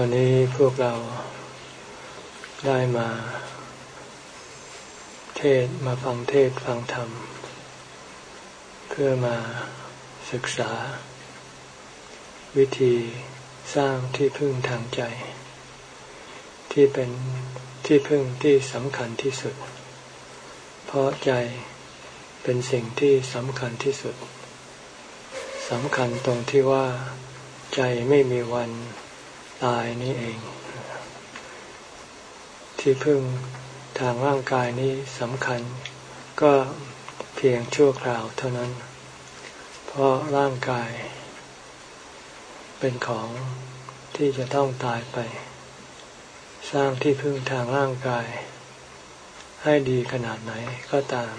วันนี้พวกเราได้มา เทศมาฟังเทศฟังธรรม เพื่อมาศึกษา วิธีสร้างที่พึ่งทางใจ ที่เป็นที่พึ่งที่สำคัญที่สุด เพราะใจเป็นสิ่งที่สำคัญที่สุดสำคัญตรงที่ว่าใจไม่มีวัน ตายนี่เอง ที่พึ่งทางร่างกายนี้สำคัญ ก็เพียงชั่วคราวเท่านั้น เพราะร่างกาย เป็นของที่จะต้องตายไป สร้างที่พึ่งทางร่างกาย ให้ดีขนาดไหนก็ตาม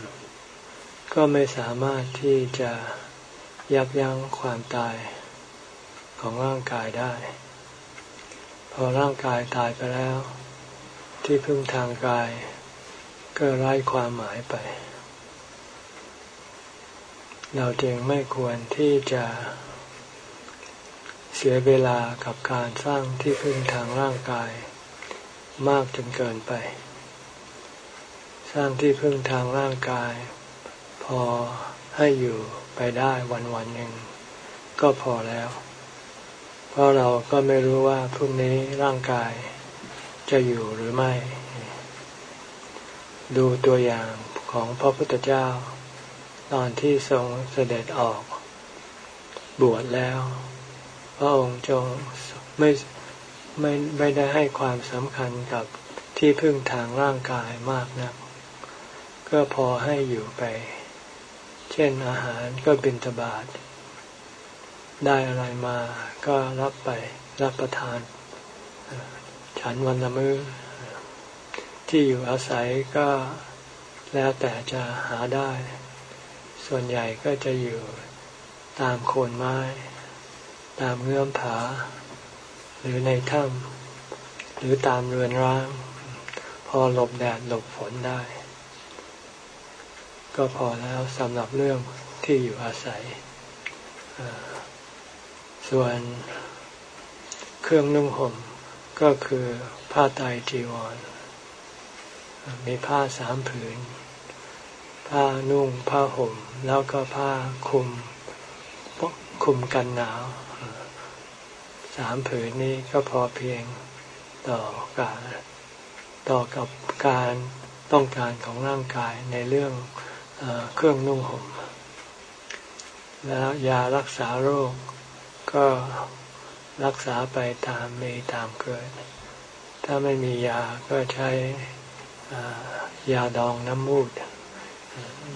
ก็ไม่สามารถที่จะยับยั้งความตายของร่างกายได้ พอร่างกายตายไปแล้ว ที่พึ่งทางกาย ก็ไร้ความหมายไป เราจึงไม่ควรที่จะเสียเวลากับการสร้างที่พึ่งทางร่างกาย มากจนเกินไป สร้างที่พึ่งทางร่างกาย พอให้อยู่ไปได้วันวันหนึ่งก็พอแล้ว ราะเราก็ไม่รู้ว่าพรุ่งนี้ร่างกายจะอยู่หรือไม่ ดูตัวอย่างของพระพุทธเจ้า ตอนที่ทรงเสด็จออก บวชแล้ว พระองค์จงไม่ไม่ไม่ได้ให้ความสำคัญกับที่พึ่งทางร่างกายมากนะัก ก็พอให้อยู่ไป เช่นอาหารก็บินทบาท ได้อะไรมา ก็รับไปรับประทาน ฉันวันละมือ้อที่อยู่อาศัยก็แล้วแต่จะหาได้ ส่วนใหญ่ก็จะอยู่ตามโคนไม้ ตามเงื่อมผา หรือในถ้ำหรือตามเรือนร้าง พอหลบแดดหลบฝนได้ ก็พอแล้วสำหรับเรื่องที่อยู่อาศัย ส่วนเครื่องนุ่งห่มก็คือผ้าไตจีวร มีผ้าสามผืน ผ้านุ่งผ้าห่ม แล้วก็ผ้าคุมคุมกันหนาวสามผืนนี้ก็พอเพียงต่อการต่อกับการต้องการของร่างกายในเรื่องเครื่องนุ่งห่ม แล้วยารักษาโรค ก็รักษาไปตามมีตามเกิด ถ้าไม่มียาก็ใช้ยาดองน้ำมูด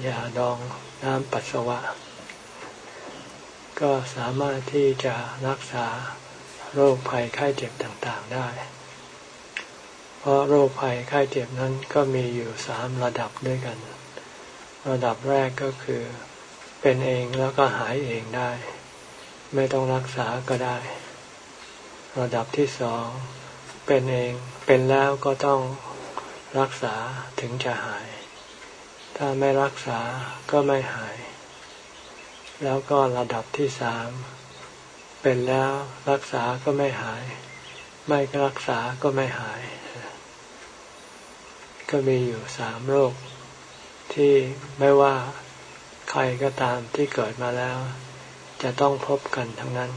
ยาดองน้ำปัสสาวะ ก็สามารถที่จะรักษาโรคภัยไข้เจ็บต่างๆได้ เพราะโรคภัยไข้เจ็บนั้นก็มีอยู่สามระดับด้วยกัน ระดับแรกก็คือเป็นเองแล้วก็หายเองได้ ไม่ต้องรักษาก็ได้ ระดับที่สองเป็นเองเป็นแล้วก็ต้องรักษาถึงจะหาย ถ้าไม่รักษาก็ไม่หาย แล้วก็ระดับที่สามเป็นแล้วรักษาก็ไม่หาย ไม่รักษาก็ไม่หาย ก็มีอยู่สามโรคที่ไม่ว่าใครก็ตามที่เกิดมาแล้ว จะต้องพบกันทั้งนั้น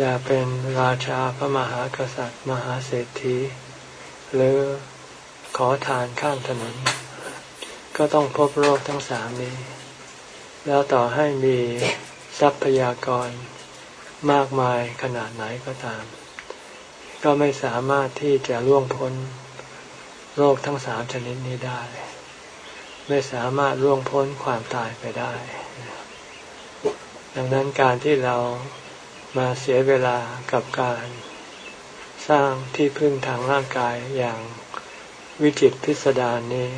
จะเป็นราชาพระมหากษัตริย์ มหาเศรษฐี หรือขอทานข้ามถนน ก็ต้องพบโรคทั้งสามนี้ แล้วต่อให้มีทรัพยากรมากมายขนาดไหนก็ตาม ก็ไม่สามารถที่จะล่วงพ้นโรคทั้งสามชนิดนี้ได้ ไม่สามารถร่วงพ้นความตายไปได้ ดังนั้นการที่เรามาเสียเวลากับการสร้างที่พึ่งทางร่างกายอย่างวิจิตพิสดารนี้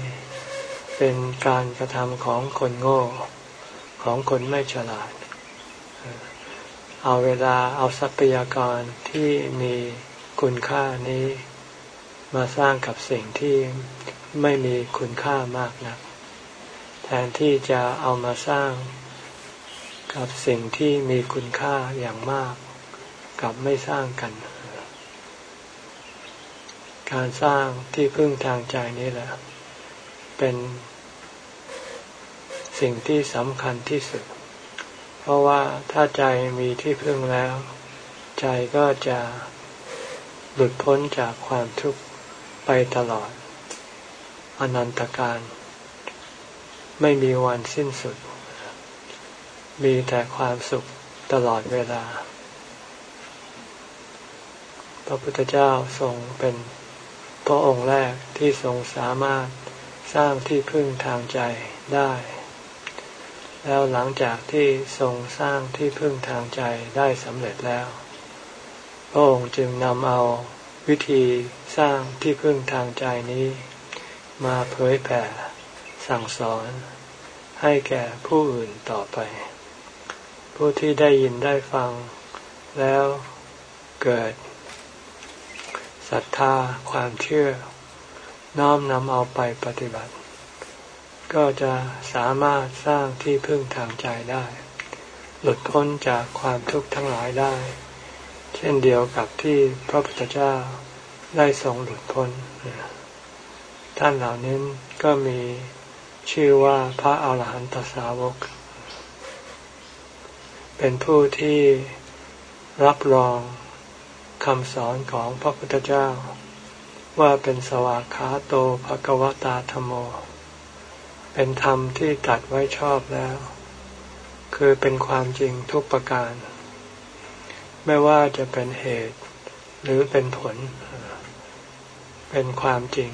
เป็นการกระทำของคนโง่ของคนไม่ฉลาด เอาเวลาเอาทรัพยากรที่มีคุณค่านี้ มาสร้างกับสิ่งที่ไม่มีคุณค่ามากนะัก แทนที่จะเอามาสร้าง กับสิ่งที่มีคุณค่าอย่างมาก กับไม่สร้างกัน การสร้างที่พึ่งทางใจนี้แหละ เป็นสิ่งที่สำคัญที่สุด เพราะว่าถ้าใจมีที่พึ่งแล้ว ใจก็จะหลุดพ้นจากความทุกข์ไปตลอด อนันตการ ไม่มีวันสิ้นสุด มีแต่ความสุขตลอดเวลา พระพุทธเจ้าทรงเป็นพระองค์แรกที่ทรงสามารถสร้างที่พึ่งทางใจได้ แล้วหลังจากที่ทรงสร้างที่พึ่งทางใจได้สำเร็จแล้ว พระองค์จึงนำเอาวิธีสร้างที่พึ่งทางใจนี้ มาเผยแผ่สั่งสอนให้แก่ผู้อื่นต่อไป ผู้ที่ได้ยินได้ฟัง แล้วเกิดศรัทธาความเชื่อ น้อมนำเอาไปปฏิบัติ ก็จะสามารถสร้างที่พึ่งทางใจได้ หลุดพ้นจากความทุกข์ทั้งหลายได้ เช่นเดียวกับที่พระพุทธเจ้าได้ทรงหลุดพ้น ท่านเหล่านี้ก็มีชื่อว่าพระอาหารหันตสาวก เป็นผู้ที่รับรองคำสอนของพระพุทธเจ้า ว่าเป็นสวากขาโตภกวตาธโม เป็นธรรมที่ตัดไว้ชอบแล้ว คือเป็นความจริงทุกประการ ไม่ว่าจะเป็นเหตุหรือเป็นผล เป็นความจริง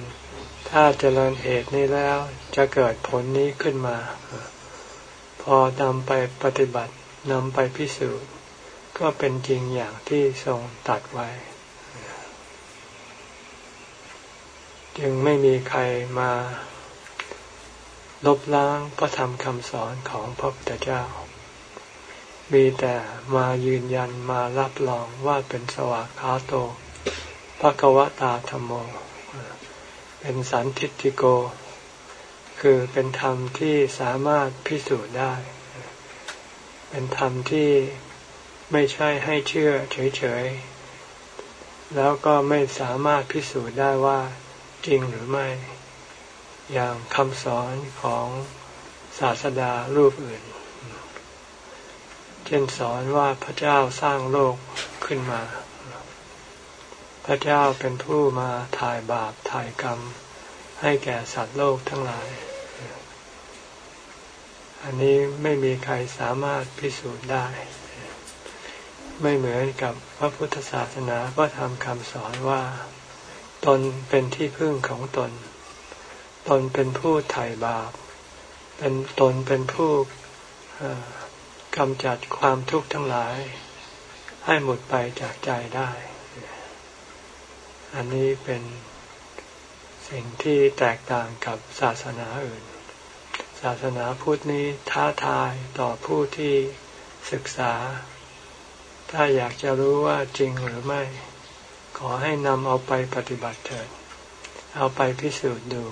ถ้าเจริญเหตุนี้แล้วจะเกิดผลนี้ขึ้นมา พอนำไปปฏิบัติ นำไปพิสูจน์ก็เป็นจริงอย่างที่ทรงตัดไว้ จึงไม่มีใครมาลบล้างพระธรรมคำสอนของพระพุทธเจ้า มีแต่มายืนยันมารับรองว่าเป็นสวากขาโตภะกวตาธรรมโม เป็นสันทิฏฐิโก คือเป็นธรรมที่สามารถพิสูจน์ได้ เป็นธรรมที่ไม่ใช่ให้เชื่อเฉยๆ แล้วก็ไม่สามารถพิสูจน์ได้ว่าจริงหรือไม่ อย่างคำสอนของศาสดารูปอื่น เช่นสอนว่าพระเจ้าสร้างโลกขึ้นมา พระเจ้าเป็นผู้มาถ่ายบาปถ่ายกรรม ให้แก่สัตว์โลกทั้งหลาย อันนี้ไม่มีใครสามารถพิสูจน์ได้ ไม่เหมือนกับพระพุทธศาสนาก็ทำคำสอนว่า ตนเป็นที่พึ่งของตน ตนเป็นผู้ไถ่บาป เป็นตนเป็นผู้กำจัดความทุกข์ทั้งหลาย ให้หมดไปจากใจได้ อันนี้เป็นสิ่งที่แตกต่างกับศาสนาอื่น ศาสนาพุทธนี้ท้าทายต่อผู้ที่ศึกษา ถ้าอยากจะรู้ว่าจริงหรือไม่ ขอให้นำเอาไปปฏิบัติเถิด เอาไปพิสูจน์ดู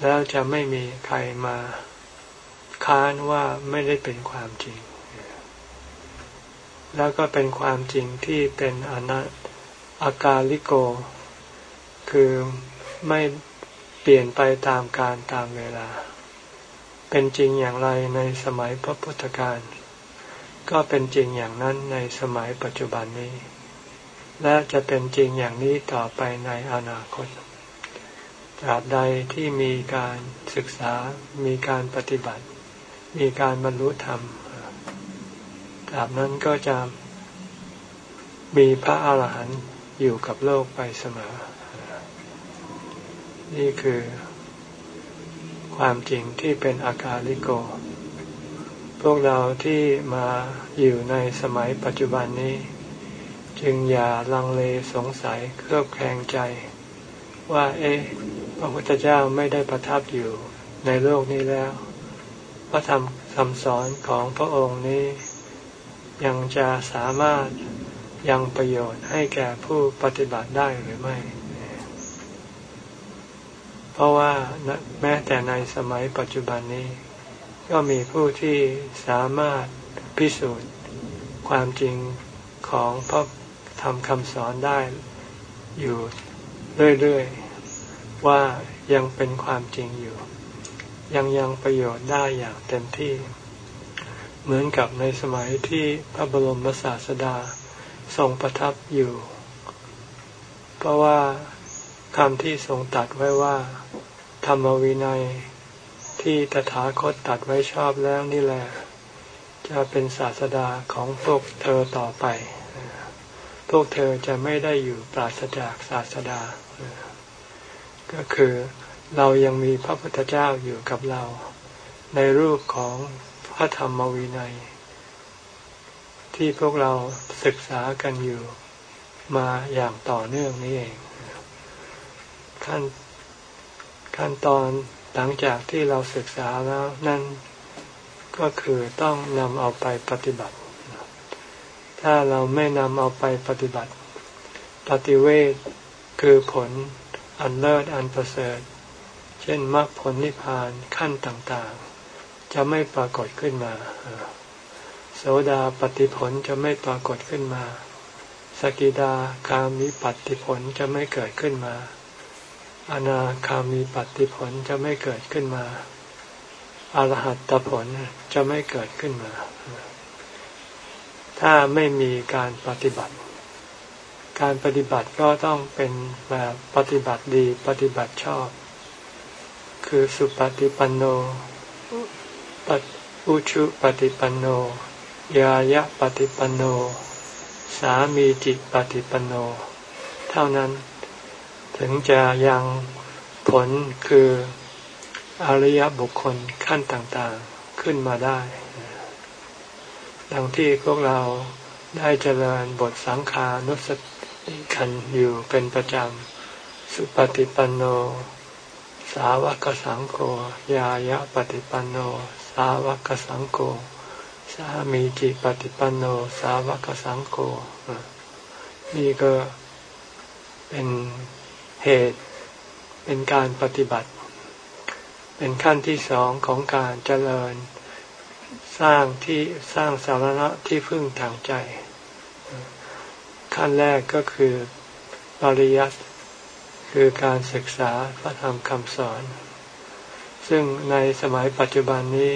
แล้วจะไม่มีใครมาค้านว่าไม่ได้เป็นความจริง แล้วก็เป็นความจริงที่เป็นอนัตอากาลิโก คือไม่ เปลี่ยนไปตามการตามเวลา เป็นจริงอย่างไรในสมัยพระพุทธการก็เป็นจริงอย่างนั้นในสมัยปัจจุบันนี้ และจะเป็นจริงอย่างนี้ต่อไปในอนาคตตราบใดที่มีการศึกษา มีการปฏิบัติ มีการบรรลุธรรมตราบนั้นก็จะมีพระอาหารหันต์อยู่กับโลกไปเสมอ นี่คือความจริงที่เป็นอากาลิโก พวกเราที่มาอยู่ในสมัยปัจจุบันนี้ จึงอย่าลังเลสงสัยเครือบแคลงใจ ว่า เอ๊ะ พระพุทธเจ้าไม่ได้ประทับอยู่ในโลกนี้แล้ว พระธรรมคำสอนของพระองค์นี้ ยังจะสามารถยังประโยชน์ให้แก่ผู้ปฏิบัติได้หรือไม่ เพราะว่าแม้แต่ในสมัยปัจจุบันนี้ ก็มีผู้ที่สามารถพิสูจน์ความจริงของพระธรรมคำสอนได้อยู่เรื่อยๆ ว่ายังเป็นความจริงอยู่ ยังยังประโยชน์ได้อย่างเต็มที่ เหมือนกับในสมัยที่พระบรมศาสดาทรงประทับอยู่ เพราะว่าคำที่ทรงตัดไว้ว่า ธรรมวินัยที่ตถาคตตัดไว้ชอบแล้วนี่แหละจะเป็นศาสดาของพวกเธอต่อไป พวกเธอจะไม่ได้อยู่ปราศจากศาสดา ก็คือเรายังมีพระพุทธเจ้าอยู่กับเรา ในรูปของพระธรรมวินัย ที่พวกเราศึกษากันอยู่มาอย่างต่อเนื่องนี้เอง ขั้น ขั้นตอนหลังจากที่เราศึกษาแล้วนั่นก็คือต้องนำเอาไปปฏิบัติ ถ้าเราไม่นำเอาไปปฏิบัติ ปฏิเวทคือผลอันเลิศอันประเสริฐ เช่นมรรคผลนิพพานขั้นต่างๆ จะไม่ปรากฏขึ้นมา โสดาปฏิผลจะไม่ปรากฏขึ้นมา สกิดาคามิปฏิผลจะไม่เกิดขึ้นมา อนาคามีปฏิผลจะไม่เกิดขึ้นมาอรหัตผลจะไม่เกิดขึ้นมา ถ้าไม่มีการปฏิบัติ การปฏิบัติก็ต้องเป็นแบบปฏิบัติดีปฏิบัติชอบ คือสุปฏิปันโนอุชุปฏิปันโน ยายะปฏิปันโน สามีจิตปฏิปันโน เท่านั้น ถึงจะยังผลคืออริยบุคคลขั้นต่างๆขึ้นมาได้ ดังที่พวกเราได้เจริญบทสังขานุสติกันอยู่เป็นประจำ สุปฏิปันโน สาวกสังโฆยายะปฏิปันโน สาวกสังโฆสามีจิปฏิปันโน สาวกสังโฆนี่ก็เป็น เหตุเป็นการปฏิบัติ เป็นขั้นที่สองของการเจริญ สร้างที่สร้างสาระที่พึ่งทางใจ ขั้นแรกก็คือปริยัติคือการศึกษาพระธรรมคำสอน ซึ่งในสมัยปัจจุบันนี้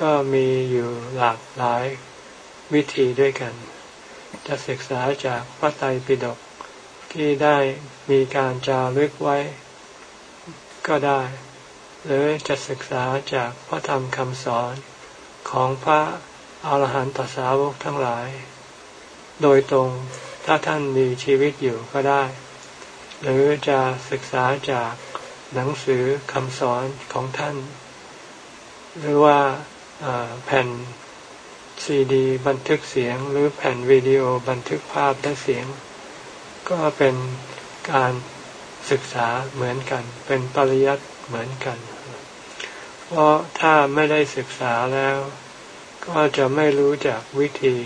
ก็มีอยู่หลากหลายวิธีด้วยกัน จะศึกษาจากพระไตรปิฎกที่ได้ มีการจารึกไว้ ก็ได้ หรือจะศึกษาจากพระธรรมคำสอนของพระอาหารหันตสาวกทั้งหลาย โดยตรงถ้าท่านมีชีวิตอยู่ก็ได้ หรือจะศึกษาจากหนังสือคำสอนของท่าน หรือว่าแผ่นซีดี บันทึกเสียง หรือแผ่นวิดีโอบันทึกภาพและเสียง ก็เป็น การศึกษาเหมือนกัน เป็นปริยัติเหมือนกัน เพราะถ้าไม่ได้ศึกษาแล้ว ก็จะไม่รู้จักวิธี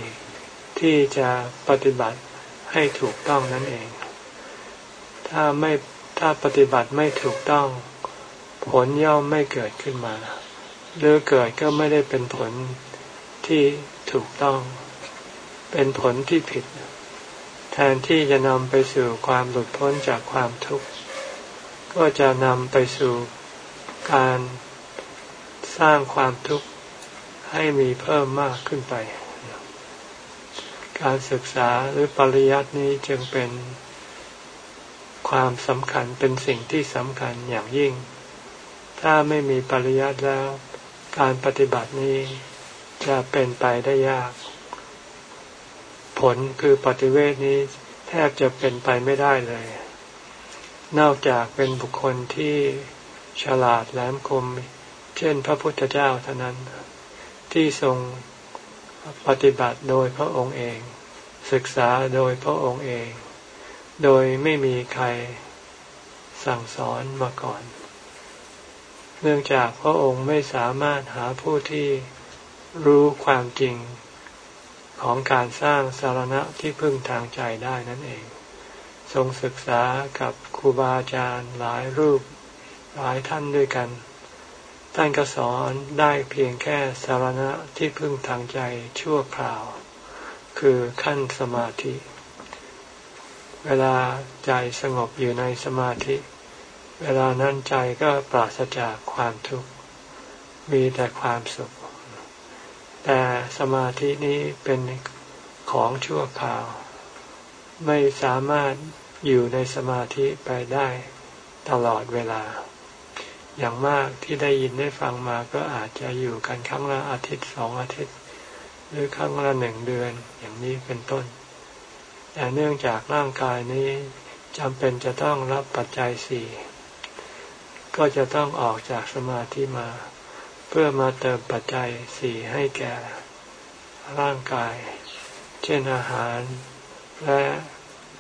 ที่จะปฏิบัติให้ถูกต้องนั่นเอง ถ้าไม่ถ้าปฏิบัติไม่ถูกต้อง ผลย่อมไม่เกิดขึ้นมา หรือเกิดก็ไม่ได้เป็นผลที่ถูกต้อง เป็นผลที่ผิด แทนที่จะนำไปสู่ความหลุดพ้นจากความทุกข์ ก็จะนำไปสู่การสร้างความทุกข์ให้มีเพิ่มมากขึ้นไป การศึกษาหรือปริยัตินี้จึงเป็นความสำคัญเป็นสิ่งที่สำคัญอย่างยิ่ง ถ้าไม่มีปริยัติแล้ว การปฏิบัตินี้จะเป็นไปได้ยาก ผลคือปฏิเวทนี้แทบจะเป็นไปไม่ได้เลย นอกจากเป็นบุคคลที่ฉลาดแหลมคม เช่นพระพุทธเจ้าเท่านั้น ที่ทรงปฏิบัติโดยพระองค์เอง ศึกษาโดยพระองค์เอง โดยไม่มีใครสั่งสอนมาก่อน เนื่องจากพระองค์ไม่สามารถหาผู้ที่รู้ความจริง ของการสร้างสารณะที่พึ่งทางใจได้นั่นเอง ทรงศึกษากับครูบาอาจารย์หลายรูปหลายท่านด้วยกัน ท่านก็สอนได้เพียงแค่สารณะที่พึ่งทางใจชั่วคราว คือขั้นสมาธิ เวลาใจสงบอยู่ในสมาธิ เวลานั้นใจก็ปราศจากความทุกข์ มีแต่ความสุข แต่สมาธินี้เป็นของชั่วคราว ไม่สามารถอยู่ในสมาธิไปได้ตลอดเวลา อย่างมากที่ได้ยินได้ฟังมาก็อาจจะอยู่กันครั้งละอาทิตย์สองอาทิตย์ หรือครั้งละหนึ่งเดือนอย่างนี้เป็นต้น แต่เนื่องจากร่างกายนี้จำเป็นจะต้องรับปัจจัยสี่ก็จะต้องออกจากสมาธิมา เพื่อมาเติมปัจจัยสี่ให้แก่ร่างกาย เช่นอาหารและ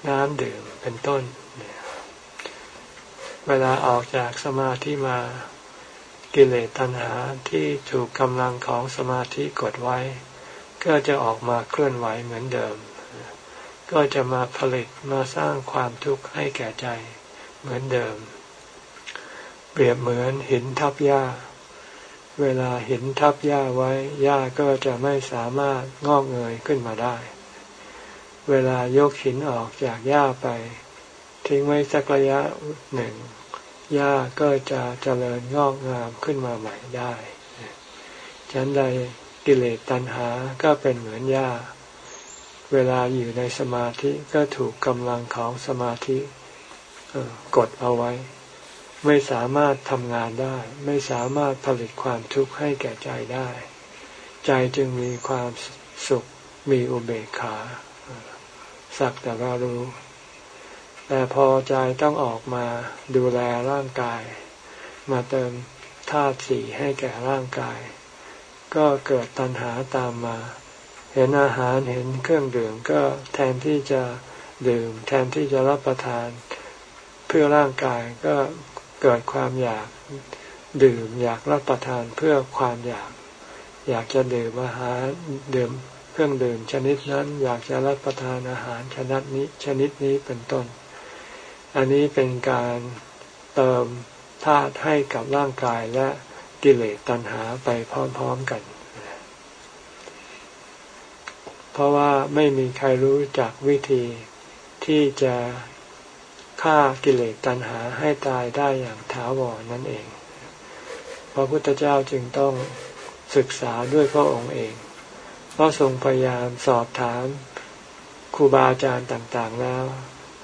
น้ำดื่มเป็นต้น เวลาออกจากสมาธิมากิเลสตัณหาที่ถูกกำลังของสมาธิกดไว้ ก็จะออกมาเคลื่อนไหวเหมือนเดิม ก็จะมาผลิตมาสร้างความทุกข์ให้แก่ใจเหมือนเดิม เปรียบเหมือนหินทับหญ้า เวลาหินทับหญ้าไว้หญ้าก็จะไม่สามารถงอกเงยขึ้นมาได้ เวลายกหินออกจากหญ้าไป ทิ้งไว้สักระยะหนึ่งหญ้าก็จะเจริญงอกงามขึ้นมาใหม่ได้ฉันใดกิเลสตัณหาก็เป็นเหมือนหญ้า เวลาอยู่ในสมาธิก็ถูกกำลังของสมาธิกดเอาไว้ ไม่สามารถทำงานได้ ไม่สามารถผลิตความทุกข์ให้แก่ใจได้ ใจจึงมีความสุขมีอุเบกขา สักแต่ว่ารู้ แต่พอใจต้องออกมาดูแลร่างกาย มาเติมธาตุสี่ให้แก่ร่างกาย ก็เกิดตัณหาตามมา เห็นอาหารเห็นเครื่องดื่มก็แทนที่จะดื่ม แทนที่จะรับประทาน เพื่อร่างกายก็ เกิดความอยากดื่มอยากรับประทานเพื่อความอยาก อยากจะดื่มอาหารดื่มเครื่องดื่มชนิดนั้น อยากจะรับประทานอาหารชนิดนี้ชนิดนี้เป็นต้น อันนี้เป็นการเติมธาตุให้กับร่างกายและกิเลสตัณหาไปพร้อมๆกัน เพราะว่าไม่มีใครรู้จักวิธีที่จะ ฆ่ากิเลสตัณหาให้ตายได้อย่างถาวรนั่นเอง พระพุทธเจ้าจึงต้องศึกษาด้วยพระองค์เอง เพราะทรงพยายามสอบถามครูบาอาจารย์ต่างๆแล้ว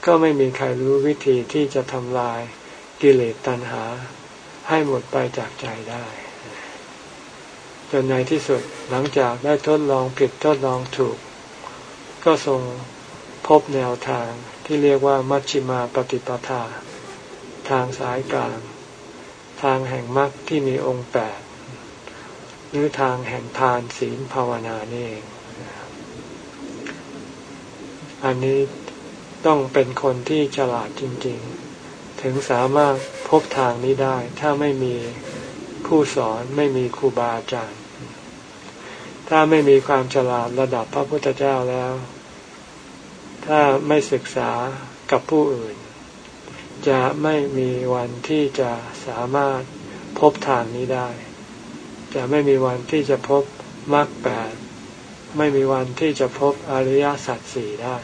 ก็ไม่มีใครรู้วิธีที่จะทำลายกิเลสตัณหาให้หมดไปจากใจได้ จนในที่สุดหลังจากได้ทดลองผิดทดลองถูก ก็ทรง พบแนวทางที่เรียกว่ามัชชิมาปฏิปทา ทางสายกลาง ทางแห่งมรรคที่มีองค์แปดหรือทางแห่งทานศีลภาวนานี่เอง อันนี้ต้องเป็นคนที่ฉลาดจริง ๆ ถึงสามารถพบทางนี้ได้ ถ้าไม่มีผู้สอนไม่มีครูบาอาจารย์ ถ้าไม่มีความฉลาดระดับพระพุทธเจ้าแล้ว ถ้าไม่ศึกษากับผู้อื่น จะไม่มีวันที่จะสามารถพบทางนี้ได้ จะไม่มีวันที่จะพบมรรคแปดไม่มีวันที่จะพบอริยสัจสี่ได้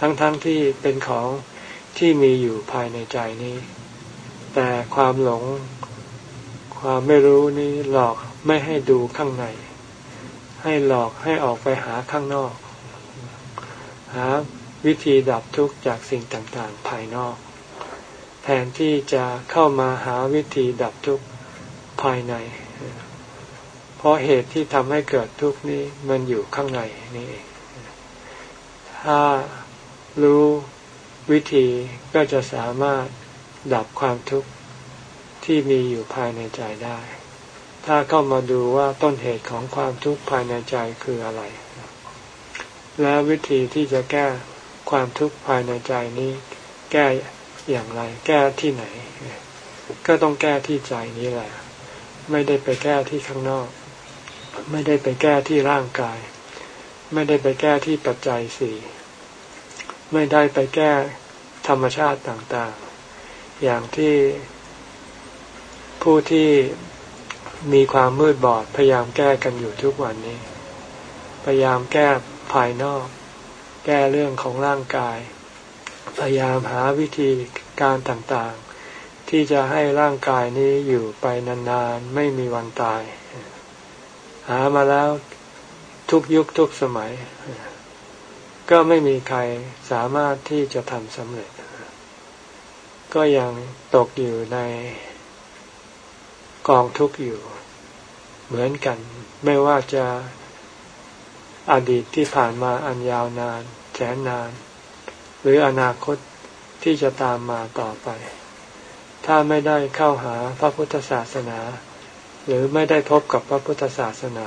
ทั้งๆทที่เป็นของที่มีอยู่ภายในใจนี้ แต่ความหลงความไม่รู้นี้หลอกไม่ให้ดูข้างใน ให้หลอกให้ออกไปหาข้างนอก หาวิธีดับทุกข์จากสิ่งต่างๆ ภายนอก แทนที่จะเข้ามาหาวิธีดับทุกข์ภายใน เพราะเหตุที่ทำให้เกิดทุกข์นี้มันอยู่ข้างในนี่เอง ถ้ารู้วิธีก็จะสามารถดับความทุกข์ที่มีอยู่ภายในใจได้ ถ้าเข้ามาดูว่าต้นเหตุของความทุกข์ภายในใจคืออะไร และวิธีที่จะแก้ความทุกข์ภายในใจนี้แก้อย่างไร แก้ที่ไหน ก็ต้องแก้ที่ใจนี้แหละ ไม่ได้ไปแก้ที่ข้างนอก ไม่ได้ไปแก้ที่ร่างกาย ไม่ได้ไปแก้ที่ปัจจัยสี่ไม่ได้ไปแก้ธรรมชาติต่างๆ อย่างที่ผู้ที่มีความมืดบอดพยายามแก้กันอยู่ทุกวันนี้ พยายามแก้ ภายนอก แก้เรื่องของร่างกาย พยายามหาวิธีการต่างๆ ที่จะให้ร่างกายนี้อยู่ไปนานๆ ไม่มีวันตาย หามาแล้วทุกยุคทุกสมัย ก็ไม่มีใครสามารถที่จะทำสำเร็จ ก็ยังตกอยู่ในกองทุกข์อยู่ เหมือนกัน ไม่ว่าจะ อดีตที่ผ่านมาอันยาวนานแสนนาน หรืออนาคตที่จะตามมาต่อไป ถ้าไม่ได้เข้าหาพระพุทธศาสนา หรือไม่ได้พบกับพระพุทธศาสนา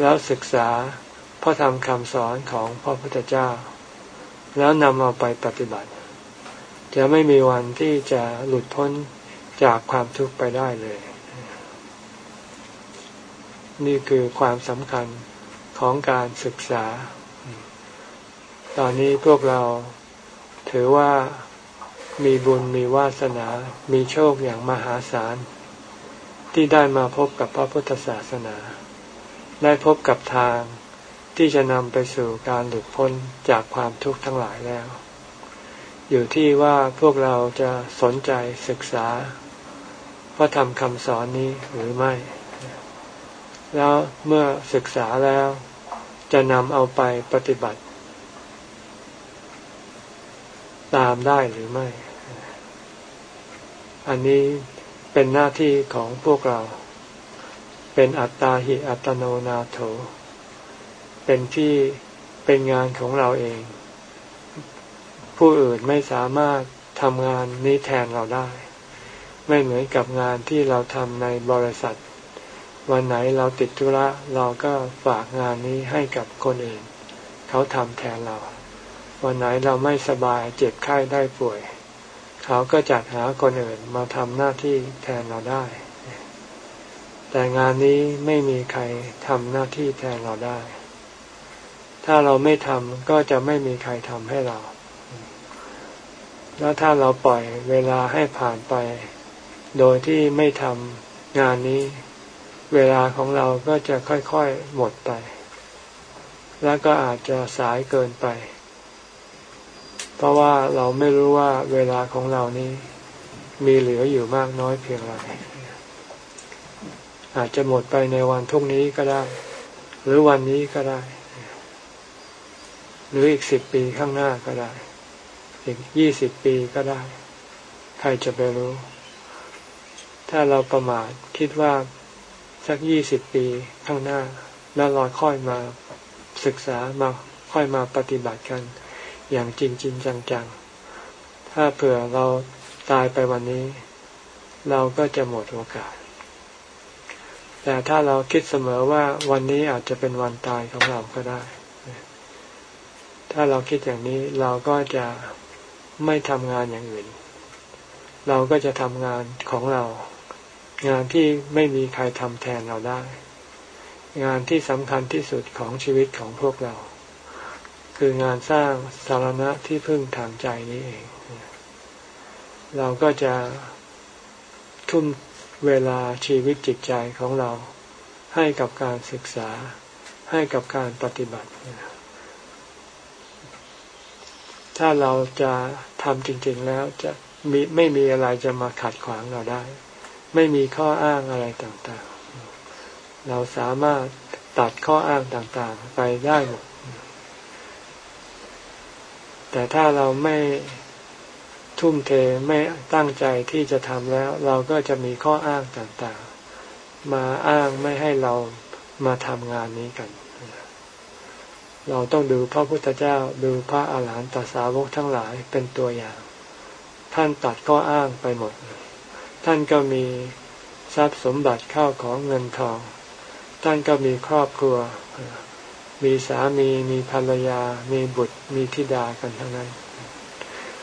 แล้วศึกษาพระธรรมคำสอนของพระพุทธเจ้า แล้วนำเอาไปปฏิบัติ จะไม่มีวันที่จะหลุดพ้นจากความทุกข์ไปได้เลย นี่คือความสำคัญ ของการศึกษา ตอนนี้พวกเราถือว่ามีบุญมีวาสนา มีโชคอย่างมหาศาล ที่ได้มาพบกับพระพุทธศาสนา ได้พบกับทางที่จะนำไปสู่การหลุดพ้นจากความทุกข์ทั้งหลายแล้ว อยู่ที่ว่าพวกเราจะสนใจศึกษาพระธรรมคำสอนนี้หรือไม่ แล้วเมื่อศึกษาแล้ว จะนำเอาไปปฏิบัติ ตามได้หรือไม่ อันนี้เป็นหน้าที่ของพวกเรา เป็นอัตตาหิอัตโนนาโถ เป็นที่เป็นงานของเราเอง ผู้อื่นไม่สามารถทำงานนี้แทนเราได้ ไม่เหมือนกับงานที่เราทำในบริษัท วันไหนเราติดธุระเราก็ฝากงานนี้ให้กับคนอื่น เขาทำแทนเรา วันไหนเราไม่สบายเจ็บไข้ได้ป่วย เขาก็จัดหาคนอื่นมาทำหน้าที่แทนเราได้ แต่งานนี้ไม่มีใครทำหน้าที่แทนเราได้ ถ้าเราไม่ทำก็จะไม่มีใครทำให้เรา แล้วถ้าเราปล่อยเวลาให้ผ่านไป โดยที่ไม่ทำงานนี้ เวลาของเราก็จะค่อยๆหมดไป แล้วก็อาจจะสายเกินไป เพราะว่าเราไม่รู้ว่าเวลาของเรานี้ มีเหลืออยู่มากน้อยเพียงไรอาจจะหมดไปในวันทุกนี้ก็ได้ หรือวันนี้ก็ได้ หรืออีกสิบปีข้างหน้าก็ได้ อีกยี่สิบปีก็ได้ ใครจะไปรู้ ถ้าเราประมาทคิดว่า สักยี่สิบปีข้างหน้า แล้วเราค่อยมาศึกษามาค่อยมาปฏิบัติกัน อย่างจริงจริงจังๆ ถ้าเผื่อเราตายไปวันนี้ เราก็จะหมดโอกาส แต่ถ้าเราคิดเสมอว่าวันนี้อาจจะเป็นวันตายของเราก็ได้ ถ้าเราคิดอย่างนี้เราก็จะไม่ทำงานอย่างอื่น เราก็จะทำงานของเรา งานที่ไม่มีใครทำแทนเราได้ งานที่สำคัญที่สุดของชีวิตของพวกเรา คืองานสร้างสารณะที่พึ่งทางใจนี้เอง เราก็จะทุ่มเวลาชีวิตจิตใจของเราให้กับการศึกษาให้กับการปฏิบัติ ถ้าเราจะทำจริง ๆแล้วจะมีไม่มีอะไรจะมาขัดขวางเราได้ ไม่มีข้ออ้างอะไรต่างๆ เราสามารถตัดข้ออ้างต่างๆ ไปได้หมด แต่ถ้าเราไม่ทุ่มเทไม่ตั้งใจที่จะทำแล้ว เราก็จะมีข้ออ้างต่างๆ มาอ้างไม่ให้เรามาทำงานนี้กัน เราต้องดูพระพุทธเจ้าดูพระอาหารหันตสาวกทั้งหลายเป็นตัวอย่าง ท่านตัดข้ออ้างไปหมด ท่านก็มีทรัพย์สมบัติเข้าของเงินทอง ท่านก็มีครอบครัว มีสามี มีภรรยา มีบุตร มีธิดากันทั้งนั้น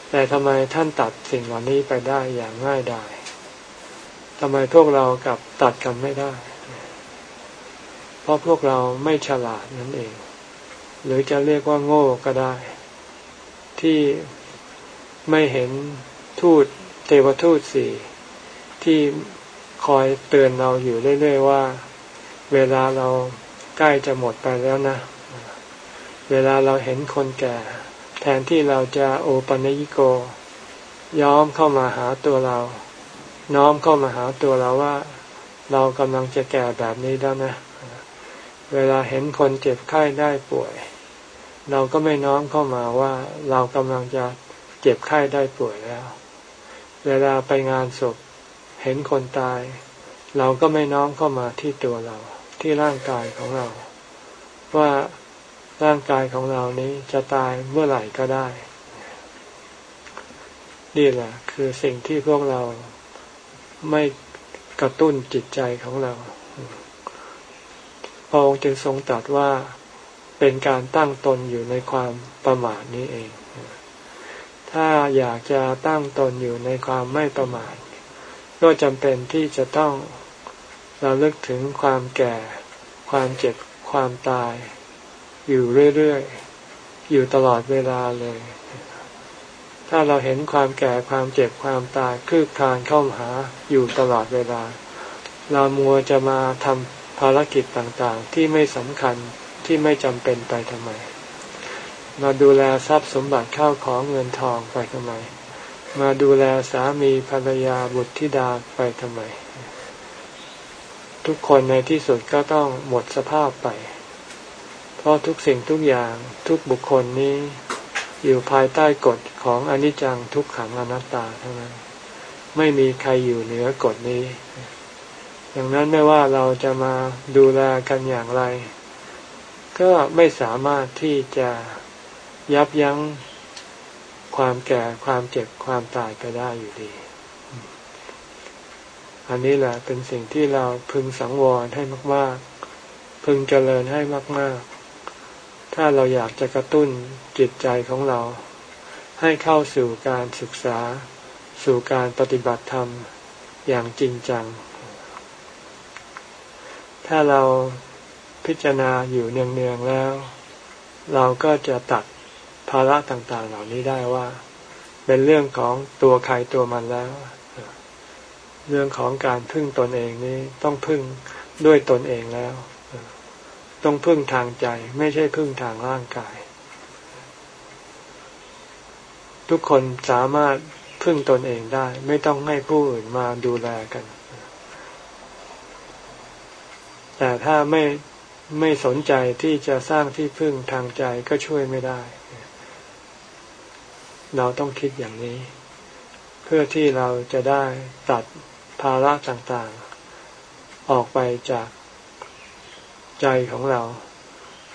แต่ทำไมท่านตัดสิ่งเหล่านี้ไปได้อย่างง่ายดายทำไมพวกเรากับตัดกันไม่ได้ เพราะพวกเราไม่ฉลาดนั่นเอง หรือจะเรียกว่าโง่ก็ได้ ที่ไม่เห็นทูตเทวทูตสี่ ที่คอยเตือนเราอยู่เรื่อยๆว่า เวลาเราใกล้จะหมดไปแล้วนะ เวลาเราเห็นคนแก่ แทนที่เราจะโอปัญญิโก ย้อมเข้ามาหาตัวเรา น้อมเข้ามาหาตัวเราว่า เรากำลังจะแก่แบบนี้แล้วนะ เวลาเห็นคนเจ็บไข้ได้ป่วย เราก็ไม่น้อมเข้ามาว่า เรากำลังจะเจ็บไข้ได้ป่วยแล้ว เวลาไปงานศพ เห็นคนตาย เราก็ไม่น้อมเข้ามาที่ตัวเรา ที่ร่างกายของเรา ว่าร่างกายของเรานี้จะตายเมื่อไหร่ก็ได้ นี่แหละคือสิ่งที่พวกเราไม่กระตุ้นจิตใจของเราพระองค์จึงทรงตรัสว่าเป็นการตั้งตนอยู่ในความประมาทนี้เอง ถ้าอยากจะตั้งตนอยู่ในความไม่ประมาท ก็จำเป็นที่จะต้องเราเลิกถึงความแก่ ความเจ็บ ความตาย อยู่เรื่อยๆ อยู่ตลอดเวลาเลย ถ้าเราเห็นความแก่ ความเจ็บ ความตาย คืบคลานเข้าหาอยู่ตลอดเวลา เรามัวจะมาทำภารกิจต่างๆ ที่ไม่สำคัญ ที่ไม่จำเป็นไปทำไมมาดูแลทรัพย์สมบัติเข้าของเงินทองไปทำไม มาดูแลสามีภรรยาบุตรธิดาไปทำไม ทุกคนในที่สุดก็ต้องหมดสภาพไป เพราะทุกสิ่งทุกอย่างทุกบุคคลนี้ อยู่ภายใต้กฎของอนิจจังทุกขังอนัตตาเท่านั้น ไม่มีใครอยู่เหนือกฎนี้ ดังนั้นไม่ว่าเราจะมาดูแลกันอย่างไร ก็ไม่สามารถที่จะยับยั้ง ความแก่ความเจ็บความตายไปได้อยู่ดี อันนี้แหละเป็นสิ่งที่เราพึงสังวรให้มาก ๆ พึงเจริญให้มาก ๆ ถ้าเราอยากจะกระตุ้นจิตใจของเรา ให้เข้าสู่การศึกษา สู่การปฏิบัติธรรมอย่างจริงจัง ถ้าเราพิจารณาอยู่เนือง ๆ แล้ว เราก็จะตัดาระต่างๆ เหล่านี้ได้ว่า เป็นเรื่องของตัวใครตัวมันแล้ว เรื่องของการพึ่งตนเองนี้ต้องพึ่งด้วยตนเองแล้ว ต้องพึ่งทางใจ ไม่ใช่พึ่งทางร่างกาย ทุกคนสามารถพึ่งตนเองได้ ไม่ต้องให้ผู้อื่นมาดูแลกัน แต่ถ้าไม่ไม่สนใจที่จะสร้างที่พึ่งทางใจก็ช่วยไม่ได้ เราต้องคิดอย่างนี้ เพื่อที่เราจะได้ตัดภาระต่างๆ ออกไปจากใจของเรา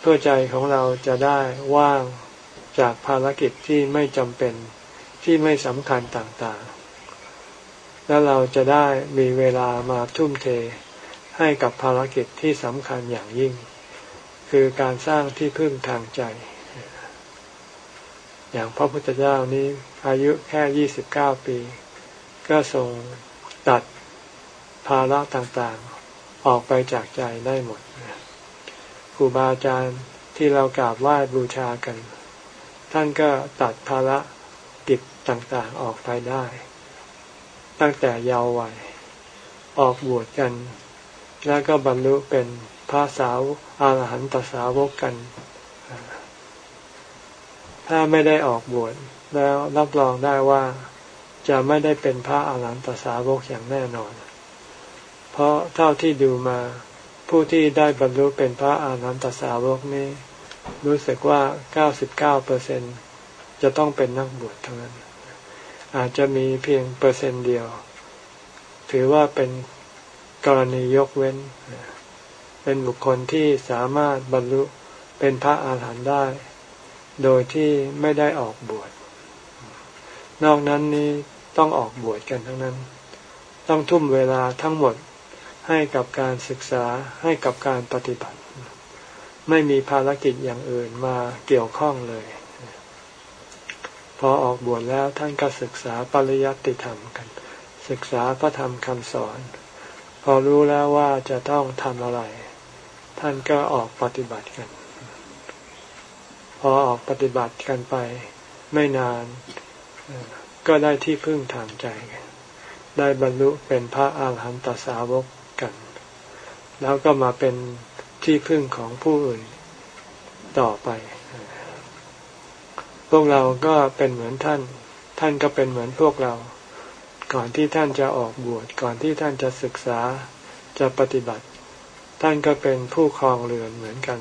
เพื่อใจของเราจะได้ว่างจากภารกิจที่ไม่จำเป็นที่ไม่สำคัญต่างๆ แล้วเราจะได้มีเวลามาทุ่มเทให้กับภารกิจที่สำคัญอย่างยิ่ง คือการสร้างที่พึ่งทางใจ อย่างพระพุทธเจ้านี้อายุแค่ยี่สิบเก้าปี ก็ทรงตัดภาระต่างๆ ออกไปจากใจได้หมดครูบาอาจารย์ที่เรากราบไหว้บูชากัน ท่านก็ตัดภาระกิจต่างๆออกไปได้ ตั้งแต่เยาว์วัยออกบวชกัน แล้วก็บรรลุเป็นพระสาวอารหันตสาวกกัน ถ้าไม่ได้ออกบวชแล้วรับรองได้ว่าจะไม่ได้เป็นพระอรหันตสาวกอย่างแน่นอน เพราะเท่าที่ดูมาผู้ที่ได้บรรลุเป็นพระอรหันตสาวกนี้ รู้สึกว่าเก้าสิบเก้าเปอร์เซ็นจะต้องเป็นนักบวชเท่านั้น อาจจะมีเพียงเปอร์เซ็นต์เดียว ถือว่าเป็นกรณียกเว้น เป็นบุคคลที่สามารถบรรลุเป็นพระอาหารหันต์ได้ โดยที่ไม่ได้ออกบวช นอกนั้นนี้ต้องออกบวชกันทั้งนั้น ต้องทุ่มเวลาทั้งหมดให้กับการศึกษาให้กับการปฏิบัติ ไม่มีภารกิจอย่างอื่นมาเกี่ยวข้องเลย พอออกบวชแล้วท่านก็ศึกษาปริยัติธรรมกัน ศึกษาพระธรรมคำสอน พอรู้แล้วว่าจะต้องทำอะไร ท่านก็ออกปฏิบัติกัน พอออกปฏิบัติกันไปไม่นาน ก็ได้ที่พึ่งทางใจกันได้บรรลุเป็นพระอาหารหันตสาวกกัน แล้วก็มาเป็นที่พึ่งของผู้อื่นต่อไป พวกเราก็เป็นเหมือนท่าน ท่านก็เป็นเหมือนพวกเรา ก่อนที่ท่านจะออกบวช ก่อนที่ท่านจะศึกษา จะปฏิบัติ ท่านก็เป็นผู้ครองเรือนเหมือนกัน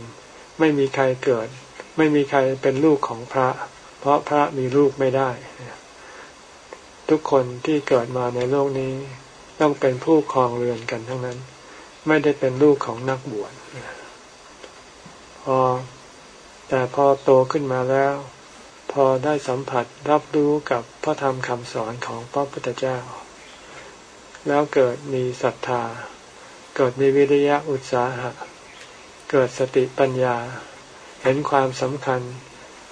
ไม่มีใครเกิด ไม่มีใครเป็นลูกของพระ เพราะพระมีลูกไม่ได้ ทุกคนที่เกิดมาในโลกนี้ ต้องเป็นผู้ครองเรือนกันทั้งนั้น ไม่ได้เป็นลูกของนักบวชพอแต่พอโตขึ้นมาแล้ว พอได้สัมผัสรับรู้กับพระธรรมคำสอนของพระพุทธเจ้า แล้วเกิดมีศรัทธา เกิดมีวิริยะอุตสาหะ เกิดสติปัญญา เห็นความสำคัญ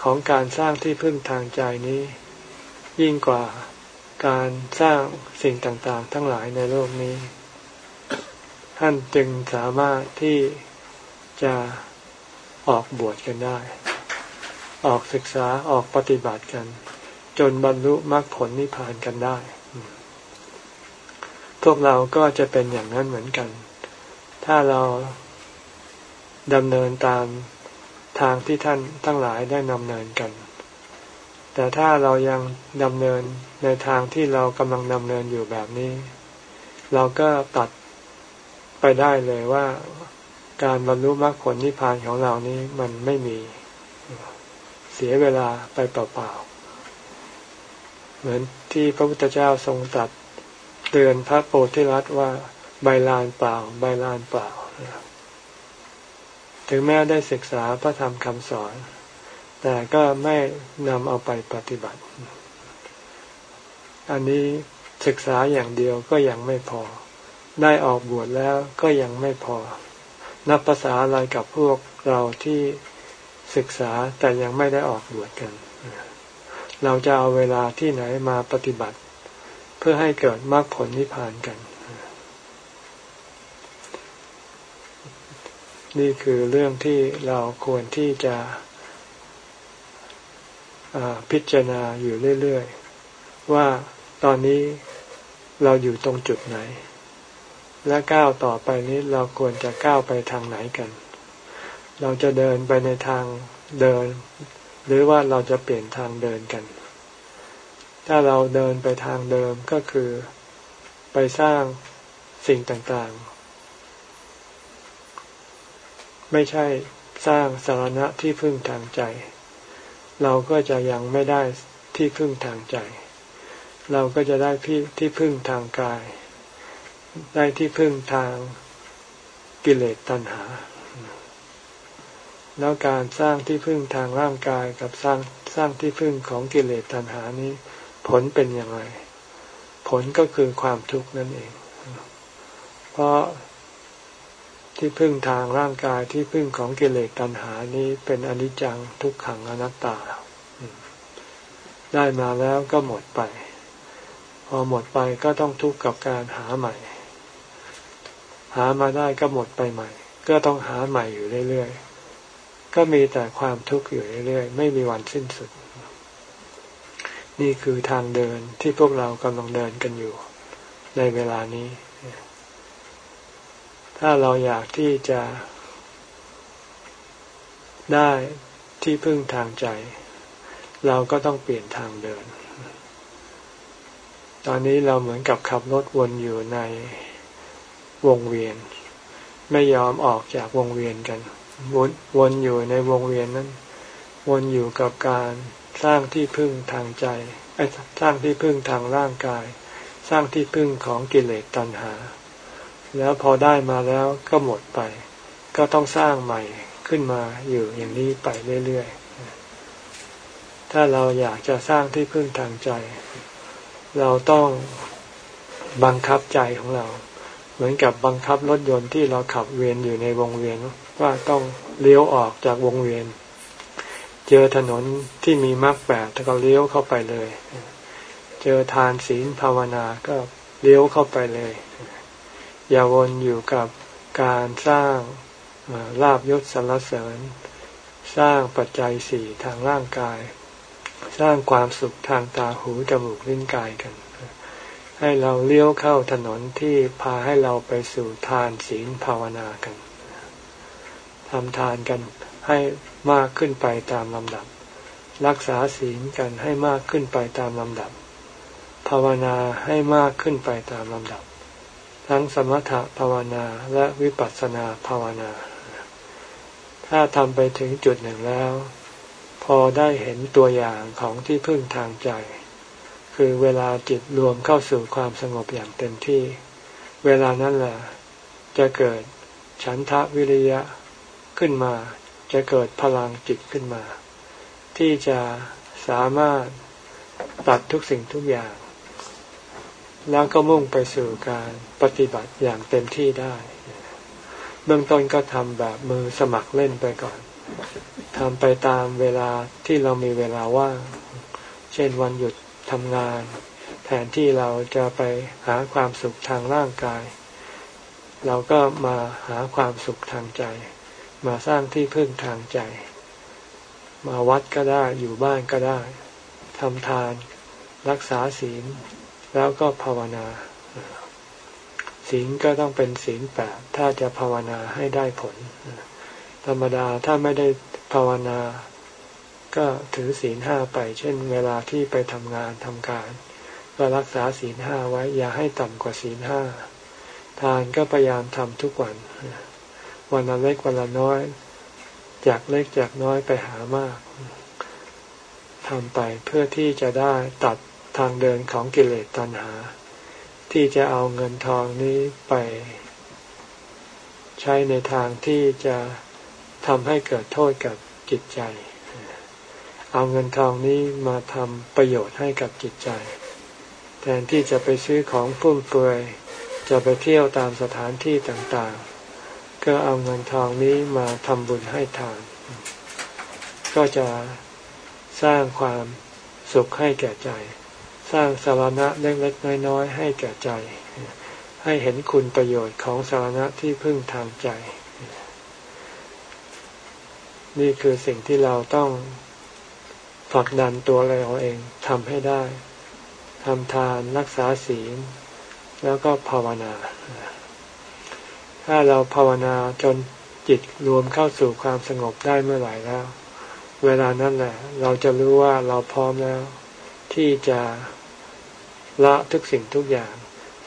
ของการสร้างที่พึ่งทางใจนี้ ยิ่งกว่าการสร้างสิ่งต่างๆ ทั้งหลายในโลกนี้ ท่านจึงสามารถที่จะออกบวชกันได้ ออกศึกษาออกปฏิบัติกัน จนบรรลุมรรคผลนิพพานกันได้ พวกเราก็จะเป็นอย่างนั้นเหมือนกัน ถ้าเราดำเนินตาม ทางที่ท่านทั้งหลายได้ดำเนินกัน แต่ถ้าเรายังดำเนินในทางที่เรากำลังดำเนินอยู่แบบนี้ เราก็ตัดไปได้เลยว่าการบรรลุมรรคผลนิพพานของเรานี้มันไม่มีเสียเวลาไปเปล่าๆ เหมือนที่พระพุทธเจ้าทรงตัดเตือนพระโพธิรัตว่าใบลานเปล่า ใบลานเปล่า ถึงแม้ได้ศึกษาพระธรรมคำสอน แต่ก็ไม่นำเอาไปปฏิบัติ อันนี้ศึกษาอย่างเดียวก็ยังไม่พอ ได้ออกบวชแล้วก็ยังไม่พอ นับภาษาอะไรกับพวกเราที่ศึกษาแต่ยังไม่ได้ออกบวชกัน เราจะเอาเวลาที่ไหนมาปฏิบัติ เพื่อให้เกิดมรรคผลนิพพานกัน นี่คือเรื่องที่เราควรที่จะพิจารณาอยู่เรื่อยๆ ว่าตอนนี้เราอยู่ตรงจุดไหน และก้าวต่อไปนี้เราควรจะก้าวไปทางไหนกัน เราจะเดินไปในทางเดิน หรือว่าเราจะเปลี่ยนทางเดินกัน ถ้าเราเดินไปทางเดิมก็คือไปสร้างสิ่งต่างๆ ไม่ใช่สร้างสารณะที่พึ่งทางใจ เราก็จะยังไม่ได้ที่พึ่งทางใจ เราก็จะได้ที่ที่พึ่งทางกาย ได้ที่พึ่งทางกิเลสตัณหา แล้วการสร้างที่พึ่งทางร่างกายกับสร้างสร้างที่พึ่งของกิเลสตัณหานี้ ผลเป็นอย่างไร ผลก็คือความทุกข์นั่นเอง เพราะ ที่พึ่งทางร่างกายที่พึ่งของกิเลสตัณหานี้เป็นอนิจจังทุกขังอนัตตา ได้มาแล้วก็หมดไป พอหมดไปก็ต้องทุกข์กับการหาใหม่ หามาได้ก็หมดไปใหม่ ก็ต้องหาใหม่อยู่เรื่อยๆก็มีแต่ความทุกข์อยู่เรื่อยๆไม่มีวันสิ้นสุด นี่คือทางเดินที่พวกเรากำลังเดินกันอยู่ ในเวลานี้ ถ้าเราอยากที่จะได้ที่พึ่งทางใจ เราก็ต้องเปลี่ยนทางเดิน ตอนนี้เราเหมือนกับขับรถวนอยู่ในวงเวียน ไม่ยอมออกจากวงเวียนกัน วนวนอยู่ในวงเวียนนั้น วนอยู่กับการสร้างที่พึ่งทางใจสร้างที่พึ่งทางร่างกาย สร้างที่พึ่งของกิเลสตัณหา แล้วพอได้มาแล้วก็หมดไป ก็ต้องสร้างใหม่ขึ้นมาอยู่อย่างนี้ไปเรื่อยๆ ถ้าเราอยากจะสร้างที่พึ่งทางใจ เราต้องบังคับใจของเรา เหมือนกับบังคับรถยนต์ที่เราขับเวียนอยู่ในวงเวียนว่าต้องเลี้ยวออกจากวงเวียน เจอถนนที่มีมรรคแปดก็เลี้ยวเข้าไปเลย เจอทานศีลภาวนาก็เลี้ยวเข้าไปเลย อย่าวนอยู่กับการสร้างลาบยศสรรเสริญ สร้างปัจจัยสี่ทางร่างกาย สร้างความสุขทางตาหูจมูกลิ้นกายกัน ให้เราเลี้ยวเข้าถนนที่พาให้เราไปสู่ทานศีลภาวนากันทำทานกันให้มากขึ้นไปตามลำดับ รักษาศีลกันให้มากขึ้นไปตามลำดับ ภาวนาให้มากขึ้นไปตามลำดับ ทั้งสมถภาวนาและวิปัสสนาภาวนา ถ้าทำไปถึงจุดหนึ่งแล้ว พอได้เห็นตัวอย่างของที่พึ่งทางใจ คือเวลาจิตรวมเข้าสู่ความสงบอย่างเต็มที่ เวลานั้นแหละจะเกิดฉันทะวิริยะขึ้นมา จะเกิดพลังจิตขึ้นมา ที่จะสามารถตัดทุกสิ่งทุกอย่าง แล้วก็มุ่งไปสู่การปฏิบัติอย่างเต็มที่ได้ เบื้องต้นก็ทำแบบมือสมัครเล่นไปก่อนทำไปตามเวลาที่เรามีเวลาว่างเช่นวันหยุดทำงาน แทนที่เราจะไปหาความสุขทางร่างกาย เราก็มาหาความสุขทางใจ มาสร้างที่พึ่งทางใจ มาวัดก็ได้อยู่บ้านก็ได้ทำทานรักษาศีล แล้วก็ภาวนาศีลก็ต้องเป็นศีลแปดถ้าจะภาวนาให้ได้ผล ธรรมดาถ้าไม่ได้ภาวนา ก็ถือศีลห้าไป เช่น เวลาที่ไปทำงานทำการ ก็รักษาศีลห้าไว้อย่าให้ต่ำกว่าศีลห้าทานก็พยายามทำทุกวัน วันละเล็กวันละน้อย จากเล็กจากน้อยไปหามากทำไปเพื่อที่จะได้ตัด ทางเดินของกิเลสตัณหา ที่จะเอาเงินทองนี้ไป ใช้ในทางที่จะทำให้เกิดโทษกับจิตใจ เอาเงินทองนี้มาทำประโยชน์ให้กับจิตใจ แทนที่จะไปซื้อของฟุ่มเฟือยจะไปเที่ยวตามสถานที่ต่างๆ ก็เอาเงินทองนี้มาทำบุญให้ทาน ก็จะสร้างความสุขให้แก่ใจ ร้างสารณะเล็กๆน้อยๆให้แก่ใจ ให้เห็นคุณประโยชน์ของสารณะที่พึ่งทางใจ นี่คือสิ่งที่เราต้องผลักดันตัวเราเองทำให้ได้ทำทานรักษาศีล แล้วก็ภาวนา ถ้าเราภาวนาจนจิตรวมเข้าสู่ความสงบได้เมื่อไหร่แล้ว เวลานั้นแหละ เราจะรู้ว่าเราพร้อมแล้ว ที่จะ ละทุกสิ่งทุกอย่าง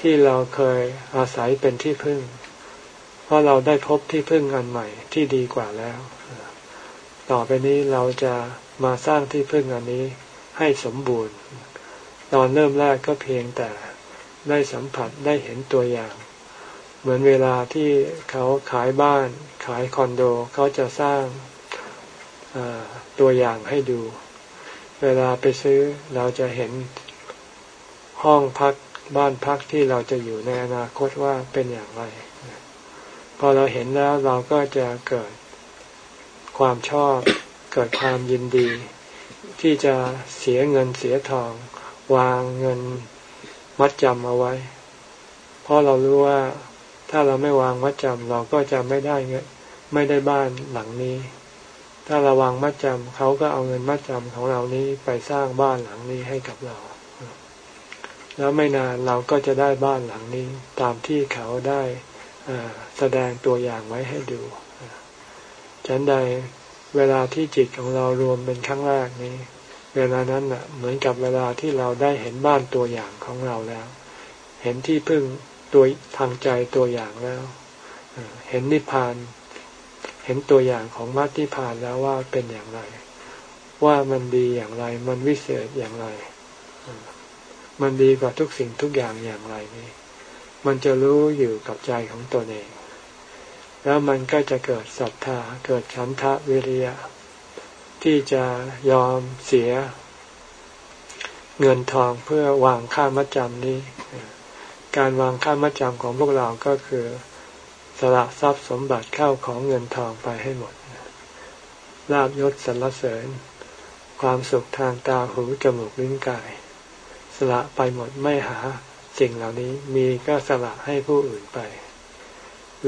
ที่เราเคยอาศัยเป็นที่พึ่ง เพราะเราได้พบที่พึ่งอันใหม่ที่ดีกว่าแล้ว ต่อไปนี้เราจะมาสร้างที่พึ่งอันนี้ให้สมบูรณ์ ตอนเริ่มแรกก็เพียงแต่ได้สัมผัสได้เห็นตัวอย่าง เหมือนเวลาที่เขาขายบ้าน ขายคอนโดเขาจะสร้างตัวอย่างให้ดู เวลาไปซื้อเราจะเห็น ห้องพักบ้านพักที่เราจะอยู่ในอนาคตว่าเป็นอย่างไร พอเราเห็นแล้วเราก็จะเกิดความชอบ เกิดความยินดี ที่จะเสียเงินเสียทอง วางเงินมัดจำเอาไว้ เพราะเรารู้ว่าถ้าเราไม่วางมัดจำเราก็จะไม่ได้เงินไม่ได้บ้านหลังนี้ ถ้าเราวางมัดจำเขาก็เอาเงินมัดจำของเรานี้ไปสร้างบ้านหลังนี้ให้กับเรา แล้วไม่นานเราก็จะได้บ้านหลังนี้ตามที่เขาได้แสดงตัวอย่างไว้ให้ดูฉันใดเวลาที่จิตของเรารวมเป็นครั้งแรกนี้ เวลานั้นน่ะ เหมือนกับเวลาที่เราได้เห็นบ้านตัวอย่างของเราแล้ว เห็นที่พึ่งตัวทางใจตัวอย่างแล้วเห็นนิพพาน เห็นตัวอย่างของมรรคนิพพานแล้วว่าเป็นอย่างไร ว่ามันดีอย่างไร มันวิเศษอย่างไร มันดีกว่าทุกสิ่งทุกอย่างอย่างไรนี่มันจะรู้อยู่กับใจของตนเอง แล้วมันก็จะเกิดศรัทธาเกิดฉันทะวิริยะ ที่จะยอมเสีย เงินทองเพื่อวางค่ามัดจำนี้ การวางค่ามัดจำของพวกเราก็คือสละทรัพย์สมบัติเข้าของเงินทองไปให้หมดลาบยศสรรเสริญ ความสุขทางตาหูจมูกลิ้นกาย สละไปหมดไม่หาสิ่งเหล่านี้มีก็สละให้ผู้อื่นไป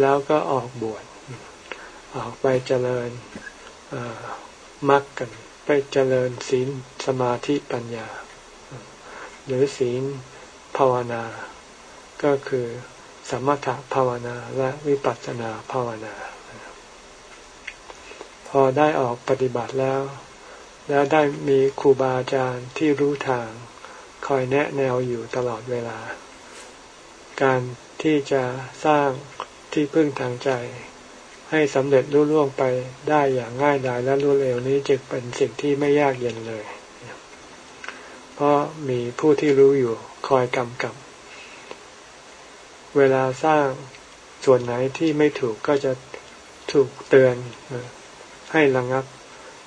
แล้วก็ออกบวชออกไปเจริญมักกัน ไปเจริญศีลสมาธิปัญญา หรือศีลภาวนา ก็คือสมถภาวนาและวิปัสสนาภาวนา พอได้ออกปฏิบัติแล้ว แล้วได้มีครูบาอาจารย์ที่รู้ทาง คอยแนะแนวอยู่ตลอดเวลา การที่จะสร้างที่พึ่งทางใจ ให้สำเร็จรุ่ร่วงไปได้อย่างง่ายดายและรวดเร็วนี้จึงเป็นสิ่งที่ไม่ยากเย็นเลย เพราะมีผู้ที่รู้อยู่คอยกำกับ เวลาสร้างส่วนไหนที่ไม่ถูกก็จะถูกเตือนให้ระงับ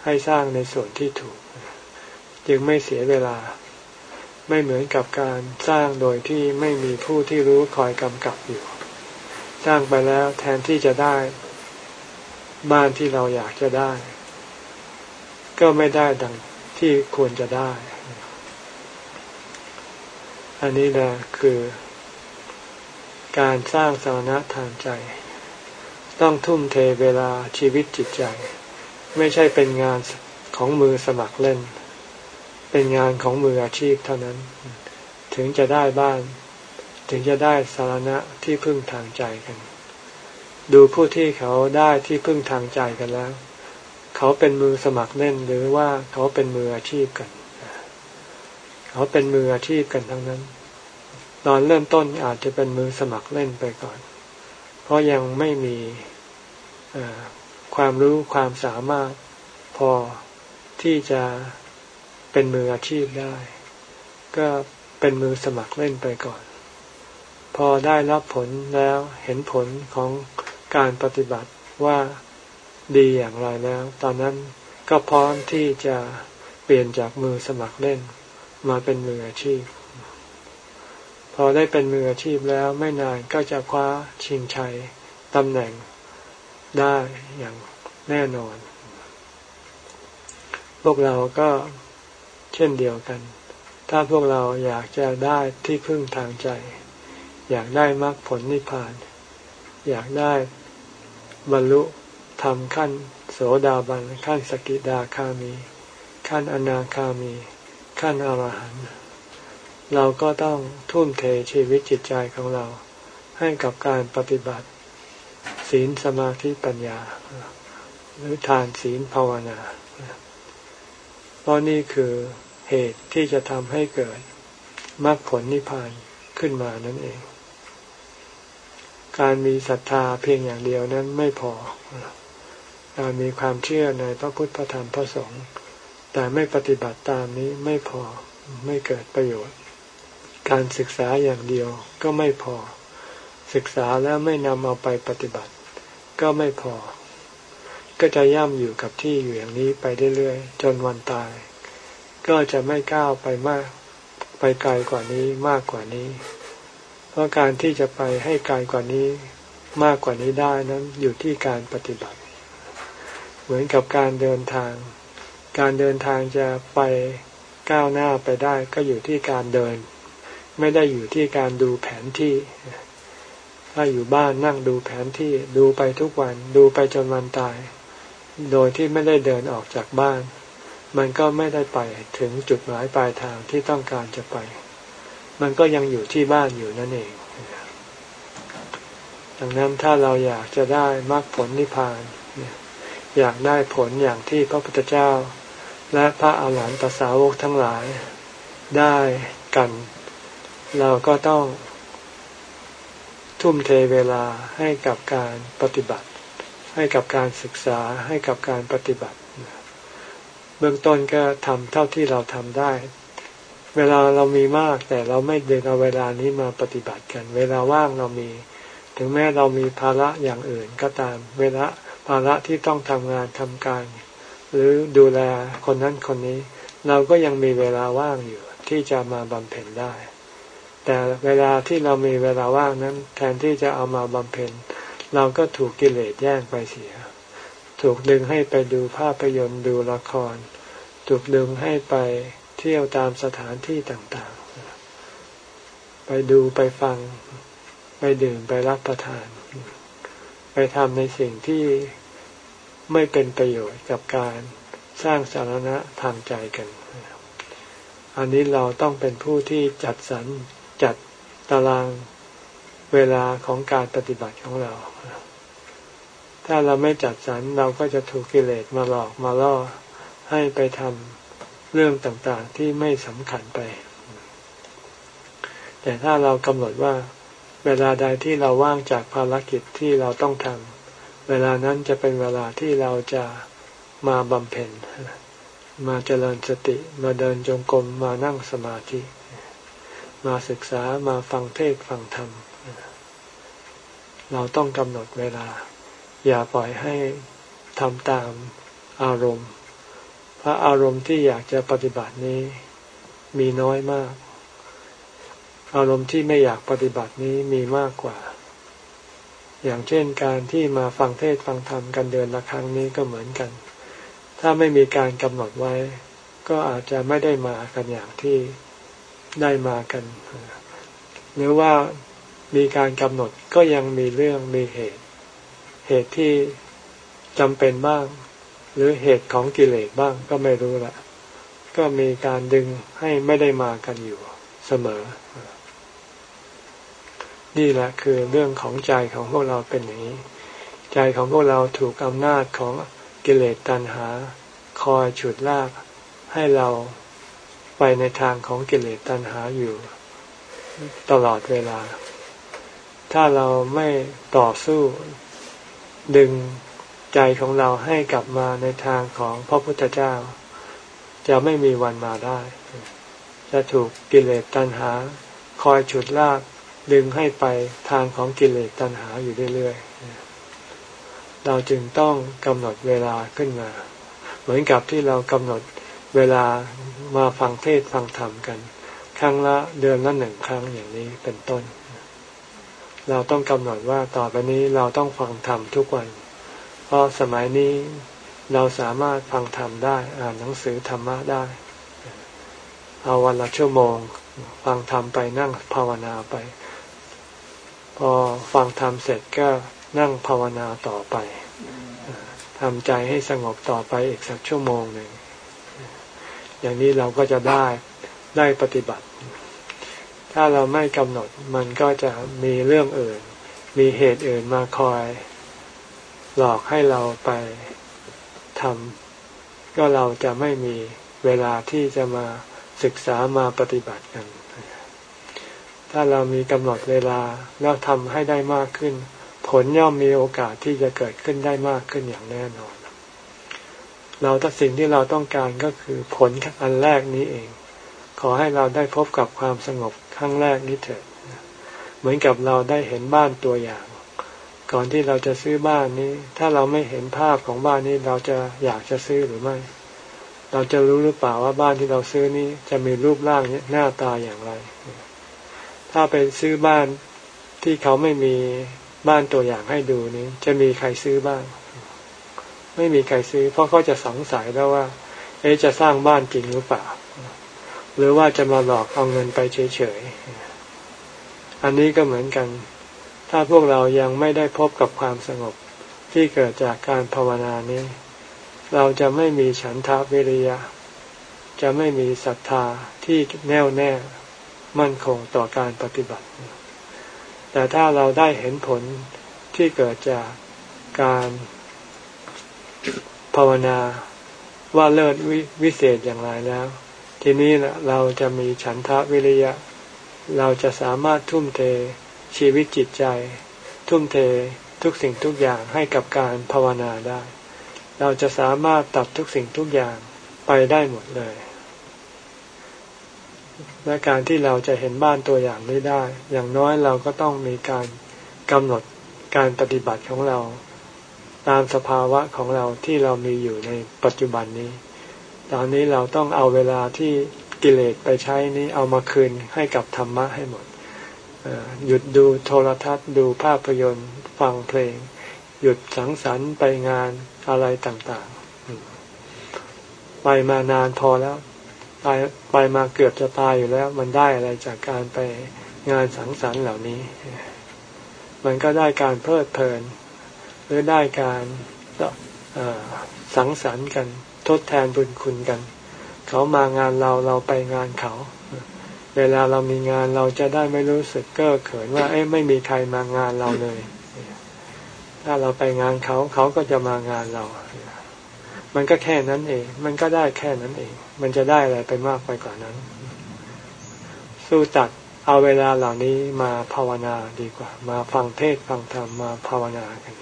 ให้สร้างในส่วนที่ถูก จึงไม่เสียเวลา ไม่เหมือนกับการสร้างโดยที่ไม่มีผู้ที่รู้คอยกำกับอยู่ สร้างไปแล้วแทนที่จะได้ บ้านที่เราอยากจะได้ ก็ไม่ได้ดังที่ควรจะได้ อันนี้แหละคือ การสร้างสาระทางใจ ต้องทุ่มเทเวลาชีวิตจิตใจ ไม่ใช่เป็นงานของมือสมัครเล่น เป็นงานของมืออาชีพเท่านั้น ถึงจะได้บ้าน ถึงจะได้สาระที่พึ่งทางใจกัน ดูผู้ที่เขาได้ที่พึ่งทางใจกันแล้ว เขาเป็นมือสมัครเล่นหรือว่าเขาเป็นมืออาชีพกัน เขาเป็นมืออาชีพกันทั้งนั้น ตอนเริ่มต้นอาจจะเป็นมือสมัครเล่นไปก่อน เพราะยังไม่มีความรู้ความสามารถพอที่จะ เป็นมืออาชีพได้ ก็เป็นมือสมัครเล่นไปก่อน พอได้รับผลแล้วเห็นผลของการปฏิบัติว่าดีอย่างไรแล้ว ตอนนั้นก็พร้อมที่จะเปลี่ยนจากมือสมัครเล่น มาเป็นมืออาชีพ พอได้เป็นมืออาชีพแล้วไม่นานก็จะคว้าชิงชัยตำแหน่งได้อย่างแน่นอน พวกเราก็ เช่นเดียวกัน ถ้าพวกเราอยากจะได้ที่พึ่งทางใจ อยากได้มรรคผลนิพพาน อยากได้บรรลุทำขั้นโสดาบันขั้นสกิดาคามี ขั้นอนาคามี ขั้นอรหันต์เราก็ต้องทุ่มเทชีวิตจิตใจของเรา ให้กับการปฏิบัติ ศีลสมาธิปัญญา หรือทานศีลภาวนา เพราะนี่คือเหตุที่จะทำให้เกิดมรรคผลนิพพานขึ้นมานั่นเอง การมีศรัทธาเพียงอย่างเดียวนั้นไม่พอ การมีความเชื่อในพระพุทธพระธรรมพระสงฆ์แต่ไม่ปฏิบัติตามนี้ไม่พอไม่เกิดประโยชน์ การศึกษาอย่างเดียวก็ไม่พอ ศึกษาแล้วไม่นำเอาไปปฏิบัติ ก็ไม่พอ ก็จะย่ำอยู่กับที่อยู่อย่างนี้ไปเรื่อยๆจนวันตาย ก็จะไม่ก้าวไปมาก ไปไกลกว่านี้มากกว่านี้ เพราะการที่จะไปให้ไกลกว่านี้ มากกว่านี้ได้นั้นอยู่ที่การปฏิบัติ เหมือนกับการเดินทาง การเดินทางจะไปก้าวหน้าไปได้ก็อยู่ที่การเดิน ไม่ได้อยู่ที่การดูแผนที่ถ้าอยู่บ้านนั่งดูแผนที่ดูไปทุกวันดูไปจนวันตาย โดยที่ไม่ได้เดินออกจากบ้าน มันก็ไม่ได้ไปถึงจุดหมายปลายทางที่ต้องการจะไป มันก็ยังอยู่ที่บ้านอยู่นั่นเอง ดังนั้นถ้าเราอยากจะได้มรรคผลนิพพาน อยากได้ผลอย่างที่พระพุทธเจ้า และพระอาหารหันตสาวกทั้งหลายได้กัน เราก็ต้องทุ่มเทเวลาให้กับการปฏิบัติ ให้กับการศึกษาให้กับการปฏิบัติ เบื้องต้นก็ทำเท่าที่เราทำได้ เวลาเรามีมากแต่เราไม่เดินเอาเวลานี้มาปฏิบัติกัน เวลาว่างเรามี ถึงแม้เรามีภาระอย่างอื่นก็ตาม เวลาภาระที่ต้องทำงานทำการ หรือดูแลคนนั้นคนนี้ เราก็ยังมีเวลาว่างอยู่ที่จะมาบำเพ็ญได้ แต่เวลาที่เรามีเวลาว่างนั้น แทนที่จะเอามาบำเพ็ญ เราก็ถูกกิเลสแย่งไปเสีย ถูกดึงให้ไปดูภาพยนตร์ดูละคร ถูกดึงให้ไปเที่ยวตามสถานที่ต่างๆ ไปดูไปฟัง ไปดื่มไปรับประทาน ไปทำในสิ่งที่ไม่เป็นประโยชน์กับการสร้างสาระทางใจกัน อันนี้เราต้องเป็นผู้ที่จัดสรรจัดตารางเวลาของการปฏิบัติของเรา ถ้าเราไม่จัดสรรเราก็จะถูกกิเลสมาหลอกมาล่อให้ไปทำเรื่องต่างๆที่ไม่สำคัญไป แต่ถ้าเรากำหนดว่าเวลาใดที่เราว่างจากภารกิจที่เราต้องทำเวลานั้นจะเป็นเวลาที่เราจะมาบำเพ็ญมาเจริญสติมาเดินจงกรมมานั่งสมาธิ มาศึกษามาฟังเทศฟังธรรม เราต้องกำหนดเวลา อย่าปล่อยให้ทำตามอารมณ์ เพราะอารมณ์ที่อยากจะปฏิบัตินี้มีน้อยมาก อารมณ์ที่ไม่อยากปฏิบัตินี้มีมากกว่า อย่างเช่นการที่มาฟังเทศฟังธรรมกันเดือนละครั้งนี้ก็เหมือนกัน ถ้าไม่มีการกำหนดไว้ ก็อาจจะไม่ได้มากันอย่างที่ได้มากัน หรือว่ามีการกำหนดก็ยังมีเรื่องมีเหตุ เหตุที่จำเป็นบ้าง หรือเหตุของกิเลสบ้างก็ไม่รู้ละก็มีการดึงให้ไม่ได้มากันอยู่เสมอ นี่แหละคือเรื่องของใจของพวกเราเป็นอย่างนี้ ใจของพวกเราถูกอำนาจของกิเลสตัณหา คอยฉุดลากให้เราไปในทางของกิเลสตัณหาอยู่ตลอดเวลา ถ้าเราไม่ต่อสู้ ดึงใจของเราให้กลับมาในทางของพระพุทธเจ้า จะไม่มีวันมาได้ จะถูกกิเลสตัณหา คอยฉุดลากดึงให้ไปทางของกิเลสตัณหาอยู่เรื่อยๆ เราจึงต้องกำหนดเวลาขึ้นมา เหมือนกับที่เรากำหนดเวลามาฟังเทศฟังธรรมกัน ครั้งละเดือนละหนึ่งครั้งอย่างนี้เป็นต้น เราต้องกำหนดว่าต่อไปนี้เราต้องฟังธรรมทุกวัน เพราะสมัยนี้เราสามารถฟังธรรมได้อ่านหนังสือธรรมะได้ เอาวันละชั่วโมง ฟังธรรมไปนั่งภาวนาไป พอฟังธรรมเสร็จก็นั่งภาวนาต่อไปทำใจให้สงบต่อไปอีกสักชั่วโมงหนึ่งอย่างนี้เราก็จะได้ได้ปฏิบัติ ถ้าเราไม่กำหนดมันก็จะมีเรื่องอื่น มีเหตุอื่นมาคอย หลอกให้เราไปทำก็เราจะไม่มีเวลาที่จะมาศึกษามาปฏิบัติกัน ถ้าเรามีกำหนดเวลาแล้วทำให้ได้มากขึ้น ผลย่อมมีโอกาสที่จะเกิดขึ้นได้มากขึ้นอย่างแน่นอน เราถ้าสิ่งที่เราต้องการก็คือผลอันแรกนี้เอง ขอให้เราได้พบกับความสงบ ครั้งแรกนี้เถิดเหมือนกับเราได้เห็นบ้านตัวอย่าง ก่อนที่เราจะซื้อบ้านนี้ ถ้าเราไม่เห็นภาพของบ้านนี้เราจะอยากจะซื้อหรือไม่ เราจะรู้หรือเปล่าว่าบ้านที่เราซื้อนี้จะมีรูปร่างหน้าตาอย่างไร ถ้าไปซื้อบ้านที่เขาไม่มีบ้านตัวอย่างให้ดูนี้ จะมีใครซื้อบ้าง ไม่มีใครซื้อ เพราะเขาจะสงสัยแล้วว่า เอ๊จะสร้างบ้านจริงหรือเปล่า หรือว่าจะมาหลอกเอาเงินไปเฉยๆ อันนี้ก็เหมือนกัน ถ้าพวกเรายังไม่ได้พบกับความสงบที่เกิดจากการภาวนานี้ เราจะไม่มีฉันทาวิริยะ จะไม่มีศรัทธาที่แน่วแน่มั่นคงต่อการปฏิบัติ แต่ถ้าเราได้เห็นผลที่เกิดจากการภาวนาว่าเลิศววิเศษอย่างไรแล้ว ทีนี้เราจะมีฉันทะวิริยะ เราจะสามารถทุ่มเทชีวิตจิตใจ ทุ่มเททุกสิ่งทุกอย่างให้กับการภาวนาได้ เราจะสามารถตัดทุกสิ่งทุกอย่างไปได้หมดเลยและการที่เราจะเห็นบ้านตัวอย่างนี้ได้ อย่างน้อยเราก็ต้องมีการกำหนดการปฏิบัติของเรา ตามสภาวะของเราที่เรามีอยู่ในปัจจุบันนี้ ตอนนี้เราต้องเอาเวลาที่กิเลสไปใช้นี้เอามาคืนให้กับธรรมะให้หมดหยุดดูโทรทัศน์ ดูภาพยนตร์ฟังเพลง หยุดสังสรรค์ไปงานอะไรต่างๆ ไปมานานพอแล้วตายไปมาเกือบจะตายอยู่แล้ว มันได้อะไรจากการไปงานสังสรรค์เหล่านี้ มันก็ได้การเพลิดเพลิน หรือได้การสังสรรค์กัน ทดแทนบุญคุณกัน เขามางานเราเราไปงานเขา เวลาเรามีงานเราจะได้ไม่รู้สึกเก้อเขินว่า เอ้ไม่มีใครมางานเราเลย ถ้าเราไปงานเขาเขาก็จะมางานเรา มันก็แค่นั้นเอง มันก็ได้แค่นั้นเอง มันจะได้อะไรไปมากไปกว่านั้น สู้ตัดเอาเวลาเหล่านี้มาภาวนาดีกว่า มาฟังเทศฟังธรรมมาภาวนากัน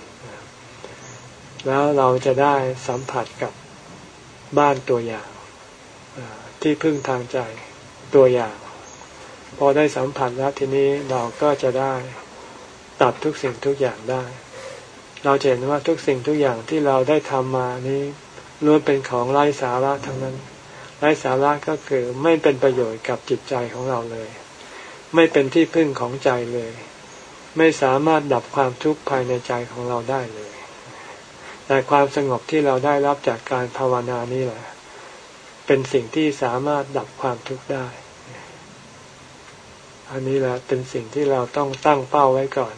แล้วเราจะได้สัมผัสกับ บ้านตัวอย่างที่พึ่งทางใจตัวอย่าง พอได้สัมผัสแล้วทีนี้เราก็จะได้ตัดทุกสิ่งทุกอย่างได้ เราเห็นว่าทุกสิ่งทุกอย่างที่เราได้ทำมานี้ล้วนเป็นของไร้สาระทั้งนั้นไร้สาระก็คือไม่เป็นประโยชน์กับจิตใจของเราเลย ไม่เป็นที่พึ่งของใจเลย ไม่สามารถดับความทุกข์ภายในใจของเราได้เลย แต่ความสงบที่เราได้รับจากการภาวนานี่แหละ เป็นสิ่งที่สามารถดับความทุกข์ได้ อันนี้แหละเป็นสิ่งที่เราต้องตั้งเป้าไว้ก่อน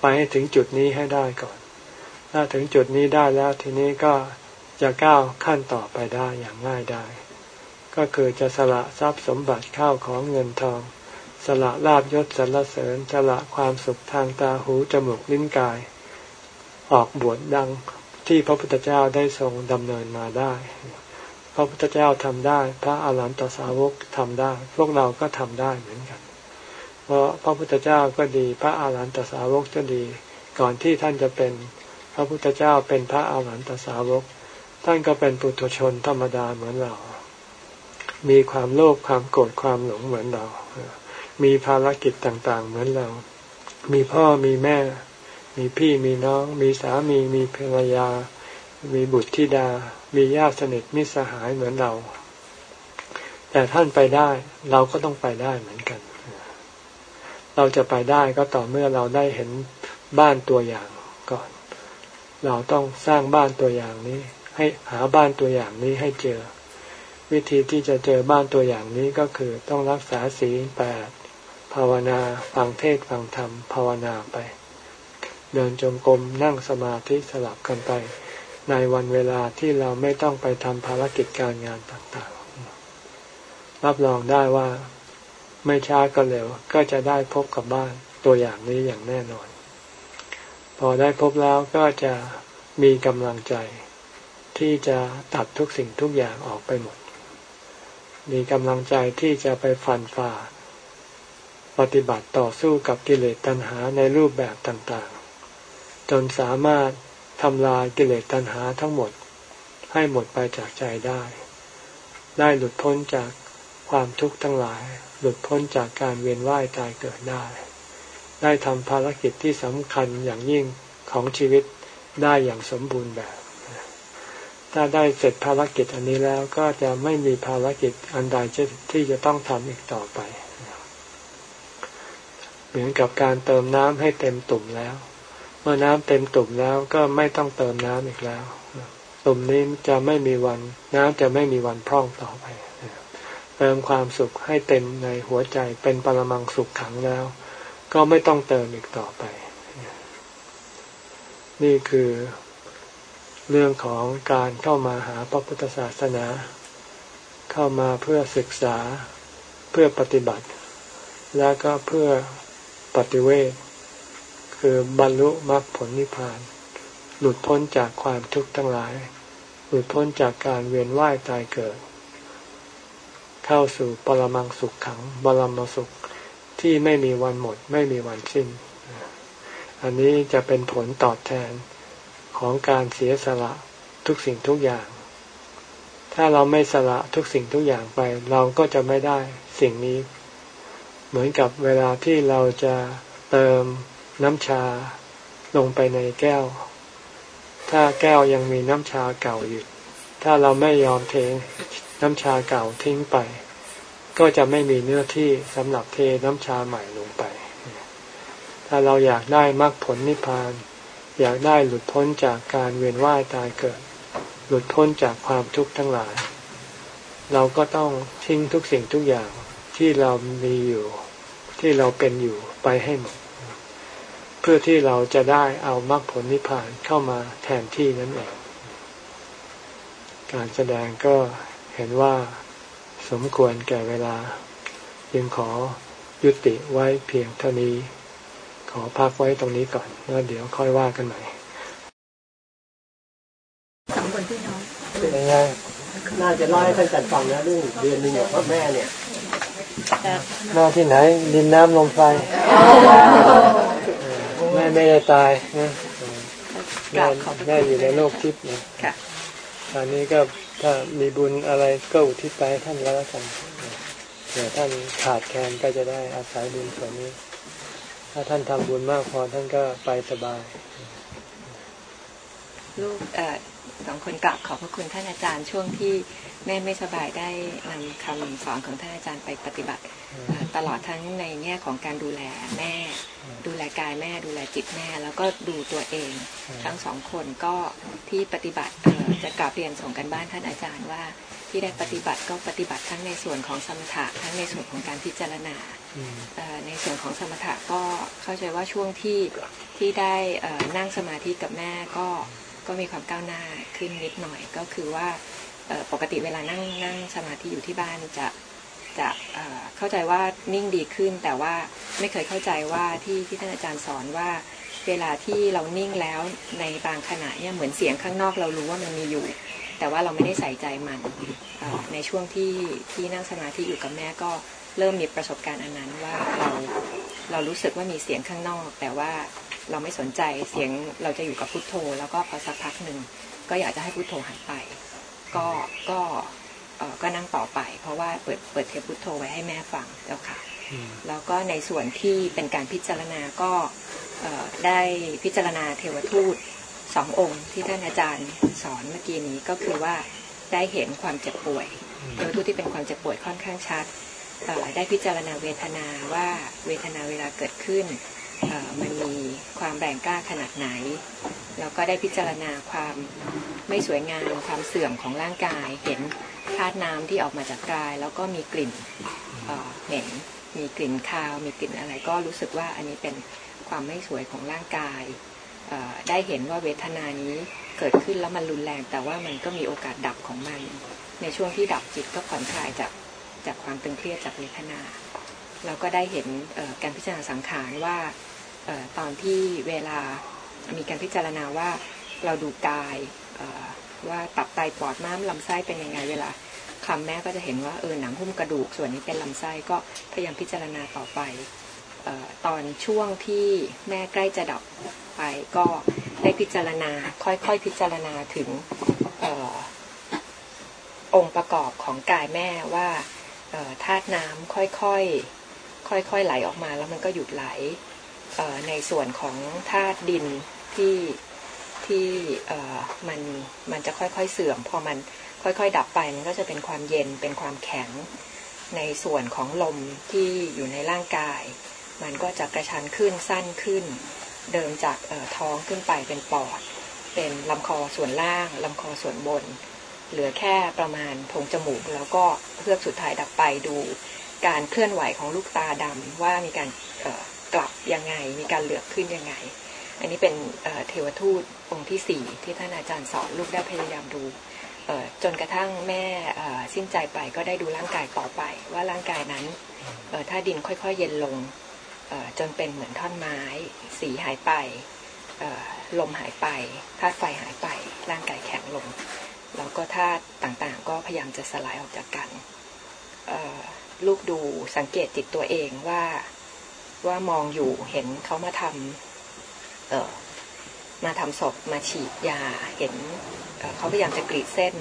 ไปให้ถึงจุดนี้ให้ได้ก่อน ถ้าถึงจุดนี้ได้แล้วทีนี้ก็จะก้าวขั้นต่อไปได้อย่างง่ายได้ ก็คือจะสละทรัพย์สมบัติข้าวของเงินทอง สละลาบยศสรรเสริญ สละความสุขทางตาหูจมูกลิ้นกาย ออกบวชดดัง ที่พระพุทธเจ้าได้ทรงดำเนินมาได้ พระพุทธเจ้าทำได้ พระอาหารหันตสาวกทำได้ พวกเราก็ทำได้เหมือนกัน เพราะพระพุทธเจ้าก็ดี พระอาหารหันตสาวกก็ดี ก่อนที่ท่านจะเป็นพระพุทธเจ้าเป็นพระอาหารหันตสาวก ท่านก็เป็นปุถุชนธรรมดาเหมือนเรา มีความโลภความโกรธความหลงเหมือนเรา มีภารกิจต่างๆ เหมือนเรา มีพ่อมีแม่ มีพี่มีน้อง มีสามีมีภรรยา มีบุตรธิดา มีญาติสนิทมิสหายเหมือนเรา แต่ท่านไปได้เราก็ต้องไปได้เหมือนกัน เราจะไปได้ก็ต่อเมื่อเราได้เห็นบ้านตัวอย่างก่อน เราต้องสร้างบ้านตัวอย่างนี้ ให้หาบ้านตัวอย่างนี้ให้เจอ วิธีที่จะเจอบ้านตัวอย่างนี้ก็คือต้องรักษาศีลแปดภาวนาฟังเทศฟังธรรมภาวนาไป เดินจงกรมนั่งสมาธิสลับกันไป ในวันเวลาที่เราไม่ต้องไปทำภารกิจการงานต่างๆ รับรองได้ว่าไม่ช้าก็เร็ว ก็จะได้พบกับบ้านตัวอย่างนี้อย่างแน่นอน พอได้พบแล้วก็จะมีกำลังใจ ที่จะตัดทุกสิ่งทุกอย่างออกไปหมด มีกำลังใจที่จะไปฟันฝ่า ปฏิบัติต่อสู้กับกิเลสตัณหาในรูปแบบต่าง จนสามารถทำลายกิเลสตัณหาทั้งหมด ให้หมดไปจากใจได้ ได้หลุดพ้นจากความทุกข์ทั้งหลาย หลุดพ้นจากการเวียนว่ายตายเกิดได้ ได้ทำภารกิจที่สำคัญอย่างยิ่งของชีวิตได้อย่างสมบูรณ์แบบ ถ้าได้เสร็จภารกิจอันนี้แล้วก็จะไม่มีภารกิจอันใดที่จะต้องทำอีกต่อไป เหมือนกับการเติมน้ำให้เต็มตุ่มแล้ว เมื่อน้ำเต็มตุ่มแล้วก็ไม่ต้องเติมน้ำอีกแล้ว ตุ่มนี้จะไม่มีวันน้ำจะไม่มีวันพร่องต่อไป เติมความสุขให้เต็มในหัวใจเป็นปรมังสุขขังแล้ว ก็ไม่ต้องเติมอีกต่อไป นี่คือเรื่องของการเข้ามาหาพระพุทธศาสนา เข้ามาเพื่อศึกษาเพื่อปฏิบัติ แล้วก็เพื่อปฏิเวท คือบรรลุมรรคผลนิพพาน หลุดพ้นจากความทุกข์ทั้งหลาย หลุดพ้นจากการเวียนว่ายตายเกิด เข้าสู่ปรมังสุขขังบรมสุขที่ไม่มีวันหมด ไม่มีวันสิ้น อันนี้จะเป็นผลตอบแทนของการเสียสละทุกสิ่งทุกอย่าง ถ้าเราไม่สละทุกสิ่งทุกอย่างไป เราก็จะไม่ได้สิ่งนี้ เหมือนกับเวลาที่เราจะเติม น้ำชาลงไปในแก้ว ถ้าแก้วยังมีน้ำชาเก่าอยู่ ถ้าเราไม่ยอมเทน้ำชาเก่าทิ้งไป ก็จะไม่มีเนื้อที่สำหรับเทน้ำชาใหม่ลงไป ถ้าเราอยากได้มรรคผลนิพพาน อยากได้หลุดพ้นจากการเวียนว่ายตายเกิด หลุดพ้นจากความทุกข์ทั้งหลาย เราก็ต้องทิ้งทุกสิ่งทุกอย่างที่เรามีอยู่ที่เราเป็นอยู่ไปให้หมด เพื่อที่เราจะได้เอามรรคผลนิพพานเข้ามาแทนที่นั่นเอง การแสดงก็เห็นว่าสมควรแก่เวลายังขอยุติไว้เพียงเท่านี้ ขอพักไว้ตรงนี้ก่อน แล้วเดี๋ยวค่อยว่ากันใหม่สองคนพี่น้องไงน่าจะเล่าให้ท่านจัดฟังนะเรื่องเดือนหนึ่งเนี่ยพ่อแม่เนี่ยหน้าที่ไหนดินน้ำลมไฟแม่ไม่ได้ตายนะแม่แม่อยู่ในโลกทิพย์นะตอนนี้ก็ถ้ามีบุญอะไรก็อุทิศไปท่านก็แล้วกันเดี๋ยวท่านขาดแคลนก็จะได้อาศัยบุญส่วนนี้ ถ้าท่านทำบุญมากพอท่านก็ไปสบาย ลูกสองคนกลับขอบพระคุณท่านอาจารย์ช่วงที่ แม่ไม่สบายได้นำคำสอนของท่านอาจารย์ไปปฏิบัติ ตลอดทั้งในแง่ของการดูแลแม่ ดูแลกายแม่ ดูแลจิตแม่ แล้วก็ดูตัวเอง ทั้งสองคนก็ที่ปฏิบัติจะกลับเรียนส่งกันบ้านท่านอาจารย์ว่า ที่ได้ปฏิบัติก็ปฏิบัติทั้งในส่วนของสมถะทั้งในส่วนของการพิจารณาในส่วนของสมถะก็เข้าใจว่าช่วงที่ที่ได้นั่งสมาธิกับแม่ก็ก็มีความก้าวหน้าขึ้นนิดหน่อยก็คือว่า ปกติเวลานั่งนั่งสมาธิอยู่ที่บ้านจะจะเข้าใจว่านิ่งดีขึ้น แต่ว่าไม่เคยเข้าใจว่าที่ที่ท่านอาจารย์สอนว่าเวลาที่เรานิ่งแล้วในบางขณะเนี่ยเหมือนเสียงข้างนอกเรารู้ว่ามันมีอยู่ แต่ว่าเราไม่ได้ใส่ใจมันในช่วงที่ที่นั่งสมาธิอยู่กับแม่ก็เริ่มมีประสบการณ์อันนั้นว่าเราเรารู้สึกว่ามีเสียงข้างนอก แต่ว่าเราไม่สนใจเสียงเราจะอยู่กับพุทโธ แล้วก็พอสักพักหนึ่งก็อยากจะให้พุทโธหายไป ก็ก็ก็นั่งต่อไป เพราะว่าเปิดเปิดเทปพุทโธไว้ให้แม่ฟังแล้วค่ะ แล้วก็ในส่วนที่เป็นการพิจารณาก็ได้พิจารณาเทวทูตสององค์ที่ท่านอาจารย์สอนเมื่อกี้นี้ก็คือว่าได้เห็นความเจ็บป่วยเทวทูตที่เป็นความเจ็บป่วยค่อนข้างชัดได้พิจารณาเวทนาว่าเวทนาเวลาเกิดขึ้น มันมีความแรงกล้าขนาดไหน แล้วก็ได้พิจารณาความไม่สวยงามความเสื่อมของร่างกาย เห็นธาตุน้ำที่ออกมาจากกาย แล้วก็มีกลิ่นเหม็นมีกลิ่นคาว มีกลิ่นอะไรก็รู้สึกว่าอันนี้เป็นความไม่สวยของร่างกาย ได้เห็นว่าเวทนานี้เกิดขึ้นแล้วมันรุนแรง แต่ว่ามันก็มีโอกาสดับของมัน ในช่วงที่ดับจิตก็ผ่อนคลายจากจากความตึงเครียดจากเวทนา เราก็ได้เห็นการพิจารณาสังขารว่า ตอนที่เวลามีการพิจารณาว่าเราดูกายว่าตับไตปอดม้ามลำไส้เป็นยังไงเวลาคำแม่ก็จะเห็นว่าเออหนังหุ้มกระดูกส่วนนี้เป็นลำไส้ก็พยายามพิจารณาต่อไปตอนช่วงที่แม่ใกล้จะดับไปก็ได้พิจารณาค่อยๆพิจารณาถึงอองค์ประกอบของกายแม่ว่าธาตุน้ำค่อยๆค่อยๆไหลออกมาแล้วมันก็หยุดไหล ในส่วนของธาตุดินที่ที่มันมันจะค่อยๆเสื่อม พอมันค่อยๆ ดับไปมันก็จะเป็นความเย็นเป็นความแข็งในส่วนของลมที่อยู่ในร่างกาย มันก็จะกระชันขึ้นสั้นขึ้น เดิมจากท้องขึ้นไปเป็นปอด เป็นลำคอส่วนล่างลำคอส่วนบน เหลือแค่ประมาณโพงจมูก แล้วก็เพื่อสุดท้ายดับไปดู การเคลื่อนไหวของลูกตาดำว่ามีการ กลับยังไง มีการเหลือกขึ้นยังไง อันนี้เป็นเทวทูตองค์ที่สี่ที่ท่านอาจารย์สอนลูกได้พยายามดูจนกระทั่งแม่สิ้นใจไปก็ได้ดูร่างกายต่อไป ว่าร่างกายนั้นถ้าดินค่อยๆเย็นลงจนเป็นเหมือนท่อนไม้ สีหายไปลมหายไปธาตุไฟหายไปร่างกายแข็งลง แล้วก็ธาตุต่างๆ ก็พยายามจะสลายออกจากกันลูกดูสังเกตจิตตัวเองว่า ว่ามองอยู่เห็นเขามาทำเออมาทำศพมาฉีดยาเห็นเเขาพยายามจะกรีดเส้น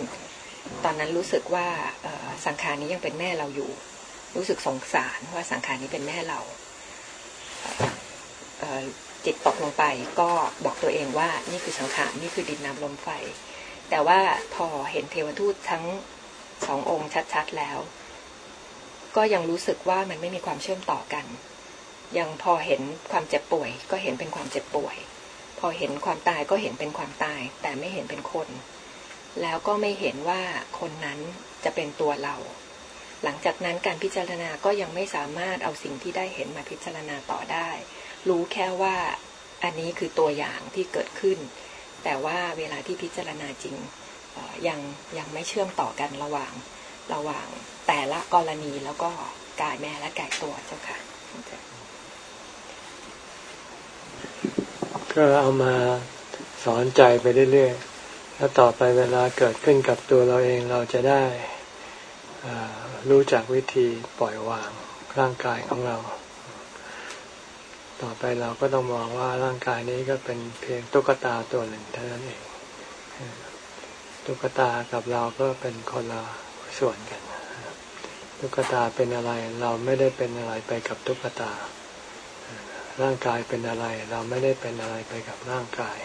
ตอนนั้นรู้สึกว่าสังขารนี้ยังเป็นแม่เราอยู่ รู้สึกสงสารว่าสังขารนี้เป็นแม่เราจิตตกลงไปก็บอกตัวเองว่านี่คือสังขารนี่คือดินน้ำลมไฟ แต่ว่าพอเห็นเทวทูตทั้งสององค์ชัดๆแล้ว ก็ยังรู้สึกว่ามันไม่มีความเชื่อมต่อกัน ยังพอเห็นความเจ็บป่วย ก็เห็นเป็นความเจ็บป่วย พอเห็นความตายก็เห็นเป็นความตาย แต่ไม่เห็นเป็นคน แล้วก็ไม่เห็นว่าคนนั้นจะเป็นตัวเรา หลังจากนั้นการพิจารณาก็ยังไม่สามารถเอาสิ่งที่ได้เห็นมาพิจารณาต่อได้ รู้แค่ว่าอันนี้คือตัวอย่างที่เกิดขึ้น แต่ว่าเวลาที่พิจารณาจริงยังยังไม่เชื่อมต่อกันระหว่างระหว่างแต่ละกรณีแล้วก็กายแม่และกายตัวเจ้าค่ะ ก็เอามาสอนใจไปเรื่อยๆ แล้วต่อไปเวลาเกิดขึ้นกับตัวเราเองเราจะได้รู้จักวิธีปล่อยวางร่างกายของเรา ต่อไปเราก็ต้องมองว่าร่างกายนี้ก็เป็นเพียงตุ๊กตาตัวหนึ่งเท่านั้นเอง ตุ๊กตากับเราก็เป็นคนละส่วนกัน ตุ๊กตาเป็นอะไรเราไม่ได้เป็นอะไรไปกับตุ๊กตา ร่างกายเป็นอะไร เราไม่ได้เป็นอะไรไปกับร่างกาย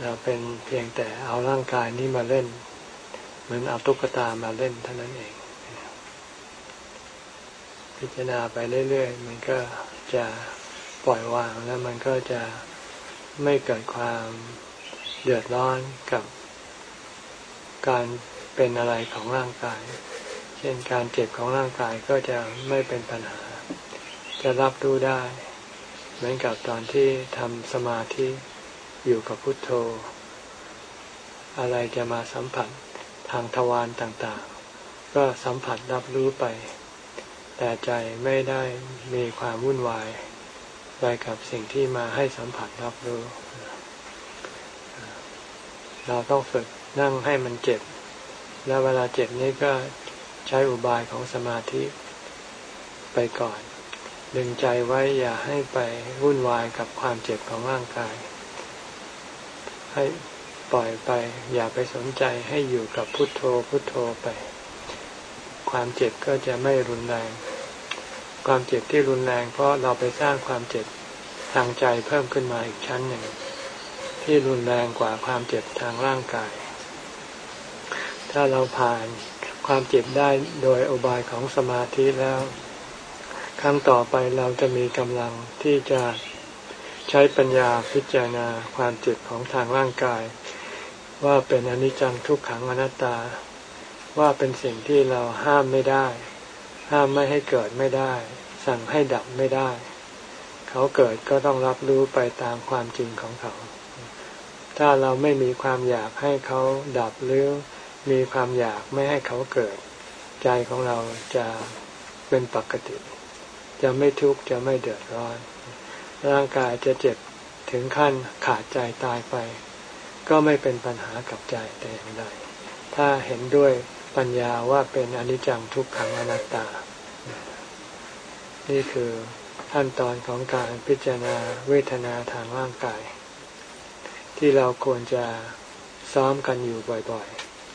เราเป็นเพียงแต่เอาร่างกายนี้มาเล่น เหมือนเอาตุ๊กตามาเล่นเท่านั้นเอง พิจารณาไปเรื่อยๆ มันก็จะปล่อยวางแล้วมันก็จะไม่เกิดความเดือดร้อนกับการเป็นอะไรของร่างกาย เช่นการเจ็บของร่างกายก็จะไม่เป็นปัญหา จะรับรู้ได้ เหมือนกับตอนที่ทำสมาธิอยู่กับพุทโธ อะไรจะมาสัมผัสทางทวารต่างๆ ก็สัมผัสรับรู้ไป แต่ใจไม่ได้มีความวุ่นวายไปกับสิ่งที่มาให้สัมผัสรับรู้ เราต้องฝึกนั่งให้มันเจ็บ แล้วเวลาเจ็บนี้ก็ใช้อุบายของสมาธิไปก่อน ดึงใจไว้อย่าให้ไปวุ่นวายกับความเจ็บของร่างกาย ให้ปล่อยไป อย่าไปสนใจให้อยู่กับพุทโธพุทโธไป ความเจ็บก็จะไม่รุนแรง ความเจ็บที่รุนแรงเพราะเราไปสร้างความเจ็บทางใจเพิ่มขึ้นมาอีกชั้นหนึ่ง ที่รุนแรงกว่าความเจ็บทางร่างกาย ถ้าเราผ่านความเจ็บได้โดยอบายของสมาธิแล้ว ครั้งต่อไปเราจะมีกำลังที่จะใช้ปัญญาพิจารณาความเจ็บของทางร่างกาย ว่าเป็นอนิจจังทุกขังอนัตตา ว่าเป็นสิ่งที่เราห้ามไม่ได้ ห้ามไม่ให้เกิดไม่ได้ สั่งให้ดับไม่ได้ เขาเกิดก็ต้องรับรู้ไปตามความจริงของเขา ถ้าเราไม่มีความอยากให้เขาดับหรือมีความอยากไม่ให้เขาเกิด ใจของเราจะเป็นปกติ จะไม่ทุกข์จะไม่เดือดร้อน ร่างกายจะเจ็บถึงขั้นขาดใจตายไป ก็ไม่เป็นปัญหากับใจแต่อย่างใดถ้าเห็นด้วยปัญญาว่าเป็นอนิจจังทุกขังอนัตตา นี่คือขั้นตอนของการพิจารณาเวทนาทางร่างกาย ที่เราควรจะซ้อมกันอยู่บ่อย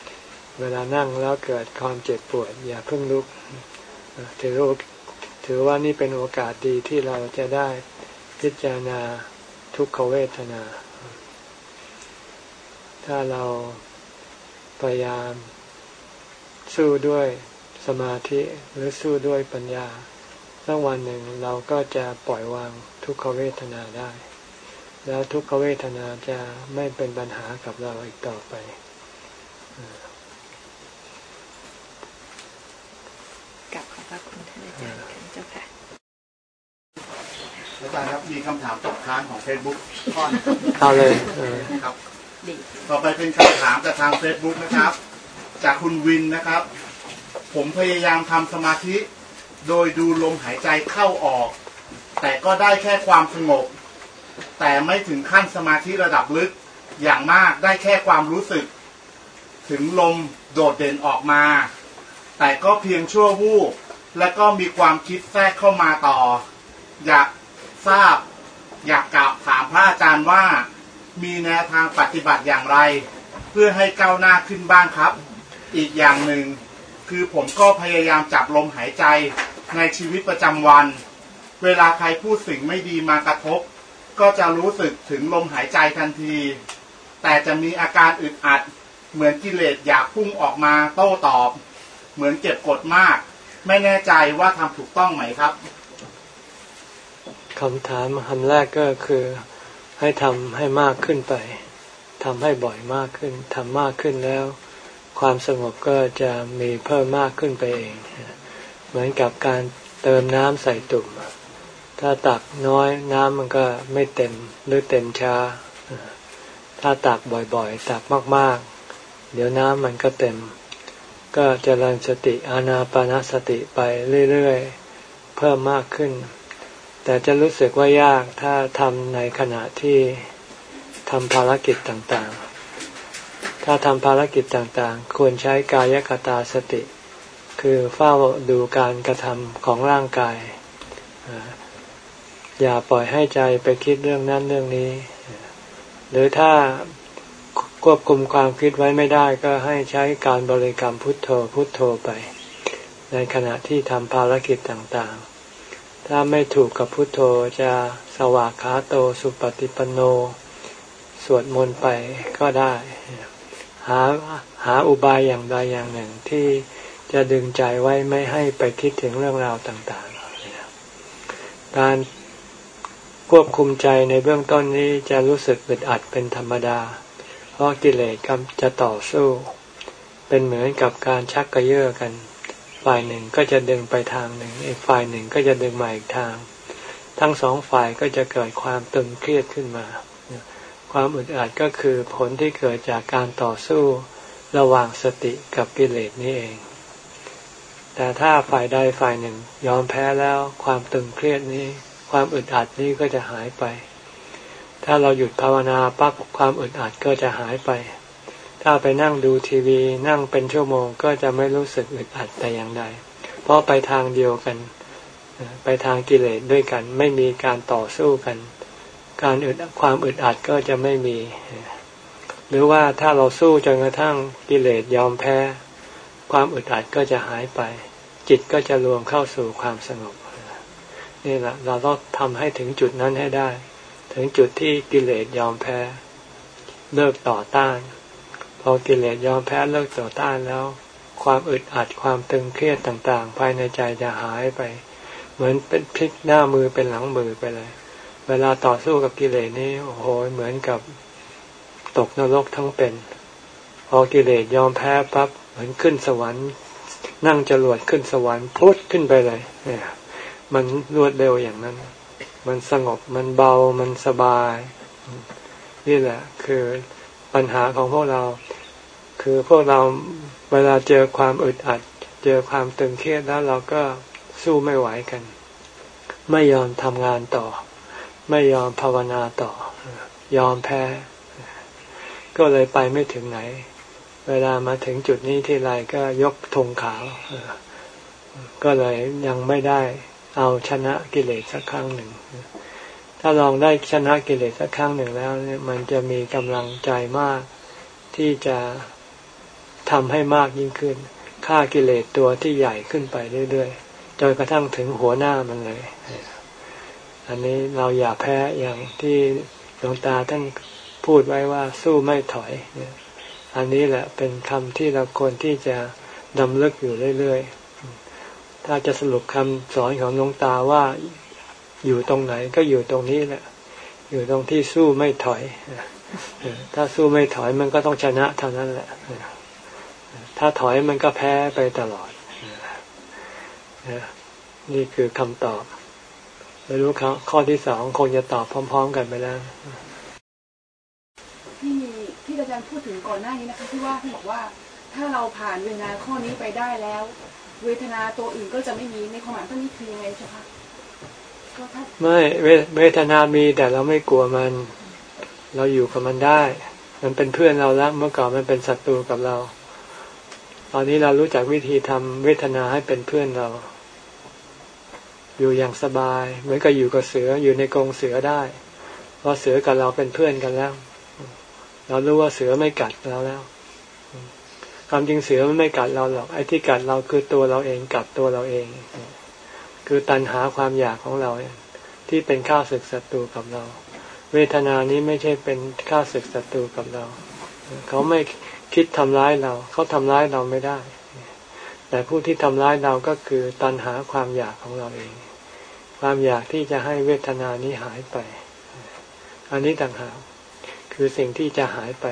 ๆ เวลานั่งแล้วเกิดความเจ็บปวด อย่าเพิ่งลุกถือ ถือว่านี่เป็นโอกาสดีที่เราจะได้พิจารณาทุกขเวทนา ถ้าเราพยายามสู้ด้วยสมาธิหรือสู้ด้วยปัญญาสักวันหนึ่งเราก็จะปล่อยวางทุกขเวทนาได้ แล้วทุกขเวทนาจะไม่เป็นปัญหากับเราอีกต่อไป กับขอบพระคุณท่านอาจารย์ อาจารย์ครับมีคำถามตกค้างของเฟซบุ๊กข้อนเอาเลยครับ ต่อไปเป็นคำถามจากทางเฟซบุ๊กนะครับ จากคุณวินนะครับ ผมพยายามทำสมาธิ โดยดูลมหายใจเข้าออก แต่ก็ได้แค่ความสงบ แต่ไม่ถึงขั้นสมาธิระดับลึก อย่างมากได้แค่ความรู้สึก ถึงลมโดดเด่นออกมา แต่ก็เพียงชั่ววูบและก็มีความคิดแทรกเข้ามาต่อ อยาก ทราบ อยากกล่าวถามพระอาจารย์ว่ามีแนวทางปฏิบัติอย่างไร เพื่อให้ก้าวหน้าขึ้นบ้างครับ อีกอย่างหนึ่ง คือผมก็พยายามจับลมหายใจในชีวิตประจำวัน เวลาใครพูดสิ่งไม่ดีมากระทบ ก็จะรู้สึกถึงลมหายใจทันที แต่จะมีอาการอึดอัด เหมือนกิเลสอยากพุ่งออกมาโต้ตอบ เหมือนเก็บกดมาก ไม่แน่ใจว่าทำถูกต้องไหมครับ คำถามคำแรกก็คือให้ทำให้มากขึ้นไปทำให้บ่อยมากขึ้นทำมากขึ้นแล้ว ความสงบก็จะมีเพิ่มมากขึ้นไปเอง เหมือนกับการเติมน้ำใส่ตุ่ม ถ้าตักน้อยน้ำมันก็ไม่เต็มหรือเต็มช้า ถ้าตักบ่อยๆ ตักมากๆ เดี๋ยวน้ำมันก็เต็ม ก็จเจริญสติอานาปนาสติไปเรื่อยๆ เพิ่มมากขึ้น แต่จะรู้สึกว่ายากถ้าทำในขณะที่ทำภารกิจต่างๆ ถ้าทำภารกิจต่างๆ ควรใช้กายกตาสติ คือเฝ้าดูการกระทำของร่างกาย อย่าปล่อยให้ใจไปคิดเรื่องนั้นเรื่องนี้ หรือถ้าควบคุมความคิดไว้ไม่ได้ก็ให้ใช้การบริกรรมพุทโธพุทโธไป ในขณะที่ทำภารกิจต่างๆ ถ้าไม่ถูกกับพุทโธจะสวากขาโตสุปฏิปโน สวดมนต์ไปก็ได้ หาหาอุบายอย่างใดอย่างหนึ่งที่จะดึงใจไว้ไม่ให้ไปคิดถึงเรื่องราวต่างๆ การควบคุมใจในเบื้องต้นนี้จะรู้สึกอึดอัดเป็นธรรมดา เพราะกิเลสกำจะต่อสู้ เป็นเหมือนกับการชักกระเยาะกัน ฝ่ายหนึ่งก็จะดึงไปทางหนึ่ง อีกฝ่ายหนึ่งก็จะดึงมาอีกทาง ทั้งสองฝ่ายก็จะเกิดความตึงเครียดขึ้นมา ความอึดอัดก็คือผลที่เกิดจากการต่อสู้ระหว่างสติกับกิเลสนี้เอง แต่ถ้าฝ่ายใดฝ่ายหนึ่งยอมแพ้แล้วความตึงเครียดนี้ ความอึดอัดนี้ก็จะหายไป ถ้าเราหยุดภาวนาปั๊บความอึดอัดก็จะหายไป ถ้าไปนั่งดูทีวีนั่งเป็นชั่วโมงก็จะไม่รู้สึกอึดอัดแต่อย่างใด เพราะไปทางเดียวกัน ไปทางกิเลสด้วยกัน ไม่มีการต่อสู้กัน การอึดความอึดอัดก็จะไม่มี หรือว่าถ้าเราสู้จนกระทั่งกิเลสยอมแพ้ ความอึดอัดก็จะหายไป จิตก็จะรวมเข้าสู่ความสงบนี่แหละเราต้องทำให้ถึงจุดนั้นให้ได้ ถึงจุดที่กิเลสยอมแพ้ เลิกต่อต้าน พอกิเลสยอมแพ้เลิกต่อต้านแล้ว ความอึดอัดความตึงเครียดต่างๆ ภายในใจจะหายไป เหมือนเป็นพลิกหน้ามือเป็นหลังมือไปเลย เวลาต่อสู้กับกิเลสนี่โอ้โหเหมือนกับตกนรกทั้งเป็น พอกิเลสยอมแพ้ปั๊บเหมือนขึ้นสวรรค์ นั่งจรวดขึ้นสวรรค์พุทขึ้นไปเลยเนี่ยมันรวดเร็วอย่างนั้น มันสงบมันเบามันสบาย นี่แหละ คือ ปัญหาของพวกเรา คือพวกเราเวลาเจอความอึดอัด เจอความตึงเครียดแล้วเราก็สู้ไม่ไหวกัน ไม่ยอมทำงานต่อ ไม่ยอมภาวนาต่อ ยอมแพ้ ก็เลยไปไม่ถึงไหน เวลามาถึงจุดนี้ที่ไรก็ยกธงขาว ก็เลยยังไม่ได้เอาชนะกิเลสสักครั้งหนึ่ง ถ้าลองได้ชนะกิเลสสักครั้งหนึ่งแล้วเนี่ยมันจะมีกำลังใจมากที่จะทำให้มากยิ่งขึ้นฆ่ากิเลสตัวที่ใหญ่ขึ้นไปเรื่อยๆจนกระทั่งถึงหัวหน้ามันเลย อันนี้เราอย่าแพ้อย่างที่หลวงตาท่านพูดไว้ว่าสู้ไม่ถอย อันนี้แหละเป็นคำที่เราควรที่จะดำลึกอยู่เรื่อยๆ ถ้าจะสรุปคำสอนของหลวงตาว่า อยู่ตรงไหนก็อยู่ตรงนี้แหละ อยู่ตรงที่สู้ไม่ถอยถ้าสู้ไม่ถอยมันก็ต้องชนะเท่านั้นแหละ ถ้าถอยมันก็แพ้ไปตลอด นี่คือคำตอบ ไม่รู้ข้อที่สองคงจะตอบพร้อม ๆ กันไปแล้วที่ที่อาจารย์พูดถึงก่อนหน้านี้นะคะที่ว่าที่บอกว่าถ้าเราผ่านเวลาข้อนี้ไปได้แล้ว เวทนาตัวอื่นก็จะไม่มีในความหมายต้นนี้คือยังไงใช่ไหม ไม่เวทนามีแต่เราไม่กลัวมัน เราอยู่กับมันได้ มันเป็นเพื่อนเราแล้วเมื่อก่อนมันเป็นศัตรูกับเรา ตอนนี้เรารู้จักวิธีทำเวทนาให้เป็นเพื่อนเรา อยู่อย่างสบายเหมือนกับอยู่กับเสืออยู่ในกรงเสือได้เพราะเสือกับเราเป็นเพื่อนกันแล้ว เรารู้ว่าเสือไม่กัดเราแล้วความจริงเสือมันไม่กัดเราหรอกไอ้ที่กัดเราคือตัวเราเองกัดตัวเราเอง คือตันหาความอยากของเราที่เป็นข้าศึกศัตรูกับเรา เวทนานี้ไม่ใช่เป็นข้าศึกศัตรูกับเรา เขาไม่คิดทำร้ายเรา เขาทำร้ายเราไม่ได้ แต่ผู้ที่ทำร้ายเราก็คือตันหาความอยากของเราเอง ความอยากที่จะให้เวทนานี้หายไป อันนี้ต่างหากคือสิ่งที่จะหายไป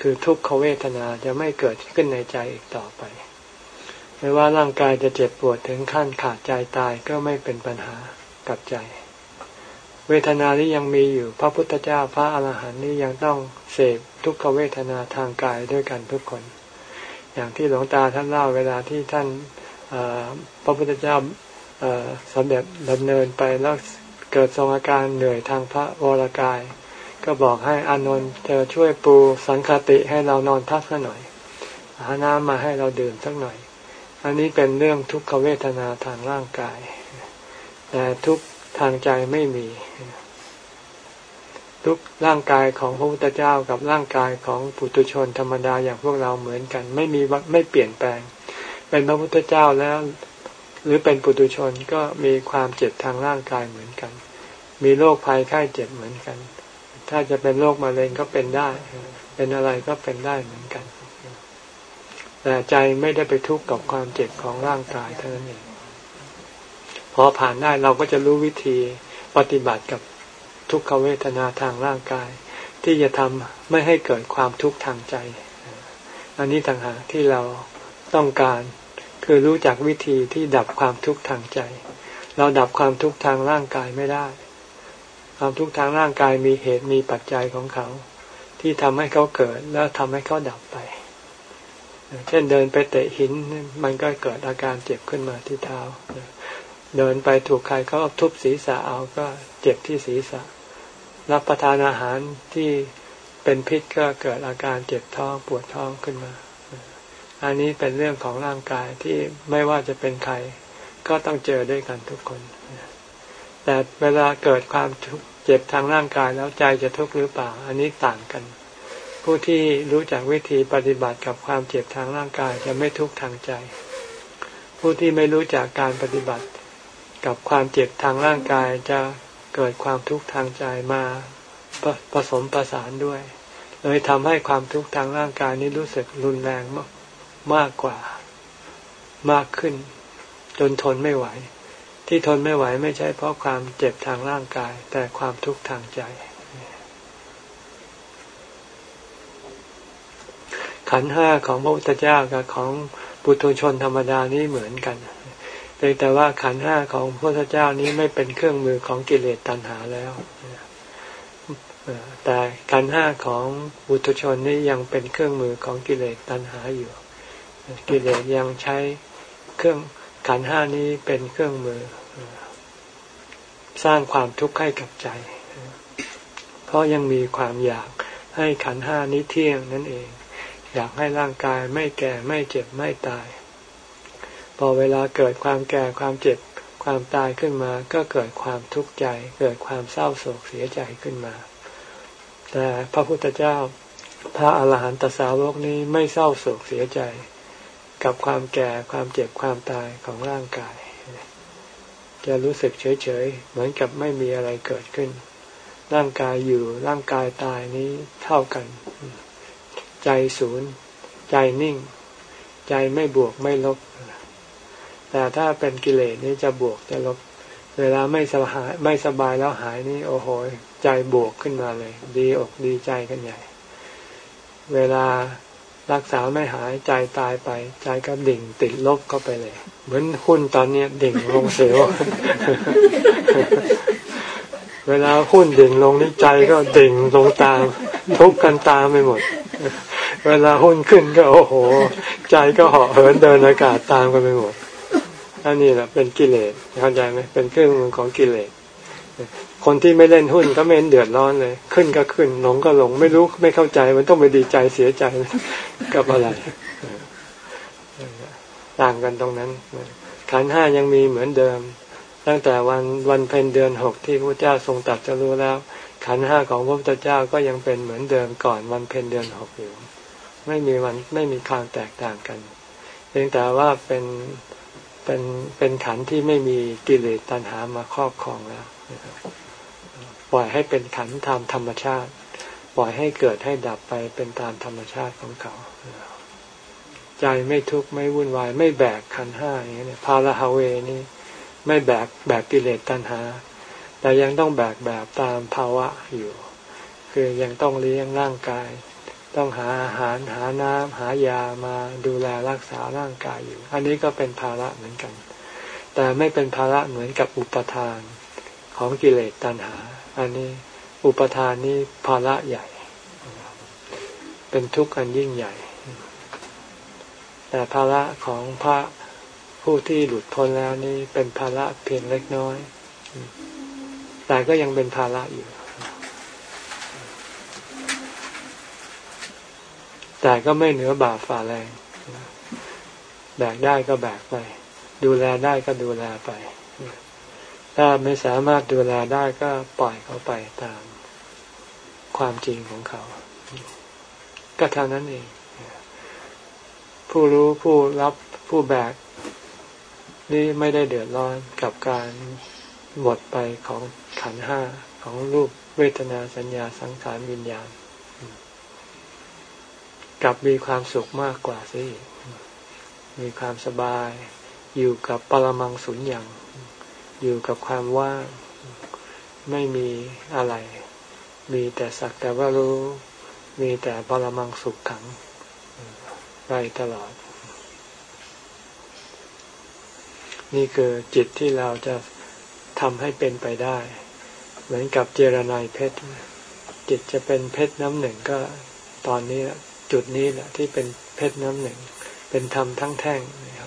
คือทุกขเวทนาจะไม่เกิดขึ้นในใจอีกต่อไป ไม่ว่าร่างกายจะเจ็บปวดถึงขั้นขาดใจตายก็ไม่เป็นปัญหากับใจ เวทนานี้ยังมีอยู่พระพุทธเจ้าพระอาหารหันต์นี้ยังต้องเสพทุกขเวทนาทางกายด้วยกันทุกคน อย่างที่หลวงตาท่านเล่าเวลาที่ท่านพระพุทธเจ้าสำเร็จดำเนินไปแล้วเกิดทรงอาการเหนื่อยทางพระวรากาย ก็บอกให้อานนท์เธอช่วยปูสังคติให้เรานอนพักสักหน่อย หาน้ำมาให้เราดื่มสักหน่อย อันนี้เป็นเรื่องทุกขเวทนาทางร่างกาย แต่ทุกทางใจไม่มี ทุกร่างกายของพระพุทธเจ้ากับร่างกายของปุถุชนธรรมดาอย่างพวกเราเหมือนกัน ไม่มีไม่เปลี่ยนแปลง เป็นพระพุทธเจ้าแล้ว หรือเป็นปุถุชนก็มีความเจ็บทางร่างกายเหมือนกัน มีโรคภัยไข้เจ็บเหมือนกัน ถ้าจะเป็นโรคมะเร็งก็เป็นได้ เป็นอะไรก็เป็นได้เหมือนกัน แต่ใจไม่ได้ไปทุกข์กับความเจ็บของร่างกายเท่านั้นเองพอผ่านได้เราก็จะรู้วิธีปฏิบัติกับทุกขเวทนาทางร่างกาย ที่จะทำไม่ให้เกิดความทุกข์ทางใจ อันนี้ต่างหากที่เราต้องการคือรู้จักวิธีที่ดับความทุกข์ทางใจ เราดับความทุกข์ทางร่างกายไม่ได้ ความทุกข์ทางร่างกายมีเหตุมีปัจจัยของเขา ที่ทำให้เขาเกิดแล้วทำให้เขาดับไป เช่นเดินไปเตะหินมันก็เกิดอาการเจ็บขึ้นมาที่เท้า เดินไปถูกใครเขาทุบศีรษะเอาก็เจ็บที่ศีรษะ รับประทานอาหารที่เป็นพิษก็เกิดอาการเจ็บท้องปวดท้องขึ้นมา อันนี้เป็นเรื่องของร่างกายที่ไม่ว่าจะเป็นใครก็ต้องเจอด้วยกันทุกคน แต่เวลาเกิดความทุกข์เจ็บทางร่างกายแล้วใจจะทุกข์หรือเปล่า อันนี้ต่างกัน ผู้ที่รู้จักวิธีปฏิบัติกับความเจ็บทางร่างกายจะไม่ทุกข์ทางใจ ผู้ที่ไม่รู้จักการปฏิบัติ กับความเจ็บทางร่างกายจะเกิดความทุกข์ทางใจมาผสมประสานด้วย เลยทำให้ความทุกข์ทางร่างกายนี้รู้สึกรุนแรงมากมากกว่ามากขึ้น จนทนไม่ไหว ที่ทนไม่ไหวไม่ใช่เพราะความเจ็บทางร่างกาย แต่ความทุกข์ทางใจ ขันห้าของพระพุทธเจ้ากับของปุถุชนธรรมดานี้เหมือนกันเพียงแต่ว่าขันห้าของพระพุทธเจ้านี้ไม่เป็นเครื่องมือของกิเลสตัณหาแล้วแต่ขันห้าของบุตุชนนี้ยังเป็นเครื่องมือของกิเลสตัณหาอยู่ กิเลสยังใช้เครื่องขันห้านี้เป็นเครื่องมือ สร้างความทุกข์ให้กับใจ เพราะยังมีความอยากให้ขันห้านี้เที่ยงนั่นเอง อยากให้ร่างกายไม่แก่ไม่เจ็บไม่ตาย พอเวลาเกิดความแก่ความเจ็บความตายขึ้นมา ก็เกิดความทุกข์ใจ เกิดความเศร้าโศกเสียใจขึ้นมา แต่พระพุทธเจ้าพระอาหารหันตสาวกนี้ไม่เศร้าโศกเสียใจ กับความแก่ความเจ็บความตายของร่างกาย จะรู้สึกเฉยๆ เหมือนกับไม่มีอะไรเกิดขึ้น ร่างกายอยู่ร่างกายตายนี้เท่ากัน ใจศูนย์ ใจนิ่ง ใจไม่บวกไม่ลบ แต่ถ้าเป็นกิเลสนี้จะบวกจะลบ เวลาไม่สบายไม่สบายแล้วหายนี่โอ้โห ใจบวกขึ้นมาเลย ดีอกดีใจกันใหญ่ เวลารักษาไม่หายใจตายไป ใจก็ดิ่งติดลบเข้าไปเลย เหมือนหุ้นตอนนี้ดิ่งลงเสียวเวลาหุ้นดิ่งลงนี่ใจก็ดิ่งลงตาม ทุกกันตามไปหมด เวลาหุ้นขึ้นก็โอ้โห ใจก็เหาะเหินเดินอากาศตามกันไปหมดอันนี้แหละเป็นกิเลสเข้าใจไหมเป็นเครื่องมือของกิเลสคนที่ไม่เล่นหุ้นก็ไม่เดือดร้อนเลย ขึ้นก็ขึ้นหลงก็หลงไม่รู้ไม่เข้าใจมันต้องไปดีใจเสียใจกับอะไรต่างกันตรงนั้นขันห้ายังมีเหมือนเดิม ตั้งแต่วันวันเพ็ญเดือนหกที่พระเจ้าทรงตัดจะรู้แล้ว ขันห้าของพระพุทธเจ้าก็ยังเป็นเหมือนเดิมก่อนวันเพ็ญเดือนหกอยู่ ไม่มีวันไม่มีความแตกต่างกัน เพียงแต่ว่าเป็นเป็นเป็นขันที่ไม่มีกิเลสตัณหามาครอบครองแล้วปล่อยให้เป็นขันธรรมธรรมชาติ ปล่อยให้เกิดให้ดับไปเป็นตามธรรมชาติของเขาใจไม่ทุกข์ไม่วุ่นวาย ไม่แบกขันห้าอย่างนี้พาราฮาเวนี่ไม่แบกแบกกิเลสตัณหา แต่ยังต้องแบกแบบตามภาวะอยู่ คือยังต้องเลี้ยงร่างกาย ต้องหาอาหารหาน้ำหายามาดูแลรักษาร่างกายอยู่ อันนี้ก็เป็นภาระเหมือนกัน แต่ไม่เป็นภาระเหมือนกับอุปทานของกิเลสตัณหา อันนี้อุปทานนี้ภาระใหญ่ เป็นทุกข์อันยิ่งใหญ่ แต่ภาระของพระผู้ที่หลุดพ้นแล้วนี่เป็นภาระเพียงเล็กน้อย แต่ก็ยังเป็นภาระอยู่ แต่ก็ไม่เหนือบาปฝ่าแรงแบกได้ก็แบกไป ดูแลได้ก็ดูแลไป ถ้าไม่สามารถดูแลได้ก็ปล่อยเขาไปตามความจริงของเขา ก็เท่านั้นเอง ผู้รู้ผู้รับผู้แบกนี่ไม่ได้เดือดร้อนกับการหมดไปของขันห้าของรูปเวทนาสัญญาสังขารวิญญาณ กลับมีความสุขมากกว่าสิมีความสบาย อยู่กับปรมังสุญญ์อย่างอยู่กับความว่างไม่มีอะไร มีแต่สักแต่ว่ารู้ มีแต่ปรมังสุขขังไปตลอด นี่คือจิตที่เราจะทำให้เป็นไปได้ เหมือนกับเจรนายเพชร จิตจะเป็นเพชรน้ำหนึ่งก็ตอนนี้ จุดนี้แหละที่เป็นเพชรน้ำหนึ่ง เป็นธรรมทั้งแท่ง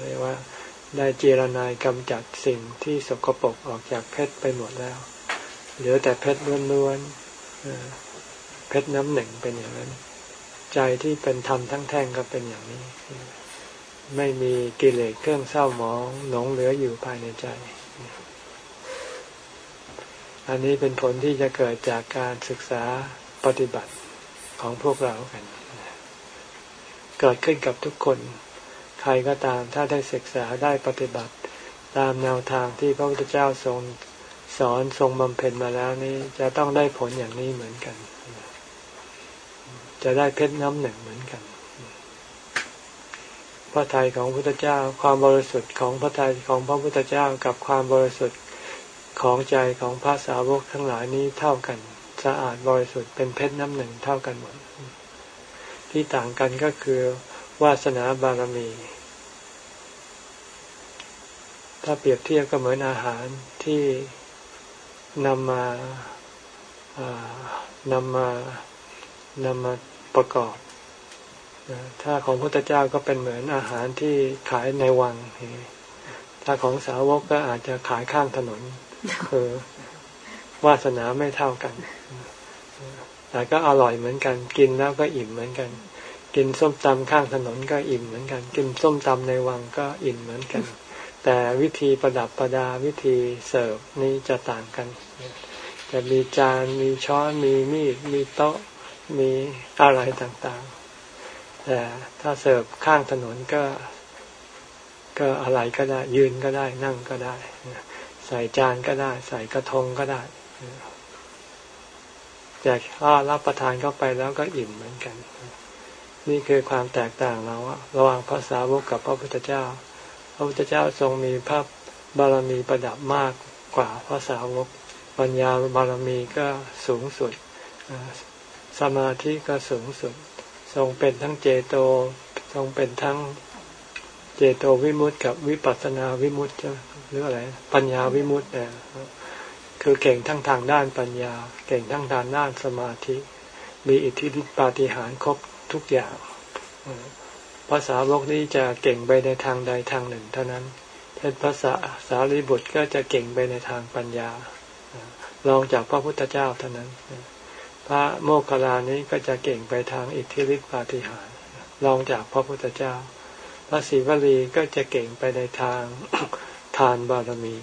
เรียกว่าได้เจรนายกำจัดสิ่งที่สกปรกออกจากเพชรไปหมดแล้ว เหลือแต่เพชรล้วนๆเพชรน้ำหนึ่งเป็นอย่างนั้น ใจที่เป็นธรรมทั้งแท่งก็เป็นอย่างนี้ ไม่มีกิเลสเครื่องเศร้าหมองหลงเหลืออยู่ภายในใจ อันนี้เป็นผลที่จะเกิดจากการศึกษาปฏิบัติของพวกเรากัน เกิดขึ้นกับทุกคน ใครก็ตามถ้าได้ศึกษาได้ปฏิบัติ ตามแนวทางที่พระพุทธเจ้าทรงสอนทรงบำเพ็ญมาแล้วนี้จะต้องได้ผลอย่างนี้เหมือนกัน จะได้เพชรน้ำหนึ่งเหมือนกัน พระทัยของพระพุทธเจ้า ความบริสุทธิ์ของพระทัยของพระพุทธเจ้ากับความบริสุทธิ์ของใจของพระสาวกทั้งหลายนี้เท่ากัน สะอาดบริสุทธิ์เป็นเพชรน้ำหนึ่งเท่ากันหมด ที่ต่างกันก็คือ วาสนาบารมี ถ้าเปรียบเทียบก็เหมือนอาหารที่นำมานำมานำมาประกอบถ้าของพุทธเจ้าก็เป็นเหมือนอาหารที่ขายในวัง ถ้าของสาวกก็อาจจะขายข้างถนนคือวาสนาไม่เท่ากัน แต่ก็อร่อยเหมือนกัน กินแล้วก็อิ่มเหมือนกัน กินส้มตำข้างถนนก็อิ่มเหมือนกัน กินส้มตำในวังก็อิ่มเหมือนกัน แต่วิธีประดับประดาวิธีเสิร์ฟนี้จะต่างกันจะมีจานมีช้อนมีมีดมีโต๊ะมีอะไรต่างๆ แต่ถ้าเสิร์ฟข้างถนนก็ ก็อะไรก็ได้ ยืนก็ได้นั่งก็ได้ ใส่จานก็ได้ ใส่กระทงก็ได้ แต่ถ้ารับประทานเข้าไปแล้วก็อิ่มเหมือนกัน นี่คือความแตกต่างเราระหว่างพระสาวกกับพระพุทธเจ้า พระพุทธเจ้าทรงมีพระบารมีประดับมากกว่าพระสาวก ปัญญาบารมีก็สูงสุด สมาธิก็สูงสุด ทรงเป็นทั้งเจโต ทรงเป็นทั้งเจโตวิมุตติกับวิปัสนาวิมุตติหรืออะไร ปัญญาวิมุตติเนี่ยคือเก่งทั้งทางด้านปัญญา เก่งทั้งทางด้านสมาธิ มีอิทธิฤทธิปาฏิหาริย์ครบทุกอย่างภาษาโลกนี้จะเก่งไปในทางใดทางหนึ่ง เท่านั้นเช่นภาษาสารีบุตรก็จะเก่งไปในทางปัญญาลองจากพระพุทธเจ้าเท่านั้น พระโมคคัลลานี้ก็จะเก่งไปทางอิทธิฤทธิปาฏิหาริย์ลองจากพระพุทธเจ้า พระศิวลีก็จะเก่งไปในทางทานบารมี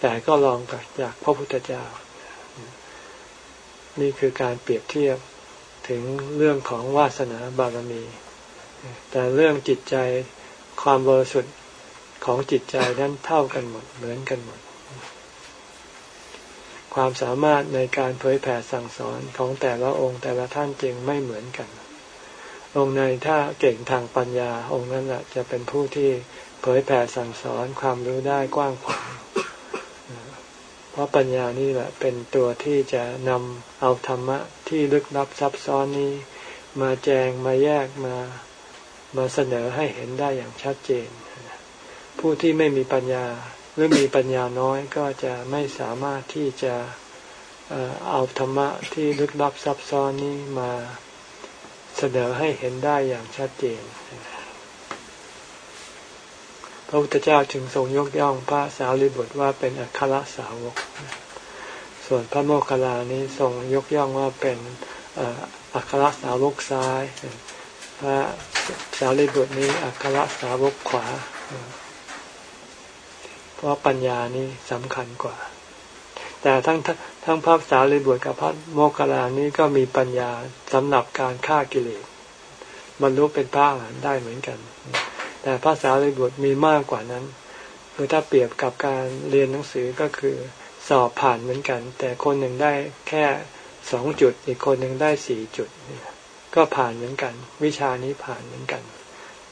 แต่ก็ลองจากพระพุทธเจ้า นี่คือการเปรียบเทียบถึงเรื่องของวาสนาบารมี แต่เรื่องจิตใจความบริสุทธิ์ของจิตใจนั้นเท่ากันหมดเหมือนกันหมด ความสามารถในการเผยแผ่สั่งสอนของแต่ละองค์แต่ละท่านจึงไม่เหมือนกัน องค์ในถ้าเก่งทางปัญญาองค์นั้นแหละจะเป็นผู้ที่เผยแผ่สั่งสอนความรู้ได้กว้างขวาง เพราะปัญญานี่แหละเป็นตัวที่จะนำเอาธรรมะที่ลึกลับซับซ้อนนี้ มาแจงมาแยกมามาเสนอให้เห็นได้อย่างชัดเจน ผู้ที่ไม่มีปัญญาหรือมีปัญญาน้อยก็จะไม่สามารถที่จะเอาธรรมะที่ลึกลับซับซ้อนนี้มาเสนอให้เห็นได้อย่างชัดเจน พระพุทธเจ้าจึงทรงยกย่องพระสารีบุตรว่าเป็นอัครสาวก ส่วนพระโมคคัลลานี้ทรงยกย่องว่าเป็นอัครสาวกซ้าย พระสารีบุตรนี้อัครสาวกขวา เพราะปัญญานี้สำคัญกว่า แต่ทั้งทั้งพระสารีบุตรกับพระโมคคัลลานี้ก็มีปัญญาสำหรับการฆ่ากิเลสบรรลุเป็นพระอรหันต์ได้เหมือนกัน แต่พระสารีบุตรมีมากกว่านั้น คือถ้าเปรียบกับการเรียนหนังสือก็คือสอบผ่านเหมือนกัน แต่คนหนึ่งได้แค่สองจุด อีกคนหนึ่งได้สี่จุด ก็ผ่านเหมือนกัน วิชานี้ผ่านเหมือนกัน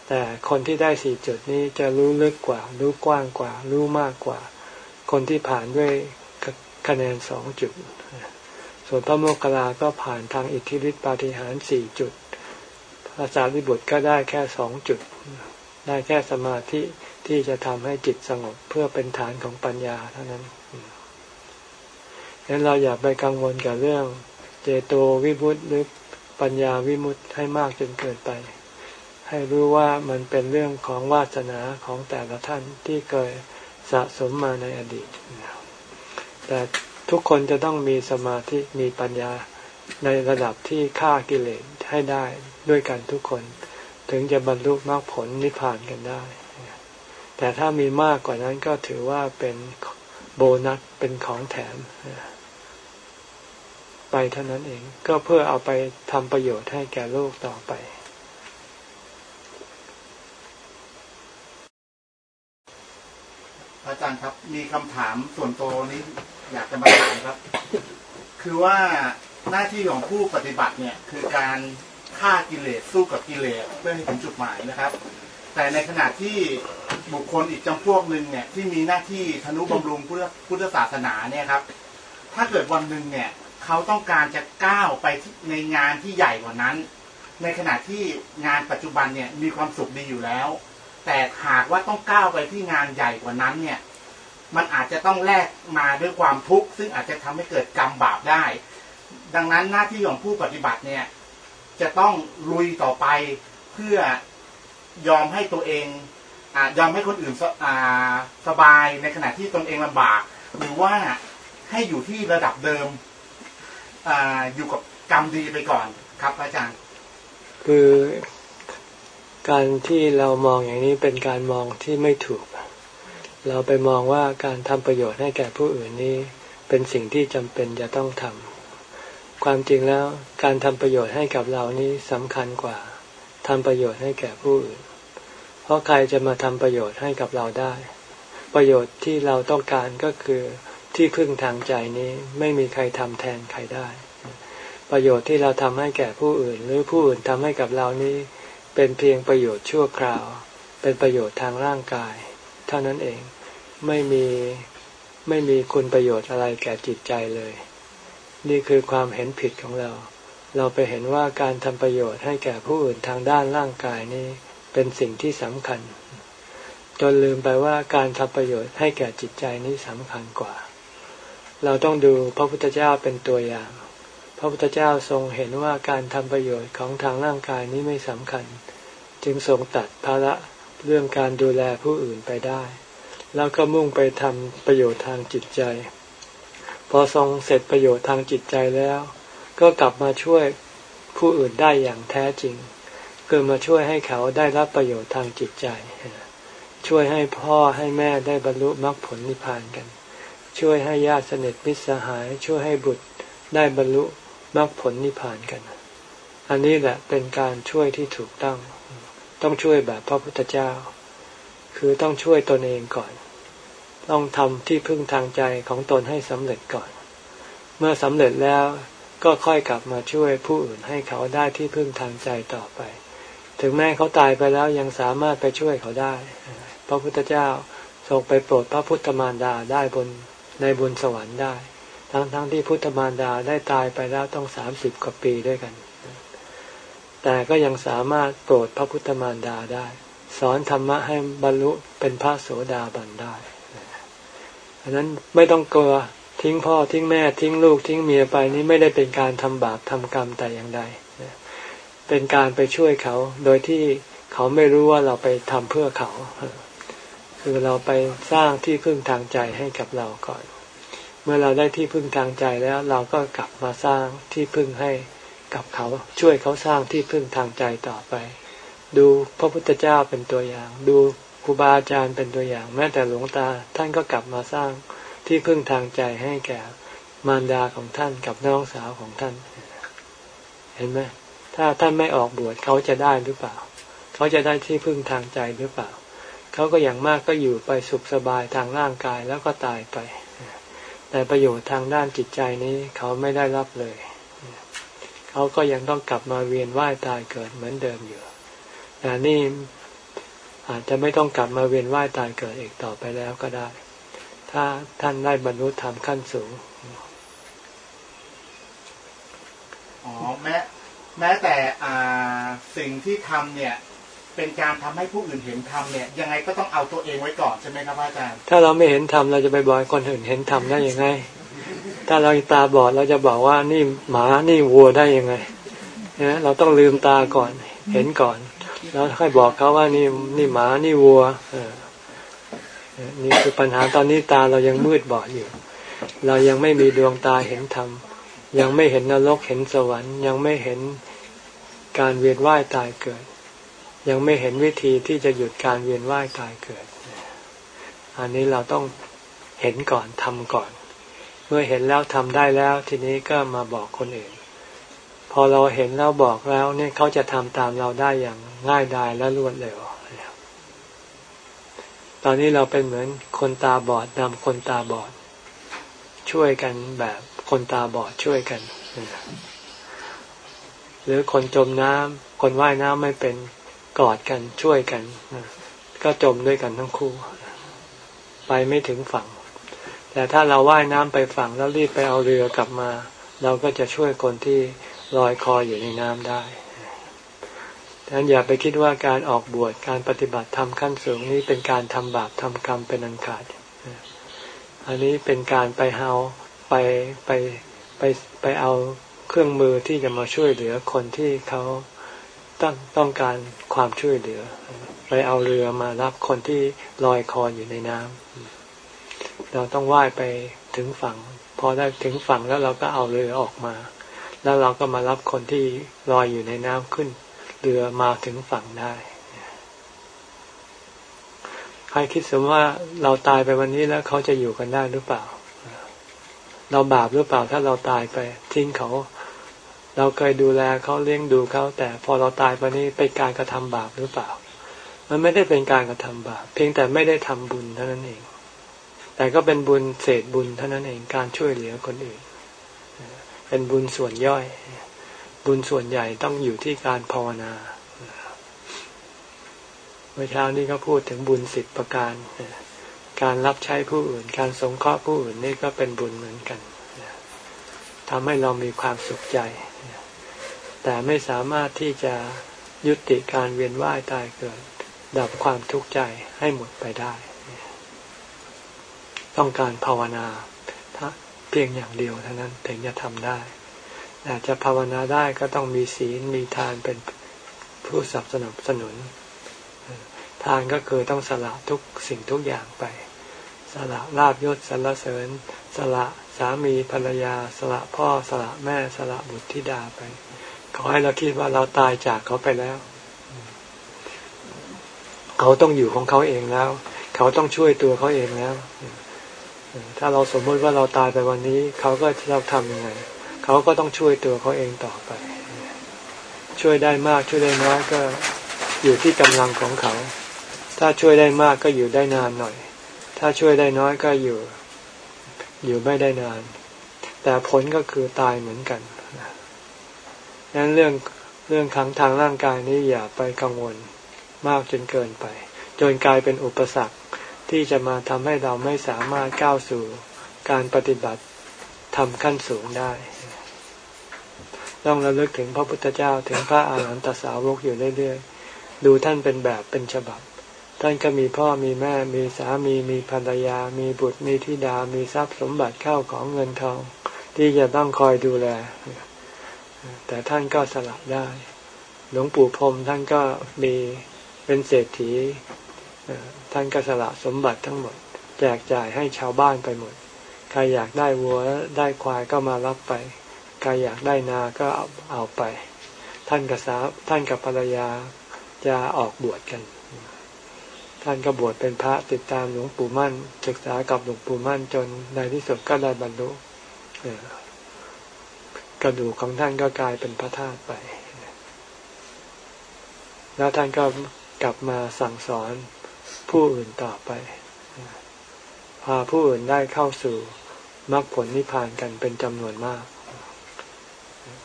แต่คนที่ได้สี่จุดนี้จะรู้ลึกกว่า รู้กว้างกว่า รู้มากกว่า คนที่ผ่านด้วยคะแนนสองจุด ส่วนพระโมคคัลลาก็ผ่านทางอิทธิฤทธิปาฏิหาริย์สี่จุด พระสารีบุตรก็ได้แค่สองจุด ได้แค่สมาธิที่จะทำให้จิตสงบเพื่อเป็นฐานของปัญญาเท่านั้นดังนั้นเราอย่าไปกังวลกับเรื่องเจโตวิมุตติหรือปัญญาวิมุตติให้มากจนเกินไป ให้รู้ว่ามันเป็นเรื่องของวาสนาของแต่ละท่านที่เคยสะสมมาในอดีต แต่ทุกคนจะต้องมีสมาธิมีปัญญาในระดับที่ฆ่ากิเลสให้ได้ด้วยกันทุกคน ถึงจะบรรลุมรรคผลนิพพานกันได้ แต่ถ้ามีมากกว่านั้นก็ถือว่าเป็นโบนัสเป็นของแถม ไปเท่านั้นเอง ก็เพื่อเอาไปทำประโยชน์ให้แก่โลกต่อไป อาจารย์ครับ มีคำถามส่วนตัวนี้อยากจะมาถามครับ คือว่าหน้าที่ของผู้ปฏิบัติเนี่ย คือการ ฆ่ากิเลสสู้กับกิเลสเพื่อให้ถึงจุดหมายนะครับ แต่ในขณะที่บุคคลอีกจำพวกหนึ่งเนี่ยที่มีหน้าที่ธนุบำรุงพุทธพุทธศาสนาเนี่ยครับ ถ้าเกิดวันหนึ่งเนี่ยเขาต้องการจะก้าวไปในงานที่ใหญ่กว่านั้น ในขณะที่งานปัจจุบันเนี่ยมีความสุขดีอยู่แล้ว แต่หากว่าต้องก้าวไปที่งานใหญ่กว่านั้นเนี่ยมันอาจจะต้องแลกมาด้วยความทุกข์ซึ่งอาจจะทำให้เกิดกรรมบาปได้ ดังนั้นหน้าที่ของผู้ปฏิบัติเนี่ย จะต้องลุยต่อไปเพื่อยอมให้ตัวเองอยอมให้คนอื่นสสบายในขณะที่ตนเองลำบาก หรือว่าให้อยู่ที่ระดับเดิมออยู่กับกรรมดีไปก่อนครับอาจารย์ คือการที่เรามองอย่างนี้เป็นการมองที่ไม่ถูก เราไปมองว่าการทำประโยชน์ให้แก่ผู้อื่นนี้ เป็นสิ่งที่จำเป็นจะต้องทำ ความจริงแล้วการทำประโยชน์ให้กับเรานี้สำคัญกว่าทำประโยชน์ให้แก่ผู้อื่น เพราะใครจะมาทำประโยชน์ให้กับเราได้ ประโยชน์ที่เราต้องการก็คือที่พึ่งทางใจนี้ไม่มีใครทำแทนใครได้ ประโยชน์ที่เราทำให้แก่ผู้อื่น หรือผู้อื่นทำให้กับเรานี้ เป็นเพียงประโยชน์ชั่วคราว เป็นประโยชน์ทางร่างกาย เท่านั้นเองไม่มีไม่มีคุณประโยชน์อะไรแก่จิตใจเลย นี่คือความเห็นผิดของเรา เราไปเห็นว่าการทำประโยชน์ให้แก่ผู้อื่นทางด้านร่างกายนี้เป็นสิ่งที่สำคัญ จนลืมไปว่าการทำประโยชน์ให้แก่จิตใจนี้สำคัญกว่า เราต้องดูพระพุทธเจ้าเป็นตัวอย่าง พระพุทธเจ้าทรงเห็นว่าการทำประโยชน์ของทางร่างกายนี้ไม่สำคัญ จึงทรงตัดภาระเรื่องการดูแลผู้อื่นไปได้ แล้วก็มุ่งไปทำประโยชน์ทางจิตใจ พอทรงเสร็จประโยชน์ทางจิตใจแล้ว ก็กลับมาช่วยผู้อื่นได้อย่างแท้จริง คือมาช่วยให้เขาได้รับประโยชน์ทางจิตใจ ช่วยให้พ่อให้แม่ได้บรรลุมรรคผลนิพพานกัน ช่วยให้ญาติสนิทมิตรสหาย ช่วยให้บุตรได้บรรลุมรรคผลนิพพานกัน อันนี้แหละเป็นการช่วยที่ถูกต้อง ต้องช่วยแบบพระพุทธเจ้า คือต้องช่วยตนเองก่อน ต้องทำที่พึ่งทางใจของตนให้สำเร็จก่อน เมื่อสำเร็จแล้วก็ค่อยกลับมาช่วยผู้อื่นให้เขาได้ที่พึ่งทางใจต่อไป ถึงแม้เขาตายไปแล้วยังสามารถไปช่วยเขาได้ พระพุทธเจ้าทรงไปโปรดพระพุทธมารดาได้บนในบนสวรรค์ได้ ทั้งๆทที่พุทธมารดาได้ตายไปแล้วต้องสามสิบกว่าปีด้วยกัน แต่ก็ยังสามารถโปรดพระพุทธมารดาได้ สอนธรรมะให้บรรลุเป็นพระโสดาบันได้ อันนั้นไม่ต้องกลัวทิ้งพ่อทิ้งแม่ทิ้งลูกทิ้งเมียไปนี้ไม่ได้เป็นการทำบาปทำกรรมแต่อย่างใดเป็นการไปช่วยเขาโดยที่เขาไม่รู้ว่าเราไปทำเพื่อเขา คือเราไปสร้างที่พึ่งทางใจให้กับเราก่อน เมื่อเราได้ที่พึ่งทางใจแล้วเราก็กลับมาสร้างที่พึ่งให้กับเขาช่วยเขาสร้างที่พึ่งทางใจต่อไป ดูพระพุทธเจ้าเป็นตัวอย่าง ดู ครูบาอาจารย์เป็นตัวอย่าง แม้แต่หลวงตาท่านก็กลับมาสร้างที่พึ่งทางใจให้แก่มารดาของท่านกับน้องสาวของท่าน เห็นไหมถ้าท่านไม่ออกบวชเขาจะได้หรือเปล่า เขาจะได้ที่พึ่งทางใจหรือเปล่า เขาก็อย่างมากก็อยู่ไปสุขสบายทางร่างกายแล้วก็ตายไป แต่ประโยชน์ทางด้านจิตใจนี้เขาไม่ได้รับเลย เขาก็ยังต้องกลับมาเวียนว่ายตายเกิดเหมือนเดิมอยู่แต่นี่ อาจจะไม่ต้องกลับมาเวียนว่ายตายเกิดอีกต่อไปแล้วก็ได้ ถ้าท่านได้บรรลุธรรมขั้นสูงอ๋อแม้แม้แต่อ่าสิ่งที่ทำเนี่ยเป็นการทำให้ผู้อื่นเห็นธรรมเนี่ยยังไงก็ต้องเอาตัวเองไว้ก่อนใช่ไหมครับอาจารย์ ถ้าเราไม่เห็นธรรมเราจะไปบอกให้คนอื่นเห็นธรรมได้ยังไง ถ้าเราตาบอดเราจะบอกว่านี่หมานี่วัวได้ยังไงนะเราต้องลืมตาก่อนเห็นก่อน แล้วค่อยบอกเขาว่านี่นี่หมานี่วัวเออนี่คือปัญหาตอนนี้ตาเรายังมืดบอดอยู่ เรายังไม่มีดวงตาเห็นธรรมยังไม่เห็นนรกเห็นสวรรค์ ยังไม่เห็นการเวียนว่ายตายเกิด ยังไม่เห็นวิธีที่จะหยุดการเวียนว่ายตายเกิด อันนี้เราต้องเห็นก่อนทำก่อน เมื่อเห็นแล้วทำได้แล้ว ทีนี้ก็มาบอกคนอื่น พอเราเห็นแล้วบอกแล้วเนี่ยเขาจะทำตามเราได้อย่างง่ายดายและรวดเร็วตอนนี้เราเป็นเหมือนคนตาบอดนำคนตาบอด ช่วยกันแบบคนตาบอดช่วยกัน หรือคนจมน้ำคนว่ายน้ำไม่เป็นกอดกันช่วยกัน ก็จมด้วยกันทั้งคู่ ไปไม่ถึงฝั่ง แต่ถ้าเราว่ายน้ำไปฝั่งแล้วรีบไปเอาเรือกลับมา เราก็จะช่วยคนที่ ลอยคออยู่ในน้ำได้ดังนั้นอย่าไปคิดว่าการออกบวชการปฏิบัติธรรมขั้นสูงนี้เป็นการทำบาปทำกรรมเป็นอันขาด อันนี้เป็นการไปเฮาไปไปไปไปเอาเครื่องมือที่จะมาช่วยเหลือคนที่เขาต้องต้องการความช่วยเหลือ ไปเอาเรือมารับคนที่ลอยคออยู่ในน้ำเราต้องว่ายไปถึงฝั่ง พอได้ถึงฝั่งแล้วเราก็เอาเรือออกมา แล้วเราก็มารับคนที่ลอยอยู่ในน้ำขึ้นเรือมาถึงฝั่งได้ใครคิดสมว่าเราตายไปวันนี้แล้วเขาจะอยู่กันได้หรือเปล่า เราบาปหรือเปล่าถ้าเราตายไป ทิ้งเขา เราเคยดูแลเขาเลี้ยงดูเขาแต่พอเราตายไปนี่เป็นการกระทำบาปหรือเปล่า มันไม่ได้เป็นการกระทำบาป เพียงแต่ไม่ได้ทำบุญเท่านั้นเอง แต่ก็เป็นบุญเศษบุญเท่านั้นเองการช่วยเหลือคนอื่น เป็นบุญส่วนย่อย บุญส่วนใหญ่ต้องอยู่ที่การภาวนาเมื่อเช้านี้ก็พูดถึงบุญสิบประการ การรับใช้ผู้อื่น การสงเคราะห์ผู้อื่นนี่ก็เป็นบุญเหมือนกันทำให้เรามีความสุขใจ แต่ไม่สามารถที่จะยุติการเวียนว่ายตายเกิด ดับความทุกข์ใจให้หมดไปได้ ต้องการภาวนา พียงอย่างเดียวเท่านั้นถึงจะทำได้แต่จะภาวนาได้ก็ต้องมีศีลมีทานเป็นผู้สนับสนุน ทานก็คือต้องสละทุกสิ่งทุกอย่างไป สละลาบยศสรรเสริญ สละสามีภรรยา สละพ่อสละแม่สละบุตรธิดาไป ขอให้เราคิดว่าเราตายจากเขาไปแล้ว เขาต้องอยู่ของเขาเองแล้ว เขาต้องช่วยตัวเขาเองแล้ว ถ้าเราสมมติว่าเราตายไปวันนี้ เขาก็จะทำยังไง เขาก็ต้องช่วยตัวเขาเองต่อไป ช่วยได้มากช่วยได้น้อยก็อยู่ที่กำลังของเขา ถ้าช่วยได้มากก็อยู่ได้นานหน่อย ถ้าช่วยได้น้อยก็อยู่ อยู่ไม่ได้นาน แต่ผลก็คือตายเหมือนกันดังนั้นเรื่องเรื่องขังทางร่างกายนี้อย่าไปกังวลมากจนเกินไป จนกลายเป็นอุปสรรค ที่จะมาทำให้เราไม่สามารถก้าวสู่การปฏิบัติทำขั้นสูงได้ ต้องระลึกถึงพระพุทธเจ้าถึงพระอาหารหันตสาวกอยู่เรื่อยๆ ดูท่านเป็นแบบเป็นฉบับ ท่านก็มีพ่อมีแม่ มีสามีมีภรรยา มีบุตรมีธิดา มีทรัพย์สมบัติเข้าของเงินทอง ที่จะต้องคอยดูแล แต่ท่านก็สละได้ หลวงปู่พรมท่านก็มีเป็นเศรษฐี ท่านก็สละสมบัติทั้งหมด แจกจ่ายให้ชาวบ้านไปหมด ใครอยากได้วัวได้ควายก็มารับไป ใครอยากได้นาก็เอาเอาไป ท่านกับสาท่านกับภรรยาจะออกบวชกัน ท่านก็บวชเป็นพระติดตามหลวงปู่มั่น ศึกษากับหลวงปู่มั่นจนในที่สุดก็ได้บรรลุกระดูกของท่านก็กลายเป็นพระธาตุไป แล้วท่านก็กลับมาสั่งสอน ผู้อื่นต่อไป พาผู้อื่นได้เข้าสู่มรรคผลนิพพานกันเป็นจำนวนมาก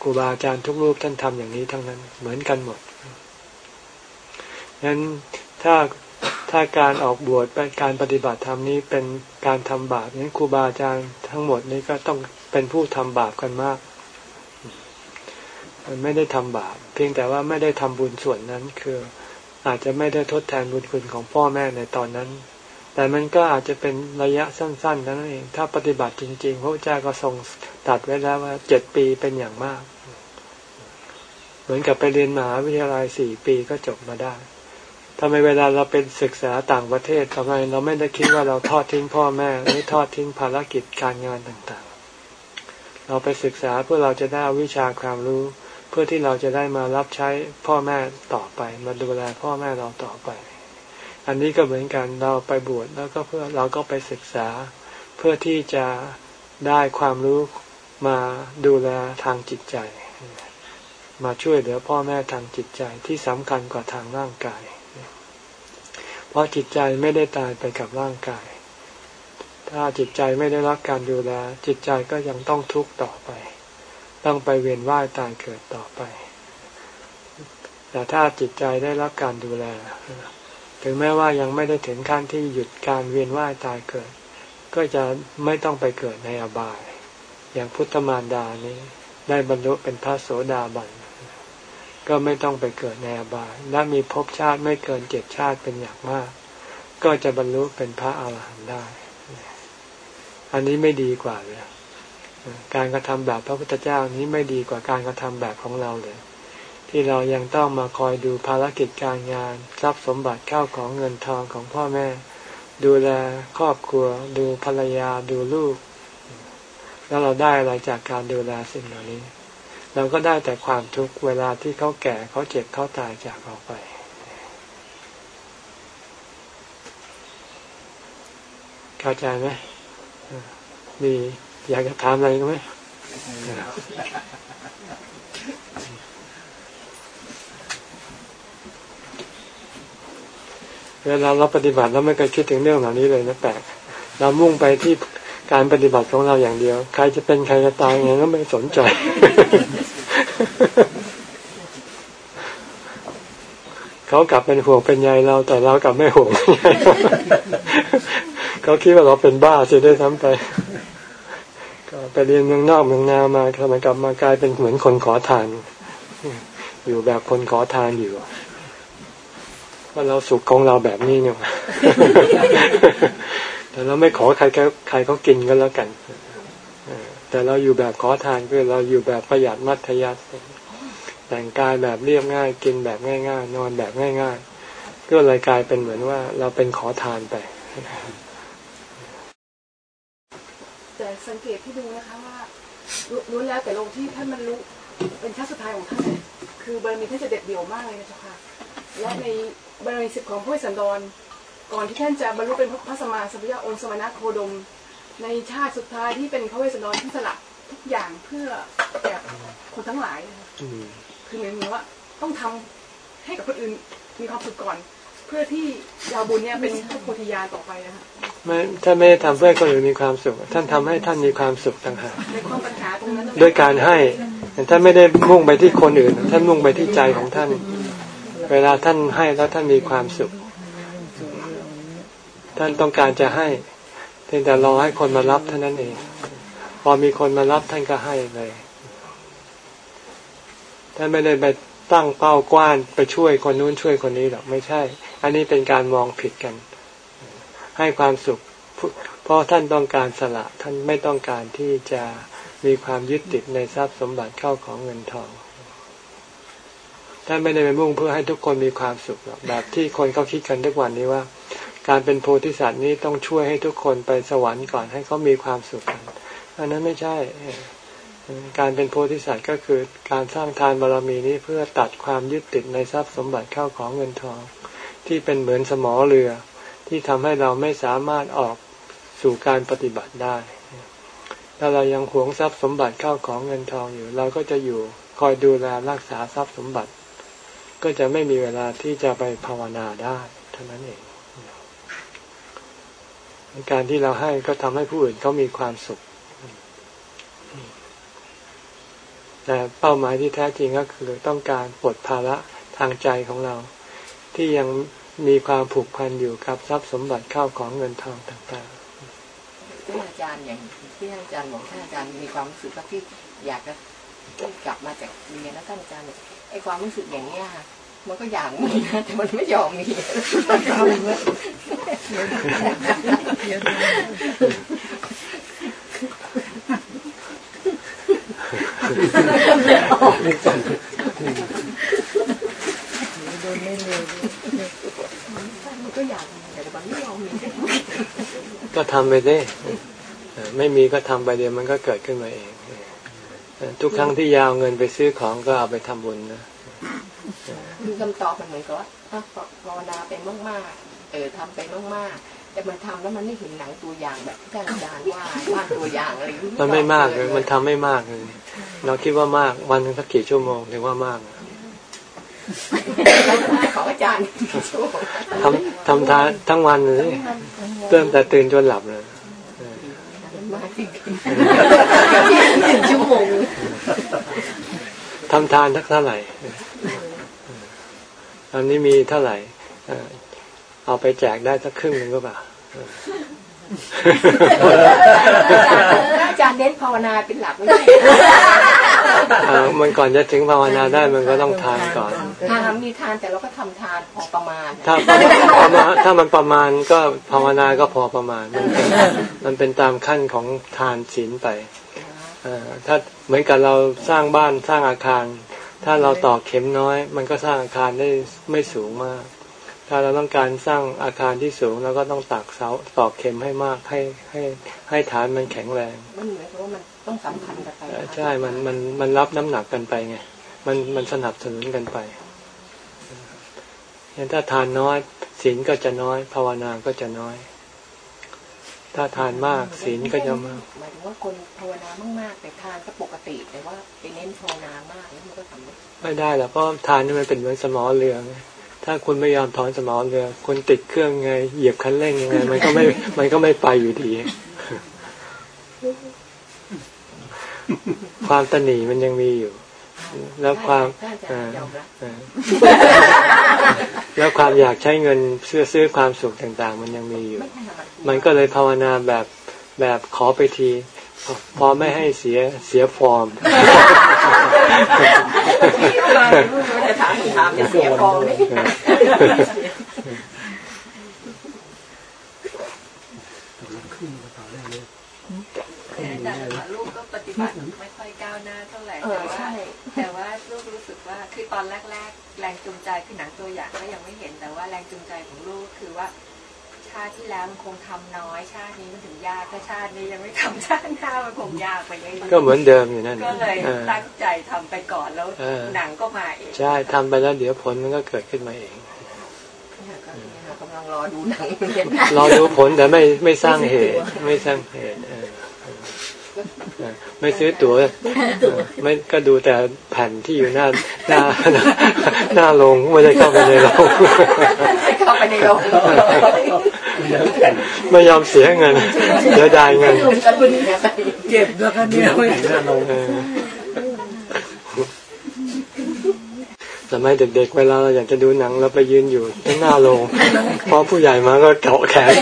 ครูบาอาจารย์ทุกรูปท่านทำอย่างนี้ทั้งนั้นเหมือนกันหมดงั้นถ้าถ้าการออกบวชเป็นการปฏิบัติธรรมนี้เป็นการทำบาปงั้นครูบาอาจารย์ทั้งหมดนี้ก็ต้องเป็นผู้ทำบาปกันมากมันไม่ได้ทำบาปเพียงแต่ว่าไม่ได้ทำบุญส่วนนั้นคือ อาจจะไม่ได้ทดแทนบุญคุณของพ่อแม่ในตอนนั้น แต่มันก็อาจจะเป็นระยะสั้นๆนั้นเอง ถ้าปฏิบัติจริงๆ พระเจ้าก็ทรงตัดไว้แล้วว่าเจ็ดปีเป็นอย่างมาก เหมือนกับไปเรียนมหาวิทยาลัยสี่ปีก็จบมาได้ทำไมเวลาเราเป็นศึกษาต่างประเทศทำไมเราไม่ได้คิดว่าเราทอดทิ้งพ่อแม่หรือทอดทิ้งภารกิจการงานต่างๆ เราไปศึกษาเพื่อเราจะได้วิชาความรู้ เพื่อที่เราจะได้มารับใช้พ่อแม่ต่อไป มาดูแลพ่อแม่เราต่อไป อันนี้ก็เหมือนกันเราไปบวชแล้วก็เพื่อเราก็ไปศึกษา เพื่อที่จะได้ความรู้มาดูแลทางจิตใจ มาช่วยเหลือพ่อแม่ทางจิตใจที่สำคัญกว่าทางร่างกาย เพราะจิตใจไม่ได้ตายไปกับร่างกาย ถ้าจิตใจไม่ได้รับการดูแลจิตใจก็ยังต้องทุกข์ต่อไป ต้องไปเวียนว่ายตายเกิดต่อไป แต่ถ้าจิตใจได้รับการดูแล ถึงแม้ว่ายังไม่ได้ถึงขั้นที่หยุดการเวียนว่ายตายเกิด ก็จะไม่ต้องไปเกิดในอบาย อย่างพุทธมารดานี้ได้บรรลุเป็นพระโสดาบัน ก็ไม่ต้องไปเกิดในอบาย และมีภพชาติไม่เกินเจ็ดชาติเป็นอย่างมาก ก็จะบรรลุเป็นพระอาหารหันต์ได้ อันนี้ไม่ดีกว่าเลย การกระทำแบบพระพุทธเจ้านี้ไม่ดีกว่าการกระทำแบบของเราเลย ที่เรายังต้องมาคอยดูภารกิจการงานทรัพย์สมบัติเข้าของเงินทองของพ่อแม่ ดูแลครอบครัว ดูภรรยาดูลูก แล้วเราได้อะไรจากการดูแลสิ่งเหล่านี้ เราก็ได้แต่ความทุกข์เวลาที่เขาแก่เขาเจ็บเขาตายจากเราไปเข้าใจไหมมี อยากจะถามอะไรไหมเวลาเราปฏิบัติเราไม่เคยคิดถึงเรื่องเหล่านี้เลยนะแปลกเรามุ่งไปที่การปฏิบัติของเราอย่างเดียว ใครจะเป็นใครจะตายไงก็ไม่สนใจ เขากลับเป็นห่วงเป็นใยเรา แต่เรากลับไม่ห่วงเขาคิดว่าเราเป็นบ้าเสียด้วยซ้ำไป ก็ไปเรียนเมืองนอกเมืองนามาทำไมกลับมากลายเป็นเหมือนคนขอทาน อยู่แบบคนขอทานอยู่ว่าเราสุขของเราแบบนี้เนี่ยแต่เราไม่ขอใครใครเขากินก็แล้วกันแต่เราอยู่แบบขอทานคือเราอยู่แบบประหยัดมัธยัติแต่งกายแบบเรียบง่ายกินแบบง่ายๆ นอนแบบง่ายๆก็เลยกลายเป็นเหมือนว่าเราเป็นขอทานไป แต่สังเกตที่ดูนะคะว่ารู้แล้วแต่ลงที่ท่านมันรู้เป็นชาติสุดท้ายของท่านคือบารมีท่านจะเด็ดเดี่ยวมากเลยนะเจ้าค่ะ และในบารมีสิบของพระสันดร ก่อนที่ท่านจะบรรลุเป็นพระสมมาสัมพุทธองค์สมณะโคดม ในชาติสุดท้ายที่เป็นพระเวสสันดรที่สละทุกอย่างเพื่อแก่คนทั้งหลายคือเหมือนว่าต้องทำให้กับคนอื่นมีความสุขก่อน เพื่อที่ยาวบุญเนี่ยเป็นพระโพธิญาณต่อไปนะคะไม่ท่านไม่ได้ทำเพื่อคนอื่นมีความสุข ท่านทำให้ท่านมีความสุขต่างหากในความปัญหาตรงนั้นด้วยการให้ท่านไม่ได้มุ่งไปที่คนอื่น ท่านมุ่งไปที่ใจของท่าน เวลาท่านให้แล้วท่านมีความสุข ท่านต้องการจะให้เพียงแต่รอให้คนมารับเท่านั้นเอง พอมีคนมารับท่านก็ให้เลยท่านไม่ได้ไปตั้งเป้ากว้านไปช่วยคนนู้นช่วยคนนี้หรอกไม่ใช่ อันนี้เป็นการมองผิดกัน ให้ความสุขเพราะท่านต้องการสละท่านไม่ต้องการที่จะมีความยึดติดในทรัพย์สมบัติเข้าของเงินทองท่านไม่ได้ไปมุ่งเพื่อให้ทุกคนมีความสุขหรอกแบบที่คนเขาคิดกันทุกวันนี้ว่า การเป็นโพธิสัตว์นี้ต้องช่วยให้ทุกคนไปสวรรค์ก่อนให้เขามีความสุขกันอันนั้นไม่ใช่ การเป็นโพธิสัตว์ก็คือการสร้างทานบารรมีนี้เพื่อตัดความยึดติดในทรัพย์สมบัติเข้าของเงินทอง ที่เป็นเหมือนสมอเรือ ที่ทำให้เราไม่สามารถออกสู่การปฏิบัติได้ ถ้าเรายังหวงทรัพย์สมบัติเข้าของเงินทองอยู่ เราก็จะอยู่คอยดูแลรักษาทรัพย์สมบัติ ก็จะไม่มีเวลาที่จะไปภาวนาได้เท่านั้นเองการที่เราให้ก็ทำให้ผู้อื่นเขามีความสุข แต่เป้าหมายที่แท้จริงก็คือต้องการปลดภาระทางใจของเรา ที่ยัง มีความผูกพันอยู่กับทรัพย์สมบัติเข้าของเงินทองต่างๆที่อาจารย์อย่างที่อาจารย์บอกท่านอาจารย์มีความรู้สึกว่าที่อยากจะกลับมาจากเรียนแล้วท่านอาจารย์ไอ้ความรู้สึกอย่างนี้ค่ะมันก็อยากมีนะแต่มันไม่ยอมมี ก็อยากแต่มันไม่ยอมมีก็ทำไปดิไม่มีก็ทำไปเดียวมันก็เกิดขึ้นมาเอง ทุกครั้งที่ยาวเงินไปซื้อของก็เอาไปทำบุญนะคือคำตอบมันเหมือนกับว่าภาวนาไปมากๆ เออทำไปมากๆ แต่มันทำแล้วมันไม่เห็นหนังตัวอย่างแบบที่อาจารย์ว่าว่าตัวอย่างอะไรมันไม่มากเลยมันทำไม่มากเลยเราคิดว่ามากวันนึงสักกี่ชั่วโมงถึงว่ามาก ขออาจารย์ทำทำทานทั้งวันเลยเริ่มแต่ตื่นจนหลับเลยมาจริงชั่วโมงทำทานทักเท่าไหร่ตอนนี้มีเท่าไหร่ เอาไปแจกได้สักครึ่งหนึ่งก็เปล่า อาจารย์เน้นภาวนาเป็นหลักไม่ใช่มันก่อนจะถึงภาวนาได้มันก็ต้องทานก่อนทานมีทานแต่เราก็ทำทานพอประมาณ ถ้าถ้ามันประมาณก็ภาวนาก็พอประมาณ มันเป็นมันเป็นตามขั้นของทานศีลไปถ้าเหมือนกับเราสร้างบ้านสร้างอาคาร ถ้าเราตอกเข็มน้อย มันก็สร้างอาคารได้ไม่สูงมาก ถ้าเราต้องการสร้างอาคารที่สูงเราก็ต้องตักเสาตอกเข็มให้มากให้ให้ให้ฐานมันแข็งแรง มันเหมือนกับว่ามันต้องสำคัญกันไปใช่ มันมันมันรับน้ำหนักกันไปไงมันมันสนับสนุนกันไปเห็นถ้าทานน้อยศีลก็จะน้อย ภาวนาก็จะน้อย ถ้าทานมากศีลก็จะมากหมายถึงว่าคนภาวนามากๆแต่ทานก็ปกติ แต่ว่าไปเน้นภาวนามากแล้วมันก็ทำไม่ได้หรอกเพราะทานนี่มันเป็นเหมือนสมอเรือไง ถ้าคุณไม่ยอมถอนสมอเรือคุณติดเครื่องไง เหยียบคันเร่งยังไง มันก็ไม่ มันก็ไม่ไปอยู่ดี ความตนีมันยังมีอยู่ แล้วความแล้วความอยากใช้เงินเพื่อซื้อความสุขต่าง ๆ มันยังมีอยู่ มันก็เลยภาวนาแบบแบบขอไปที พอไม่ให้เสียเสียฟอร์มจะถามถามเสียฟอร์มลูกก็ปฏิบัติไม่ค่อยก้าวหน้าเท่าไหร่แต่ว่าแต่ว่าลูกรู้สึกว่าคือตอนแรก ๆ แรงจูงใจคือหนังตัวอย่างก็ยังไม่เห็นแต่ว่าแรงจูงใจของลูกคือว่า ชาติที่แล้วมันคงทำน้อยชาตินี้มันถึงยากถ้าชาตินี้ยังไม่ทำชาติหน้ามันคงยากไปเรื่อยๆก็เหมือนเดิมอยู่นั่นก็เลยตั้งใจทำไปก่อนแล้วหนังก็มาเองใช่ทำไปแล้วเดี๋ยวผลมันก็เกิดขึ้นมาเองกำลังรอดูหนังรอดูผลแต่ไม่ไม่สร้างเหตุไม่สร้างเหตุไม่ซื้อตั๋วไม่ก็ดูแต่แผ่นที่อยู่หน้าหน้าหน้าลงไม่ได้เข้าไปในโรงเข้าไปในโรง ไม่ยอมเสียเงินเดี๋ยวได้เงินเก็บแล้วกันเนี่ยหน้าลงสมัยเด็กๆเวลาเราอยากจะดูหนังเราไปยืนอยู่ที่หน้าโรงพอผู้ใหญ่มาก็เกาะแขน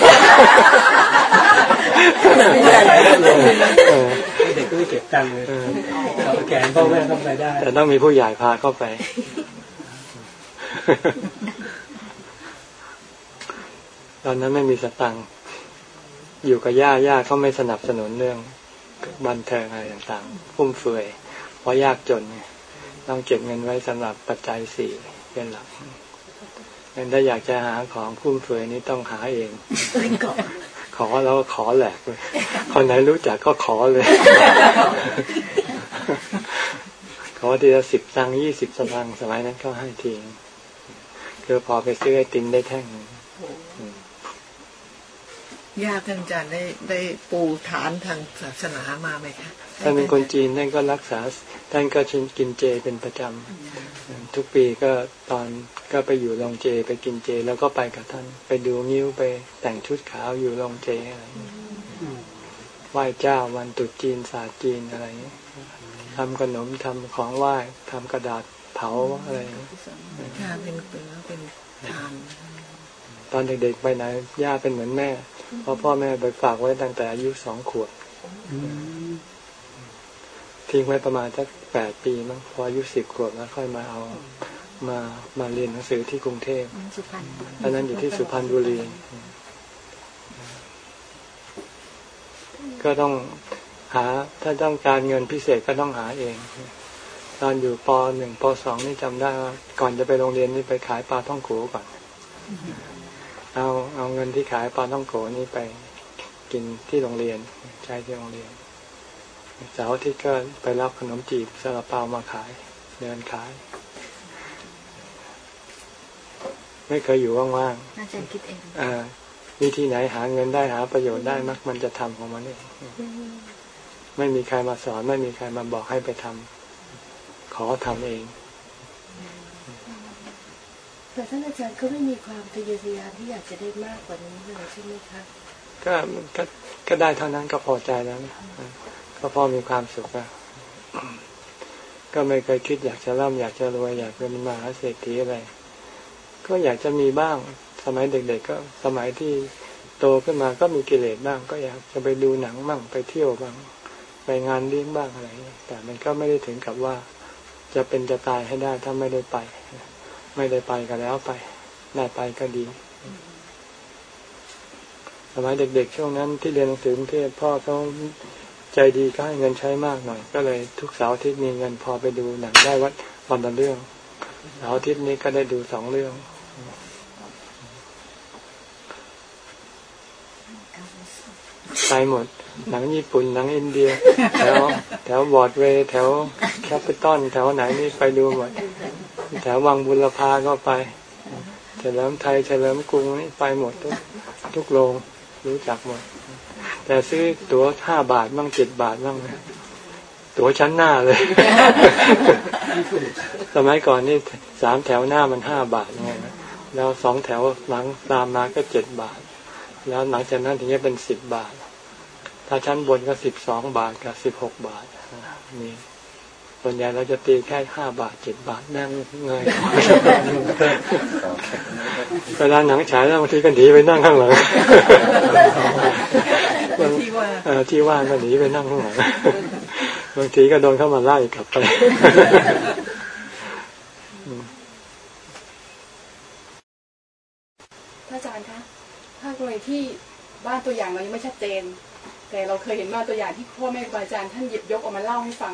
เด็กก็ไม่เก็บตังค์เลยเอาแขนพ่อแม่เข้าไปได้ แต่ต้องมีผู้ใหญ่พาเข้าไป ตอนนั้นไม่มีสตังค์อยู่กับย่าย่าเขาไม่สนับสนุนเรื่องบันเทิงอะไรต่างๆฟุ่มเฟือยเพราะยากจนไงต้องเก็บเงินไว้สำหรับปัจจัยสี่เป็นหลักงั้นถ้าอยากจะหาของฟุ่มเฟือยนี้ต้องหาเอง ขอแล้วขอแหลกเลยคนไหนรู้จักก็ขอเลย ขอทีละสิบตังยี่สิบสตางค์สมัยนั้นก็ให้ทีคือพอไปซื้อไอติมได้แท่ง ญาติท่านอาจารย์ได้ได้ปูฐานทางศาสนามาไหมคะท่านเป็นคนจีนท่านก็รักษาท่านก็ชินกินเจเป็นประจำทุกปีก็ตอนก็ไปอยู่โรงเจไปกินเจ แล้วก็ไปกับท่านไปดูนิ้วไปแต่งชุดขาวอยู่โรงเจอะไรไหว้เจ้าวันตรุษจีนศาสตร์จีนอะไรทำขนมทำของไหว้ทำกระดาษเผาอะไรถ้าเป็นเป็นเป็นทานตอนเด็กๆไปไหนย่าเป็นเหมือนแม่ เพราะพ่อแม่ไปฝากไว้ตั้งแต่อายุสองขวบทิ้งไว้ประมาณสักแปดปีมั้งพออายุสิบขวบแล้วค่อยมาเอามามาเรียนหนังสือที่กรุงเทพตอนนั้นอยู่ที่สุพรรณบุรี ก็ต้องหาถ้าต้องการเงินพิเศษก็ต้องหาเอง ตอนอยู่ปหนึ่งปสองนี่จำได้ว่าก่อนจะไปโรงเรียนนี่ไปขายปลาท่องโขก่อน เอาเอาเงินที่ขายปลาท่องโขนี่ไปกินที่โรงเรียนใช้ที่โรงเรียนเสาร์อาทิตย์ก็ไปรับขนมจีบซาลาเปามาขาย เดินขาย ไม่เคยอยู่ว่างๆน่าจะคิดเองอ่าวิธีไหนหาเงินได้หาประโยชน์ได้มักมันจะทำของมันเองไม่มีใครมาสอน ไม่มีใครมาบอกให้ไปทำขอทำเอง แต่ท่านอาจารย์ก็ไม่มีความทะเยอทะยานที่อยากจะได้มากกว่านี้เลยใช่ไหมคะก็ก็ก็ได้เท่านั้นก็พอใจแล้วก็พอมีความสุขแล้วก็ไม่เคยคิดอยากจะร่ำอยากจะรวยอยากเป็นมหาเศรษฐีอะไร ก็อยากจะมีบ้าง สมัยเด็ก ๆ ก็สมัยที่โตขึ้นมาก็มีกิเลสบ้าง ก็อยากจะไปดูหนังบ้างไปเที่ยวบ้าง ไปงานเลี้ยงบ้างอะไรแต่มันก็ไม่ได้ถึงกับว่าจะเป็นจะตายให้ได้ถ้าไม่ได้ไป ไม่ได้ไปก็แล้วไปได้ไปก็ดีสมัยเด็ก ๆ ช่วงนั้นที่เรียนหนังสือกรุงเทพพ่อเขาใจดีก็ให้เงินใช้มากหน่อย ก็เลยทุกเสาร์อาทิตย์มีเงินพอไปดูหนังได้วัดวันละเรื่องเสาร์อาทิตย์นี้ก็ได้ดูสองเรื่องไปหมด หนังญี่ปุ่น หนังอินเดีย แถวแถวบรอดเวย์แถวแคปิตอลแถวไหนนี่ไปดูหมด แถววังบุรพาก็ไปเฉลิมไทยเฉลิมกรุงนี่ไปหมดทุกทุกโรงรู้จักหมด แต่ซื้อตั๋วห้าบาทบ้างเจ็ดบาทบ้างตั๋วชั้นหน้าเลย สมัยก่อนนี่สามแถวหน้ามันห้าบาทไงแล้วสองแถวหลังตามมาก็เจ็ดบาท แล้วหลังจากนั้นถึงจะเป็นสิบบาท ถ้าชั้นบนก็สิบสองบาทกับสิบหกบาทนี่ ส่วนใหญ่เราจะตีแค่ห้าบาทเจ็ดบาทนั่งเงยเวลาหนังฉายแล้วบางทีก็หนีไปนั่งข้างหลังที่ว่าที่ว่างก็หนีไปนั่งข้างหลังบางทีก็โดนเข้ามาไล่กลับไปอาจารย์คะถ้ากรณีที่บ้านตัวอย่างเรายังไม่ชัดเจน แต่เราเคยเห็นบ้านตัวอย่างที่พ่อแม่ครูอาจารย์ท่านหยิบยกออกมาเล่าให้ฟัง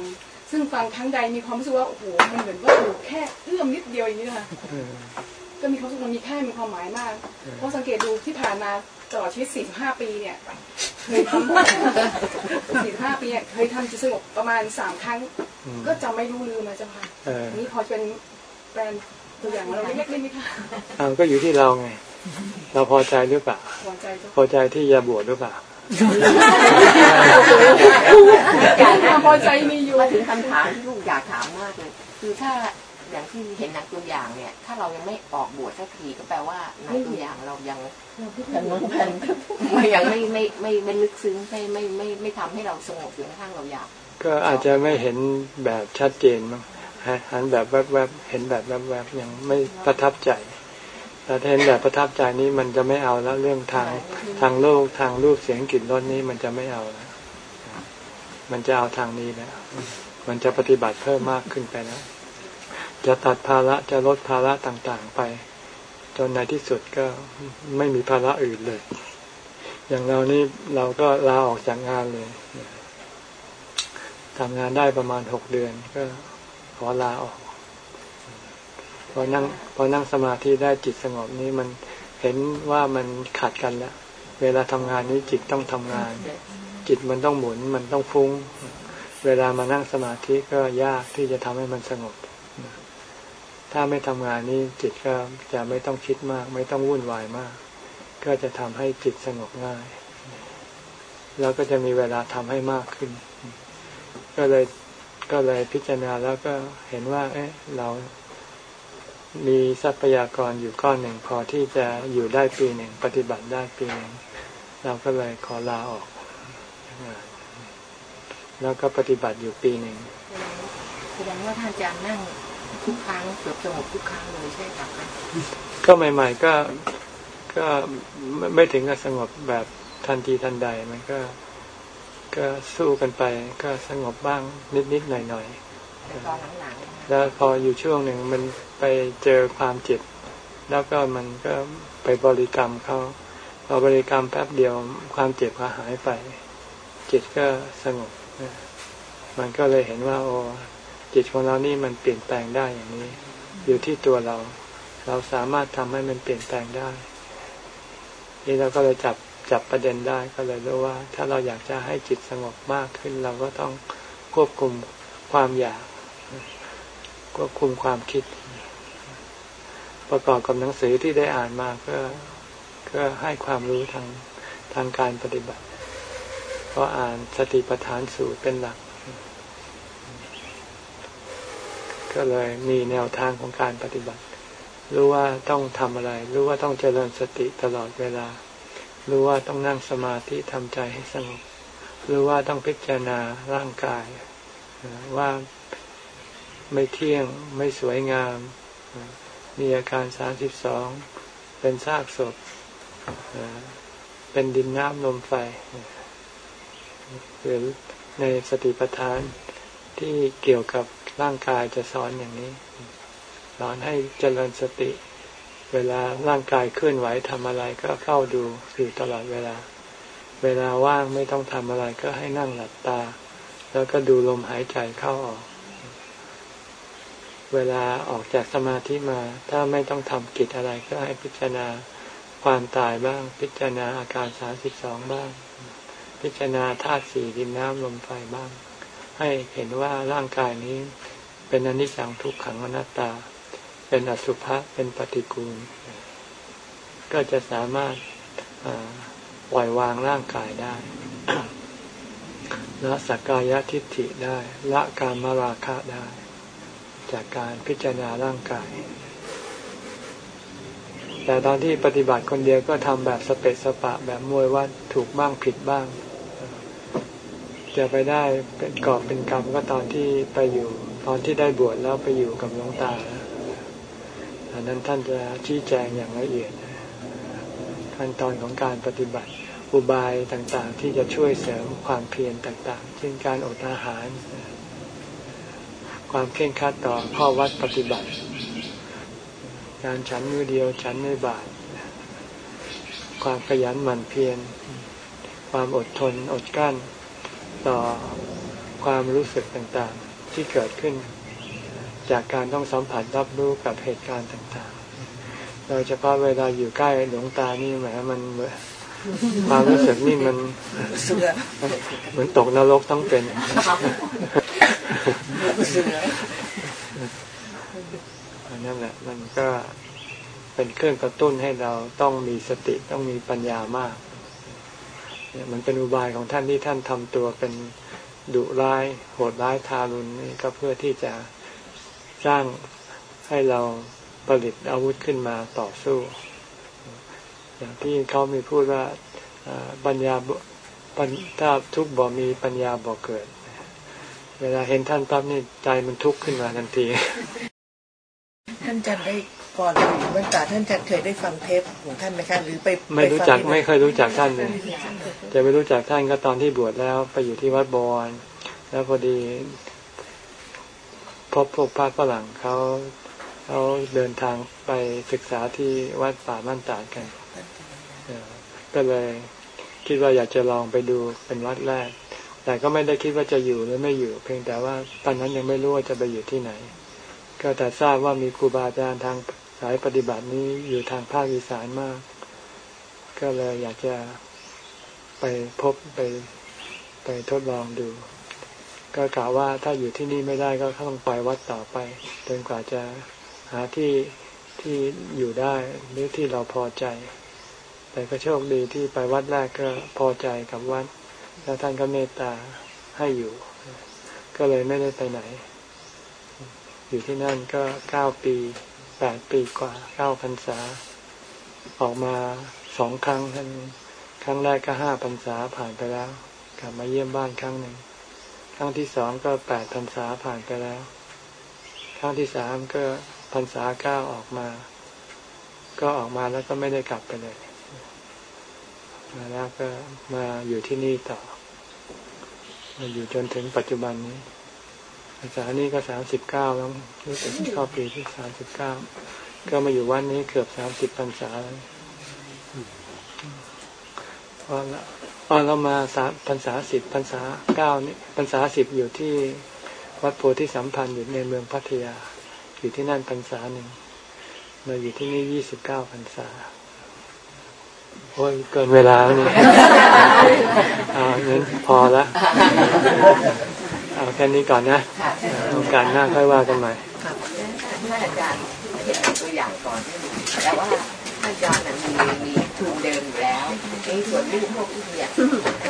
ซึ่งฟังครั้งใดมีความรู้สึกว่าโอ้โหมันเหมือนว่าถูกแค่เอื้อมนิดเดียวอย่างนี้ค่ะก็มีความรู้สึกมันมีแค่มีความหมายมาก เพราะสังเกตดูที่ผ่านมาตลอดชีวิต 45 ปีเนี่ยเคยทำ45 ปีเนี่ยเคยทำจิตสงบประมาณสามครั้ง ก็จะไม่รู้ลืมนะเจ้าค่ะนี่พอเป็นแบรนด์ตัวอย่างเราเล็กๆได้ไหมคะอ่าก็อยู่ที่เราไง เราพอใจหรือเปล่า พอใจพอใจที่จะบวชหรือเปล่า พอใจมีอยู่มาถึงคำถามที่ลูกอยากถามมากเลย คือถ้าอย่างที่เห็นนังตัวอย่างเนี่ย ถ้าเรายังไม่ออกบวชสักทีก็แปลว่านังตัวอย่างเรายังยังไม่ยังไม่ไม่ไม่ไม่ลึกซึ้งไม่ไม่ไม่ไม่ทำให้เราสงบอยู่ในข้างเราอยาก ก็อาจจะไม่เห็นแบบชัดเจนมั้งหันแบบแวบๆเห็นแบบแวบๆยังไม่ประทับใจ แต่ถ้าเห็นแบบประทับใจนี้มันจะไม่เอาแล้วเรื่องทางทางโลกทางรูปเสียงกลิ่นรสนี้มันจะไม่เอาแล้วมันจะเอาทางนี้แล้วมันจะปฏิบัติเพิ่มมากขึ้นไปแล้วจะตัดภาระจะลดภาระต่างๆไป จนในที่สุดก็ไม่มีภาระอื่นเลย อย่างเรานี่เราก็ลาออกจากงานเลยทำงานได้ประมาณหกเดือนก็ขอลาออก พอนั่งพอนั่งสมาธิได้จิตสงบนี้มันเห็นว่ามันขัดกันแล้วเวลาทำงานนี้จิตต้องทำงาน จิตมันต้องหมุนมันต้องฟุ้ง เวลามานั่งสมาธิก็ยากที่จะทำให้มันสงบ ถ้าไม่ทำงานนี้จิตก็จะไม่ต้องคิดมาก ไม่ต้องวุ่นวายมาก ก็จะทำให้จิตสงบง่าย แล้วก็จะมีเวลาทำให้มากขึ้น ก็เลยก็เลยพิจารณาแล้วก็เห็นว่า เอ๊ะเรา มีทรัพยากรอยู่ก้อนหนึ่งพอที่จะอยู่ได้ปีหนึ่ง ปฏิบัติได้ปีหนึ่ง เราก็เลยขอลาออกแล้วก็ปฏิบัติอยู่ปีหนึ่งแสดงว่าท่านอาจารย์นั่งทุกครั้งเกือบสงบทุกครั้งเลยใช่ไหมคะก็ใหม่ ๆ ก็ก็ไม่ถึงกับสงบแบบทันทีทันใดมันก็ก็สู้กันไป ก็สงบบ้างนิดๆหน่อยๆ แล้วพออยู่ช่วงหนึ่งมันไปเจอความเจ็บ แล้วก็มันก็ไปบริกรรมเขาพอบริกรรมแป๊บเดียวความเจ็บก็หายไป จิตก็สงบมันก็เลยเห็นว่า โอ้จิตของเรานี่มันเปลี่ยนแปลงได้อย่างนี้ อยู่ที่ตัวเรา เราสามารถทำให้มันเปลี่ยนแปลงได้ นี่เราก็เลยจับจับประเด็นได้ก็เลยรู้ว่า ถ้าเราอยากจะให้จิตสงบมากขึ้น เราก็ต้องควบคุมความอยาก ควบคุมความคิด ประกอบกับหนังสือที่ได้อ่านมาก็ก็ให้ความรู้ทางทางการปฏิบัติเพราะอ่านสติปัฏฐานสูตรเป็นหลัก ก็เลยมีแนวทางของการปฏิบัติ รู้ว่าต้องทำอะไร รู้ว่าต้องเจริญสติตลอดเวลา รู้ว่าต้องนั่งสมาธิทำใจให้สงบรู้ว่าต้องพิจารณาร่างกาย ว่า ไม่เที่ยงไม่สวยงาม มีอาการสามสิบสองเป็นซากศพเป็นดินน้ำลมไฟหรือในสติปัฏฐานที่เกี่ยวกับร่างกายจะสอนอย่างนี้ สอนให้เจริญสติ เวลาร่างกายเคลื่อนไหวทำอะไรก็เข้าดูอยู่ตลอดเวลา เวลาว่างไม่ต้องทำอะไรก็ให้นั่งหลับตา แล้วก็ดูลมหายใจเข้าออก เวลาออกจากสมาธิมา ถ้าไม่ต้องทำกิจอะไรก็ให้พิจารณาความตายบ้าง พิจารณาอาการสามสิบสองบ้าง พิจารณาธาตุสี่ดินน้ำลมไฟบ้าง ให้เห็นว่าร่างกายนี้เป็นอนิจจังทุกขังอนัตตา เป็นอสุภะเป็นปฏิกูล ก็จะสามารถปล่อยวางร่างกายได้ละสักกายทิฏฐิได้ ละการมราคะได้ จากการพิจารณาร่างกาย แต่ตอนที่ปฏิบัติคนเดียวก็ทำแบบสเปซสปะแบบมวยว่าถูกบ้างผิดบ้าง จะไปได้เป็นกอบเป็นกรรมก็ตอนที่ไปอยู่ ตอนที่ได้บวชแล้วไปอยู่กับหลวงตาอันนั้นท่านจะชี้แจงอย่างละเอียดขั้นตอนของการปฏิบัติอุบายต่างๆ ที่จะช่วยเสริมความเพียรต่างๆ เช่นการอดอาหาร ความเข่งคัดต่อข้อวัดปฏิบัติ การฉันมือเดียวฉันไม่บาทความขยันหมั่นเพียรความอดทนอดกั้น ต่อความรู้สึกต่างๆ ที่เกิดขึ้น จากการต้องสัมผัสรับรู้กับเหตุการณ์ต่างๆ โดยเฉพาะเวลาอยู่ใกล้หลวงตานี่แหมมันความรู้สึกนี่มันเหมือนตกนรกต้องเป็น นั่นแหละ มันก็เป็นเครื่องกระตุ้นให้เราต้องมีสติต้องมีปัญญามาก เนี่ยมันเป็นอุบายของท่านที่ท่านทำตัวเป็นดุร้าย โหดร้ายทารุณนี่ก็เพื่อที่จะสร้างให้เราผลิตอาวุธขึ้นมาต่อสู้ อย่างที่เขามีพูดว่าปัญญาถ้าทุกบ่มีปัญญาบ่เกิด เวลาเห็นท่านปั๊บนี่ใจมันทุกข์ขึ้นมาทันที ท่านจันได้ก่อนอยู่บรรดาท่านจันเคยได้ฟังเทปของท่านไหมคะหรือไปไม่รู้จักไม่เคยรู้จักท่านเลยจะไปรู้จักท่านก็ตอนที่บวชแล้วไปอยู่ที่วัดบอลแล้วพอดีพบพวกพระฝรั่งเขาเขาเดินทางไปศึกษาที่วัดป่ามั่นตาดกันก็เลยคิดว่าอยากจะลองไปดูเป็นวัดแรก แต่ก็ไม่ได้คิดว่าจะอยู่หรือไม่อยู่ เพียงแต่ว่าตอนนั้นยังไม่รู้ว่าจะไปอยู่ที่ไหน ก็แต่ทราบว่ามีครูบาอาจารย์ทางสายปฏิบัตินี้อยู่ทางภาคอีสานมาก ก็เลยอยากจะไปพบไปไปทดลองดู ก็กล่าวว่าถ้าอยู่ที่นี่ไม่ได้ก็ต้องไปวัดต่อไปจนกว่าจะหาที่ที่อยู่ได้หรือที่เราพอใจ แต่ก็โชคดีที่ไปวัดแรกก็พอใจกับวัด แล้วท่านก็เมตตาให้อยู่ ก็เลยไม่ได้ไปไหน อยู่ที่นั่นก็เก้าปีแปดปีกว่าเก้าพรรษา ออกมาสองครั้งท่านครั้งแรกก็ห้าพรรษาผ่านไปแล้ว กลับมาเยี่ยมบ้านครั้งหนึ่งครั้งที่สองก็แปดพรรษาผ่านไปแล้ว ครั้งที่สามก็พรรษาเก้าออกมา ก็ออกมาแล้วก็ไม่ได้กลับไปเลยมาแล้วก็มาอยู่ที่นี่ต่อ อยู่จนถึงปัจจุบันนี้พรรษานี้ก็สามสิบเก้าแล้วรู้สึกเข้าปีที่สามสิบเก้าก็มาอยู่วันนี้เกือบสามสิบพรรษาแล้วพอละพอเรามาสามพรรษาสิบพรรษาเก้านี่พรรษาสิบอยู่ที่วัดโพธิสัมพันธ์อยู่ในเมืองพัทยา อยู่ที่นั่นพรรษาหนึ่งมาอยู่ที่นี่ยี่สิบเก้าพรรษา โอ้ยเกินเวลาแล้วนี่เอางั้นพอละเอาแค่นี้ก่อนนะโอกาสหน้าค่อยว่ากันใหม่ครับท่านอาจารย์เห็นตัวอย่างก่อนแต่ว่าท่านอาจารย์น่ะมีมีทุนเดิมอยู่แล้วนี่ส่วนลูกพวกที่เนี่ย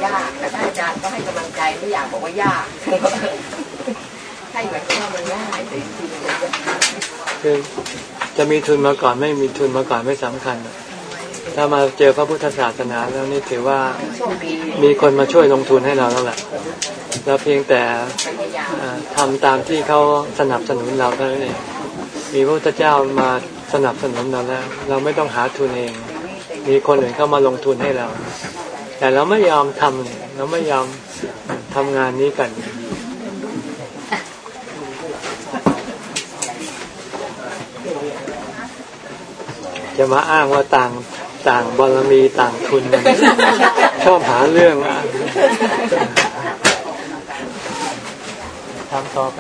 ยากแต่ท่านอาจารย์ก็ให้กำลังใจไม่อยากบอกว่ายากให้เหมือนกับว่ามันง่ายแต่จริงๆมันยากคือจะมีทุนมาก่อนไม่มีทุนมาก่อนไม่สำคัญหรอก ถ้ามาเจอพระพุทธศาสนาแล้วนี่ถือว่ามีคนมาช่วยลงทุนให้เราแล้วแหละเราเพียงแต่พยายามอ่าทำตามที่เขาสนับสนุนเราเท่านั้นเองมีพระพุทธเจ้ามาสนับสนุนเราแล้วเราไม่ต้องหาทุนเอง มีคนอื่นเข้ามาลงทุนให้เรา แต่เราไม่ยอมทำเราไม่ยอมทำงานนี้กันจะมาอ้างว่าต่าง ต่างบารมีต่างทุนกันชอบหาเรื่องอะทำต่อไป